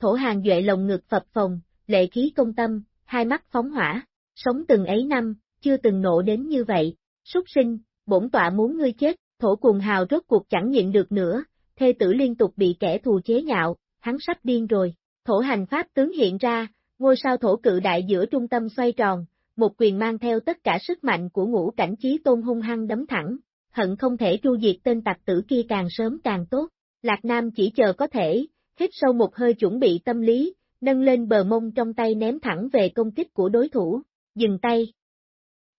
Thổ hàng duệ lồng ngực phập phồng, lệ khí công tâm, hai mắt phóng hỏa, sống từng ấy năm, chưa từng nộ đến như vậy, súc sinh, bổn tọa muốn ngươi chết, thổ cuồng hào rốt cuộc chẳng nhịn được nữa, thê tử liên tục bị kẻ thù chế nhạo, hắn sắp điên rồi, thổ hành pháp tướng hiện ra, ngôi sao thổ cự đại giữa trung tâm xoay tròn, một quyền mang theo tất cả sức mạnh của ngũ cảnh trí tôn hung hăng đấm thẳng, hận không thể tru diệt tên tặc tử kia càng sớm càng tốt, Lạc Nam chỉ chờ có thể, hít sâu một hơi chuẩn bị tâm lý, nâng lên bờ mông trong tay ném thẳng về công kích của đối thủ, dừng tay.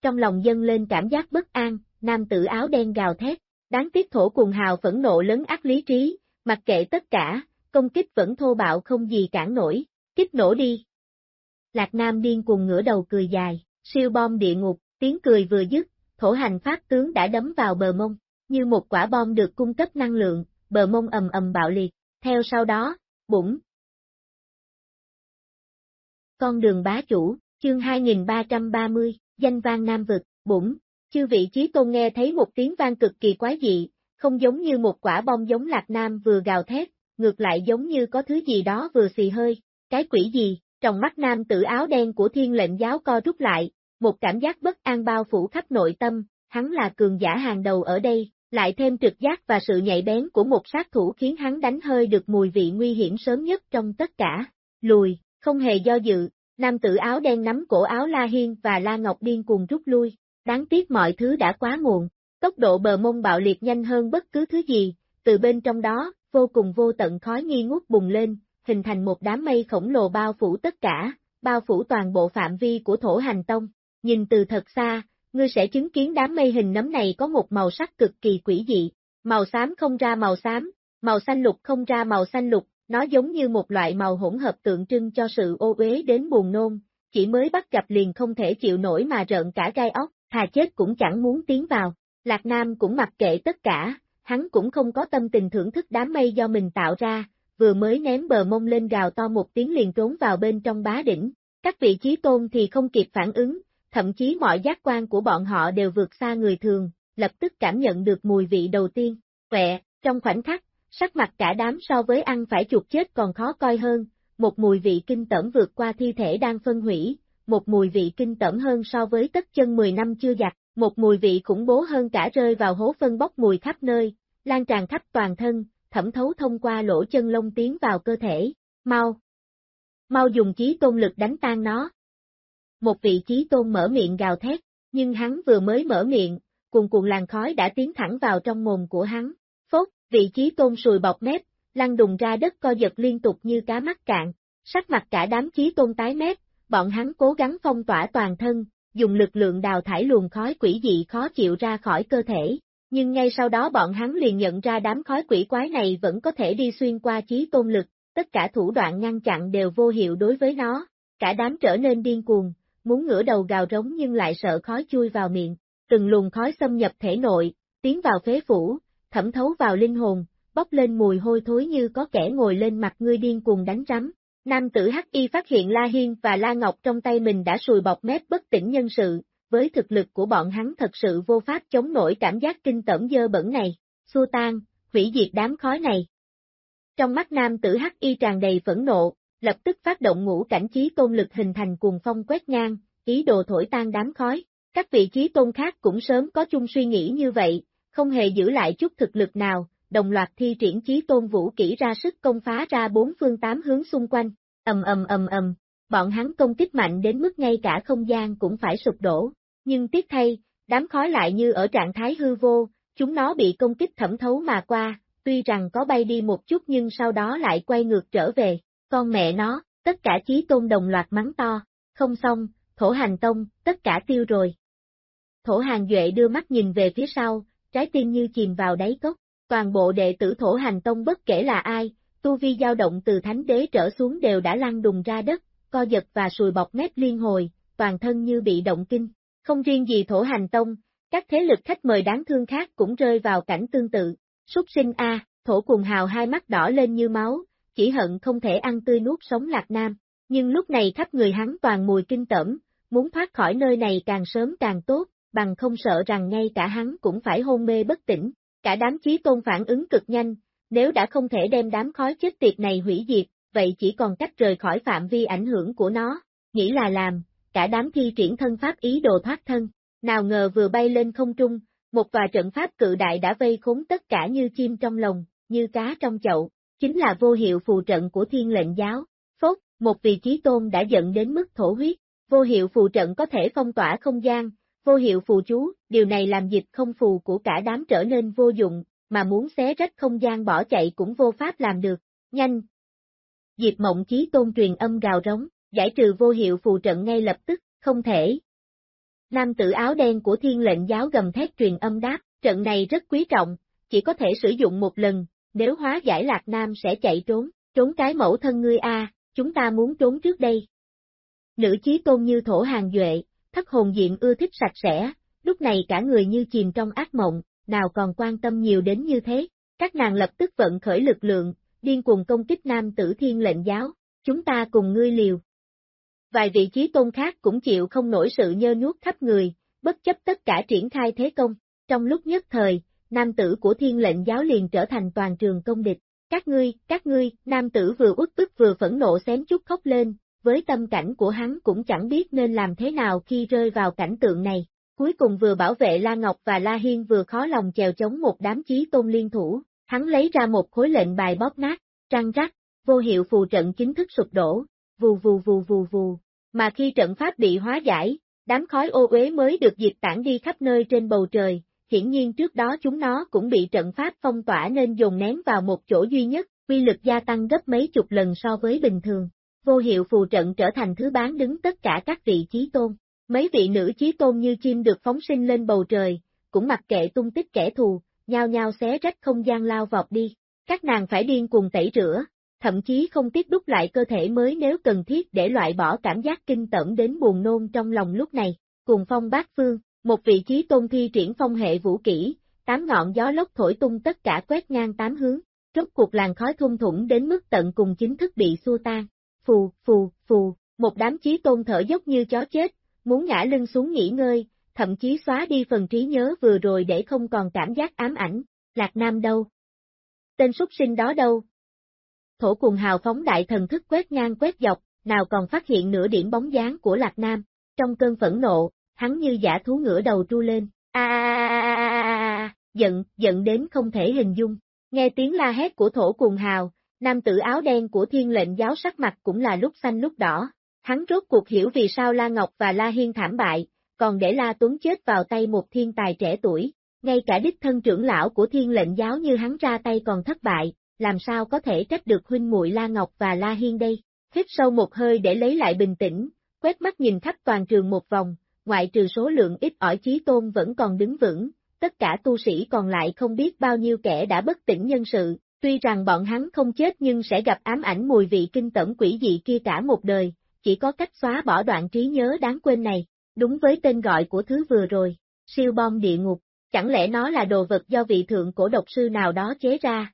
Trong lòng dâng lên cảm giác bất an, nam tử áo đen gào thét, đáng tiếc thổ cùng hào phẫn nộ lớn ác lý trí, mặc kệ tất cả, công kích vẫn thô bạo không gì cản nổi, kích nổ đi. Lạc Nam điên cùng ngửa đầu cười dài, siêu bom địa ngục, tiếng cười vừa dứt, thổ hành pháp tướng đã đấm vào bờ mông, như một quả bom được cung cấp năng lượng, bờ mông ầm ầm bạo liệt, theo sau đó, bụng. Con đường bá chủ, chương 2330, danh vang Nam Vực, bụng, chư vị trí tôn nghe thấy một tiếng vang cực kỳ quái dị, không giống như một quả bom giống lạc nam vừa gào thét, ngược lại giống như có thứ gì đó vừa xì hơi, cái quỷ gì, trong mắt nam tử áo đen của thiên lệnh giáo co rút lại, một cảm giác bất an bao phủ khắp nội tâm, hắn là cường giả hàng đầu ở đây, lại thêm trực giác và sự nhạy bén của một sát thủ khiến hắn đánh hơi được mùi vị nguy hiểm sớm nhất trong tất cả. Lùi, không hề do dự, nam tử áo đen nắm cổ áo La Hiên và La Ngọc điên cùng rút lui, đáng tiếc mọi thứ đã quá muộn, tốc độ bờ mông bạo liệt nhanh hơn bất cứ thứ gì, từ bên trong đó, vô cùng vô tận khói nghi ngút bùng lên, hình thành một đám mây khổng lồ bao phủ tất cả, bao phủ toàn bộ phạm vi của thổ hành tông. Nhìn từ thật xa, ngươi sẽ chứng kiến đám mây hình nấm này có một màu sắc cực kỳ quỷ dị, màu xám không ra màu xám, màu xanh lục không ra màu xanh lục, nó giống như một loại màu hỗn hợp tượng trưng cho sự ô uế đến buồn nôn, chỉ mới bắt gặp liền không thể chịu nổi mà rợn cả gai óc, thà chết cũng chẳng muốn tiến vào. Lạc Nam cũng mặc kệ tất cả, hắn cũng không có tâm tình thưởng thức đám mây do mình tạo ra, vừa mới ném bờ mông lên gào to một tiếng liền trốn vào bên trong bá đỉnh. Các vị trí tôn thì không kịp phản ứng, thậm chí mọi giác quan của bọn họ đều vượt xa người thường, lập tức cảm nhận được mùi vị đầu tiên. Quẹ, trong khoảnh khắc, sắc mặt cả đám so với ăn phải chuột chết còn khó coi hơn, một mùi vị kinh tởm vượt qua thi thể đang phân hủy, một mùi vị kinh tởm hơn so với tất chân 10 năm chưa giặt, một mùi vị khủng bố hơn cả rơi vào hố phân bốc mùi khắp nơi, lan tràn khắp toàn thân, thẩm thấu thông qua lỗ chân lông tiến vào cơ thể, mau. Mau dùng chí tôn lực đánh tan nó. Một vị chí tôn mở miệng gào thét, nhưng hắn vừa mới mở miệng, cuồn cuộn làn khói đã tiến thẳng vào trong mồm của hắn. Phốt, vị chí tôn sùi bọc mép, lăn đùng ra đất co giật liên tục như cá mắc cạn, sắc mặt cả đám chí tôn tái mét, bọn hắn cố gắng phong tỏa toàn thân, dùng lực lượng đào thải luồng khói quỷ dị khó chịu ra khỏi cơ thể, nhưng ngay sau đó bọn hắn liền nhận ra đám khói quỷ quái này vẫn có thể đi xuyên qua chí tôn lực, tất cả thủ đoạn ngăn chặn đều vô hiệu đối với nó, cả đám trở nên điên cuồng, muốn ngửa đầu gào rống nhưng lại sợ khói chui vào miệng, từng luồng khói xâm nhập thể nội, tiến vào phế phủ, thẩm thấu vào linh hồn, bốc lên mùi hôi thối như có kẻ ngồi lên mặt ngươi điên cuồng đánh rắm. Nam tử Hắc Y phát hiện La Hiên và La Ngọc trong tay mình đã sùi bọc mép bất tỉnh nhân sự, với thực lực của bọn hắn thật sự vô pháp chống nổi cảm giác kinh tởm dơ bẩn này, xua tan, hủy diệt đám khói này. Trong mắt nam tử hắc y tràn đầy phẫn nộ, lập tức phát động ngũ cảnh trí tôn lực hình thành cuồng phong quét ngang, ý đồ thổi tan đám khói. Các vị trí tôn khác cũng sớm có chung suy nghĩ như vậy, không hề giữ lại chút thực lực nào, đồng loạt thi triển trí tôn vũ kỹ ra sức công phá ra bốn phương tám hướng xung quanh, ầm ầm ầm ầm, bọn hắn công kích mạnh đến mức ngay cả không gian cũng phải sụp đổ, nhưng tiếc thay, đám khói lại như ở trạng thái hư vô, chúng nó bị công kích thẩm thấu mà qua, tuy rằng có bay đi một chút nhưng sau đó lại quay ngược trở về, con mẹ nó, tất cả chí tôn đồng loạt mắng to, không xong, thổ hành tông, tất cả tiêu rồi. Thổ hàng duệ đưa mắt nhìn về phía sau, trái tim như chìm vào đáy cốc, toàn bộ đệ tử thổ hành tông bất kể là ai, tu vi dao động từ thánh đế trở xuống đều đã lăn đùng ra đất, co giật và sùi bọc mép liên hồi, toàn thân như bị động kinh. Không riêng gì thổ hành tông, các thế lực khách mời đáng thương khác cũng rơi vào cảnh tương tự. Súc sinh A, thổ cùng hào hai mắt đỏ lên như máu, chỉ hận không thể ăn tươi nuốt sống lạc nam. Nhưng lúc này khắp người hắn toàn mùi kinh tởm, muốn thoát khỏi nơi này càng sớm càng tốt, bằng không sợ rằng ngay cả hắn cũng phải hôn mê bất tỉnh. Cả đám chí tôn phản ứng cực nhanh, nếu đã không thể đem đám khói chết tiệt này hủy diệt, vậy chỉ còn cách rời khỏi phạm vi ảnh hưởng của nó, nghĩ là làm, cả đám thi triển thân pháp ý đồ thoát thân, nào ngờ vừa bay lên không trung, một tòa trận pháp cự đại đã vây khốn tất cả như chim trong lồng, như cá trong chậu, chính là vô hiệu phù trận của thiên lệnh giáo. Phốt, một vị trí tôn đã giận đến mức thổ huyết, vô hiệu phù trận có thể phong tỏa không gian, vô hiệu phù chú, điều này làm dịch không phù của cả đám trở nên vô dụng, mà muốn xé rách không gian bỏ chạy cũng vô pháp làm được. Nhanh! Diệp mộng chí tôn truyền âm gào rống, giải trừ vô hiệu phù trận ngay lập tức, không thể. Nam tử áo đen của thiên lệnh giáo gầm thét truyền âm đáp, trận này rất quý trọng, chỉ có thể sử dụng một lần, nếu hóa giải lạc nam sẽ chạy trốn, trốn cái mẫu thân ngươi a, chúng ta muốn trốn trước đây. Nữ chí tôn như thổ hàng duệ, thất hồn diện ưa thích sạch sẽ, lúc này cả người như chìm trong ác mộng, nào còn quan tâm nhiều đến như thế, các nàng lập tức vận khởi lực lượng, điên cuồng công kích nam tử thiên lệnh giáo, chúng ta cùng ngươi liều. Vài vị trí tôn khác cũng chịu không nổi sự nhơ nuốt khắp người, bất chấp tất cả triển khai thế công, trong lúc nhất thời, nam tử của thiên lệnh giáo liền trở thành toàn trường công địch. Các ngươi, các ngươi, nam tử vừa uất ức vừa phẫn nộ xém chút khóc lên, với tâm cảnh của hắn cũng chẳng biết nên làm thế nào khi rơi vào cảnh tượng này. Cuối cùng vừa bảo vệ La Ngọc và La Hiên vừa khó lòng chèo chống một đám chí tôn liên thủ, hắn lấy ra một khối lệnh bài bóp nát, trăng rắc, vô hiệu phù trận chính thức sụp đổ, vù vù vù vù vù. Mà khi trận pháp bị hóa giải, đám khói ô uế mới được diệt tản đi khắp nơi trên bầu trời, hiển nhiên trước đó chúng nó cũng bị trận pháp phong tỏa nên dồn nén vào một chỗ duy nhất, quy lực gia tăng gấp mấy chục lần so với bình thường. Vô hiệu phù trận trở thành thứ bán đứng tất cả các vị trí tôn. Mấy vị nữ chí tôn như chim được phóng sinh lên bầu trời, cũng mặc kệ tung tích kẻ thù, nhao nhao xé rách không gian lao vọt đi. Các nàng phải điên cùng tẩy rửa, thậm chí không tiếc đúc lại cơ thể mới nếu cần thiết để loại bỏ cảm giác kinh tởm đến buồn nôn trong lòng lúc này. Cùng phong bát phương, một vị trí tôn thi triển phong hệ vũ kỹ, tám ngọn gió lốc thổi tung tất cả quét ngang tám hướng, rốt cuộc làn khói thung thủng đến mức tận cùng chính thức bị xua tan. Phù, phù, phù, một đám chí tôn thở dốc như chó chết, muốn ngã lưng xuống nghỉ ngơi, thậm chí xóa đi phần trí nhớ vừa rồi để không còn cảm giác ám ảnh, Lạc Nam đâu? Tên súc sinh đó đâu? Thổ cùng hào phóng đại thần thức quét ngang quét dọc, nào còn phát hiện nửa điểm bóng dáng của Lạc Nam, trong cơn phẫn nộ, hắn như giả thú ngửa đầu tru lên, a a giận, giận đến không thể hình dung. Nghe tiếng la hét của thổ cùng hào, nam tử áo đen của thiên lệnh giáo sắc mặt cũng là lúc xanh lúc đỏ. Hắn rốt cuộc hiểu vì sao La Ngọc và La Hiên thảm bại, còn để La Tuấn chết vào tay một thiên tài trẻ tuổi, ngay cả đích thân trưởng lão của thiên lệnh giáo như hắn ra tay còn thất bại, làm sao có thể trách được huynh muội La Ngọc và La Hiên đây. Hít sâu một hơi để lấy lại bình tĩnh, quét mắt nhìn khắp toàn trường một vòng, ngoại trừ số lượng ít ỏi chí tôn vẫn còn đứng vững, tất cả tu sĩ còn lại không biết bao nhiêu kẻ đã bất tỉnh nhân sự, tuy rằng bọn hắn không chết nhưng sẽ gặp ám ảnh mùi vị kinh tởm quỷ dị kia cả một đời, chỉ có cách xóa bỏ đoạn trí nhớ đáng quên này, đúng với tên gọi của thứ vừa rồi, siêu bom địa ngục, chẳng lẽ nó là đồ vật do vị thượng cổ độc sư nào đó chế ra?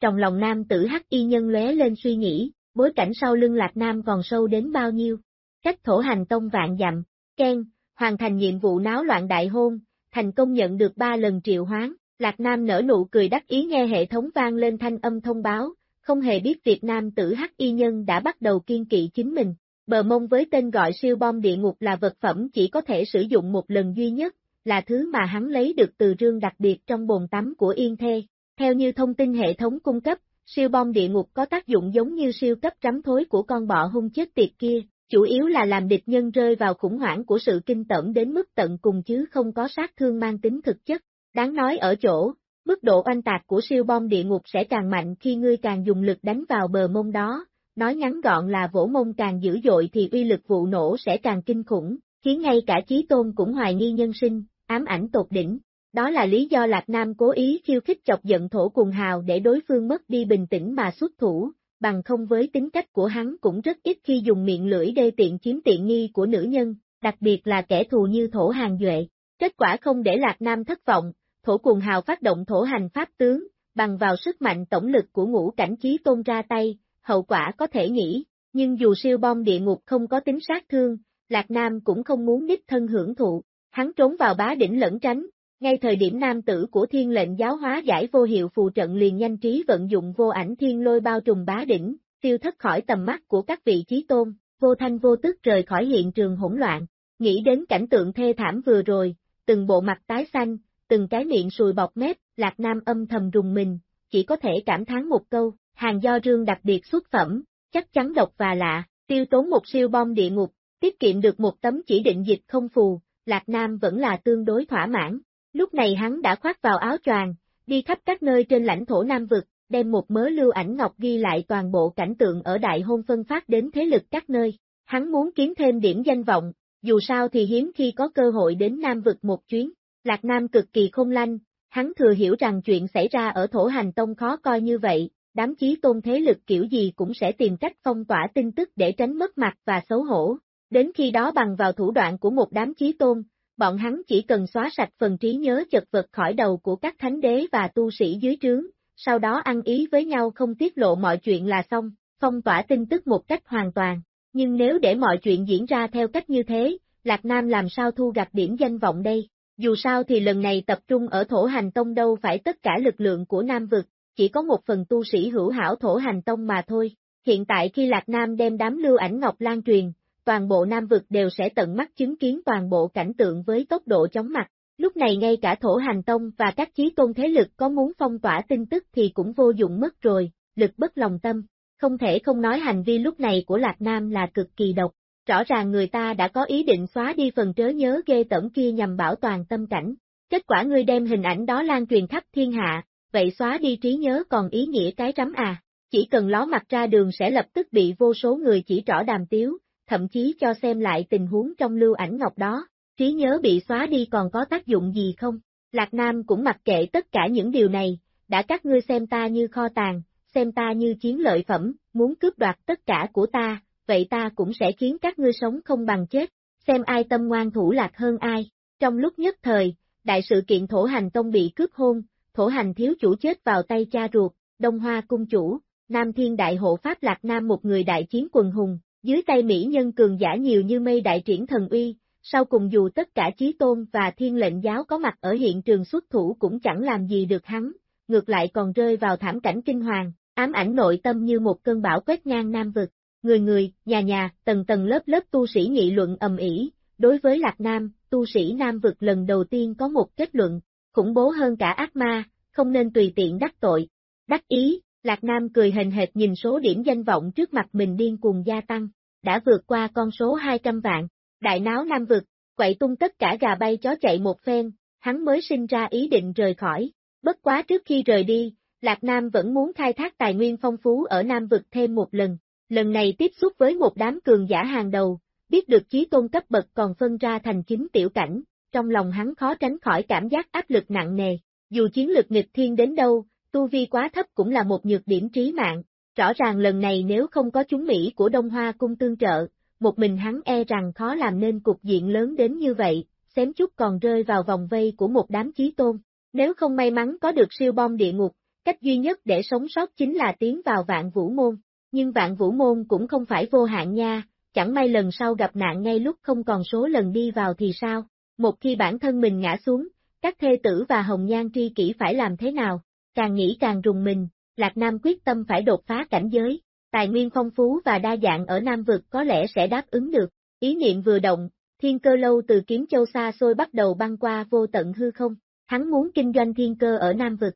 Trong lòng nam tử hắc y nhân lóe lên suy nghĩ, bối cảnh sau lưng lạc nam còn sâu đến bao nhiêu? Cách thổ hành tông vạn dặm, khen hoàn thành nhiệm vụ náo loạn đại hôn, thành công nhận được ba lần triệu hoán, Lạc Nam nở nụ cười đắc ý nghe hệ thống vang lên thanh âm thông báo, không hề biết Việt Nam tử hắc y nhân đã bắt đầu kiên kỵ chính mình. Bờ mông với tên gọi siêu bom địa ngục là vật phẩm chỉ có thể sử dụng một lần duy nhất, là thứ mà hắn lấy được từ rương đặc biệt trong bồn tắm của Yên Thê. Theo như thông tin hệ thống cung cấp, siêu bom địa ngục có tác dụng giống như siêu cấp trắm thối của con bọ hung chết tiệt kia, chủ yếu là làm địch nhân rơi vào khủng hoảng của sự kinh tởm đến mức tận cùng chứ không có sát thương mang tính thực chất. Đáng nói ở chỗ, mức độ oanh tạc của siêu bom địa ngục sẽ càng mạnh khi ngươi càng dùng lực đánh vào bờ mông đó, nói ngắn gọn là vỗ mông càng dữ dội thì uy lực vụ nổ sẽ càng kinh khủng, khiến ngay cả trí Tôn cũng hoài nghi nhân sinh, ám ảnh tột đỉnh. Đó là lý do Lạc Nam cố ý khiêu khích chọc giận thổ cùng hào để đối phương mất đi bình tĩnh mà xuất thủ, bằng không với tính cách của hắn cũng rất ít khi dùng miệng lưỡi đê tiện chiếm tiện nghi của nữ nhân, đặc biệt là kẻ thù như thổ hàng duệ. Kết quả không để Lạc Nam thất vọng, thổ cùng hào phát động thổ hành pháp tướng, bằng vào sức mạnh tổng lực của ngũ cảnh trí tôn ra tay, hậu quả có thể nghĩ, nhưng dù siêu bom địa ngục không có tính sát thương, Lạc Nam cũng không muốn đích thân hưởng thụ, hắn trốn vào bá đỉnh lẫn tránh, ngay thời điểm nam tử của thiên lệnh giáo hóa giải vô hiệu phù trận liền nhanh trí vận dụng vô ảnh thiên lôi bao trùm bá đỉnh, tiêu thất khỏi tầm mắt của các vị trí tôn, vô thanh vô tức rời khỏi hiện trường hỗn loạn. Nghĩ đến cảnh tượng thê thảm vừa rồi, từng bộ mặt tái xanh, từng cái miệng sùi bọt mép, Lạc Nam âm thầm rùng mình, chỉ có thể cảm thán một câu, hàng do rương đặc biệt xuất phẩm, chắc chắn độc và lạ, tiêu tốn một siêu bom địa ngục, tiết kiệm được một tấm chỉ định dịch không phù, Lạc Nam vẫn là tương đối thỏa mãn. Lúc này hắn đã khoác vào áo choàng, đi khắp các nơi trên lãnh thổ Nam Vực, đem một mớ lưu ảnh ngọc ghi lại toàn bộ cảnh tượng ở đại hôn phân phát đến thế lực các nơi. Hắn muốn kiếm thêm điểm danh vọng, dù sao thì hiếm khi có cơ hội đến Nam Vực một chuyến. Lạc Nam cực kỳ không lanh, hắn thừa hiểu rằng chuyện xảy ra ở thổ hành tông khó coi như vậy, đám chí tôn thế lực kiểu gì cũng sẽ tìm cách phong tỏa tin tức để tránh mất mặt và xấu hổ. Đến khi đó bằng vào thủ đoạn của một đám chí tôn, bọn hắn chỉ cần xóa sạch phần trí nhớ chật vật khỏi đầu của các thánh đế và tu sĩ dưới trướng, sau đó ăn ý với nhau không tiết lộ mọi chuyện là xong, phong tỏa tin tức một cách hoàn toàn. Nhưng nếu để mọi chuyện diễn ra theo cách như thế, Lạc Nam làm sao thu gặt điểm danh vọng đây? Dù sao thì lần này tập trung ở thổ hành tông đâu phải tất cả lực lượng của Nam Vực, chỉ có một phần tu sĩ hữu hảo thổ hành tông mà thôi. Hiện tại khi Lạc Nam đem đám lưu ảnh ngọc lan truyền, toàn bộ Nam Vực đều sẽ tận mắt chứng kiến toàn bộ cảnh tượng với tốc độ chóng mặt. Lúc này ngay cả thổ hành tông và các chí tôn thế lực có muốn phong tỏa tin tức thì cũng vô dụng mất rồi, lực bất lòng tâm. Không thể không nói hành vi lúc này của Lạc Nam là cực kỳ độc. Rõ ràng người ta đã có ý định xóa đi phần trớ nhớ ghê tởm kia nhằm bảo toàn tâm cảnh. Kết quả ngươi đem hình ảnh đó lan truyền khắp thiên hạ, vậy xóa đi trí nhớ còn ý nghĩa cái rắm à. Chỉ cần ló mặt ra đường sẽ lập tức bị vô số người chỉ trỏ đàm tiếu, thậm chí cho xem lại tình huống trong lưu ảnh ngọc đó, trí nhớ bị xóa đi còn có tác dụng gì không? Lạc Nam cũng mặc kệ tất cả những điều này, đã các ngươi xem ta như kho tàng, xem ta như chiến lợi phẩm, muốn cướp đoạt tất cả của ta, vậy ta cũng sẽ khiến các ngươi sống không bằng chết, xem ai tâm ngoan thủ lạc hơn ai. Trong lúc nhất thời, đại sự kiện thổ hành tông bị cướp hôn, thổ hành thiếu chủ chết vào tay cha ruột, Đông Hoa cung chủ, Nam Thiên Đại Hộ Pháp Lạc Nam một người đại chiến quần hùng, dưới tay Mỹ nhân cường giả nhiều như mây đại triển thần uy, sau cùng dù tất cả chí tôn và thiên lệnh giáo có mặt ở hiện trường xuất thủ cũng chẳng làm gì được hắn, ngược lại còn rơi vào thảm cảnh kinh hoàng, ám ảnh nội tâm như một cơn bão quét ngang Nam Vực. Người người, nhà nhà, tầng tầng lớp lớp tu sĩ nghị luận ầm ĩ. đối với Lạc Nam, tu sĩ Nam Vực lần đầu tiên có một kết luận, khủng bố hơn cả ác ma, không nên tùy tiện đắc tội. Đắc ý, Lạc Nam cười hình hệt nhìn số điểm danh vọng trước mặt mình điên cuồng gia tăng, đã vượt qua con số 200 vạn, đại náo Nam Vực, quậy tung tất cả gà bay chó chạy một phen, hắn mới sinh ra ý định rời khỏi, bất quá trước khi rời đi, Lạc Nam vẫn muốn khai thác tài nguyên phong phú ở Nam Vực thêm một lần, lần này tiếp xúc với một đám cường giả hàng đầu, biết được chí tôn cấp bậc còn phân ra thành chính tiểu cảnh, trong lòng hắn khó tránh khỏi cảm giác áp lực nặng nề, dù chiến lực nghịch thiên đến đâu, tu vi quá thấp cũng là một nhược điểm trí mạng, rõ ràng lần này nếu không có chúng Mỹ của Đông Hoa cung tương trợ, một mình hắn e rằng khó làm nên cục diện lớn đến như vậy, xém chút còn rơi vào vòng vây của một đám chí tôn. Nếu không may mắn có được siêu bom địa ngục, cách duy nhất để sống sót chính là tiến vào vạn vũ môn. Nhưng vạn vũ môn cũng không phải vô hạn nha, chẳng may lần sau gặp nạn ngay lúc không còn số lần đi vào thì sao? Một khi bản thân mình ngã xuống, các thê tử và hồng nhan tri kỷ phải làm thế nào? Càng nghĩ càng rùng mình, Lạc Nam quyết tâm phải đột phá cảnh giới, tài nguyên phong phú và đa dạng ở Nam Vực có lẽ sẽ đáp ứng được. Ý niệm vừa động, thiên cơ lâu từ kiếm châu xa xôi bắt đầu băng qua vô tận hư không, hắn muốn kinh doanh thiên cơ ở Nam Vực,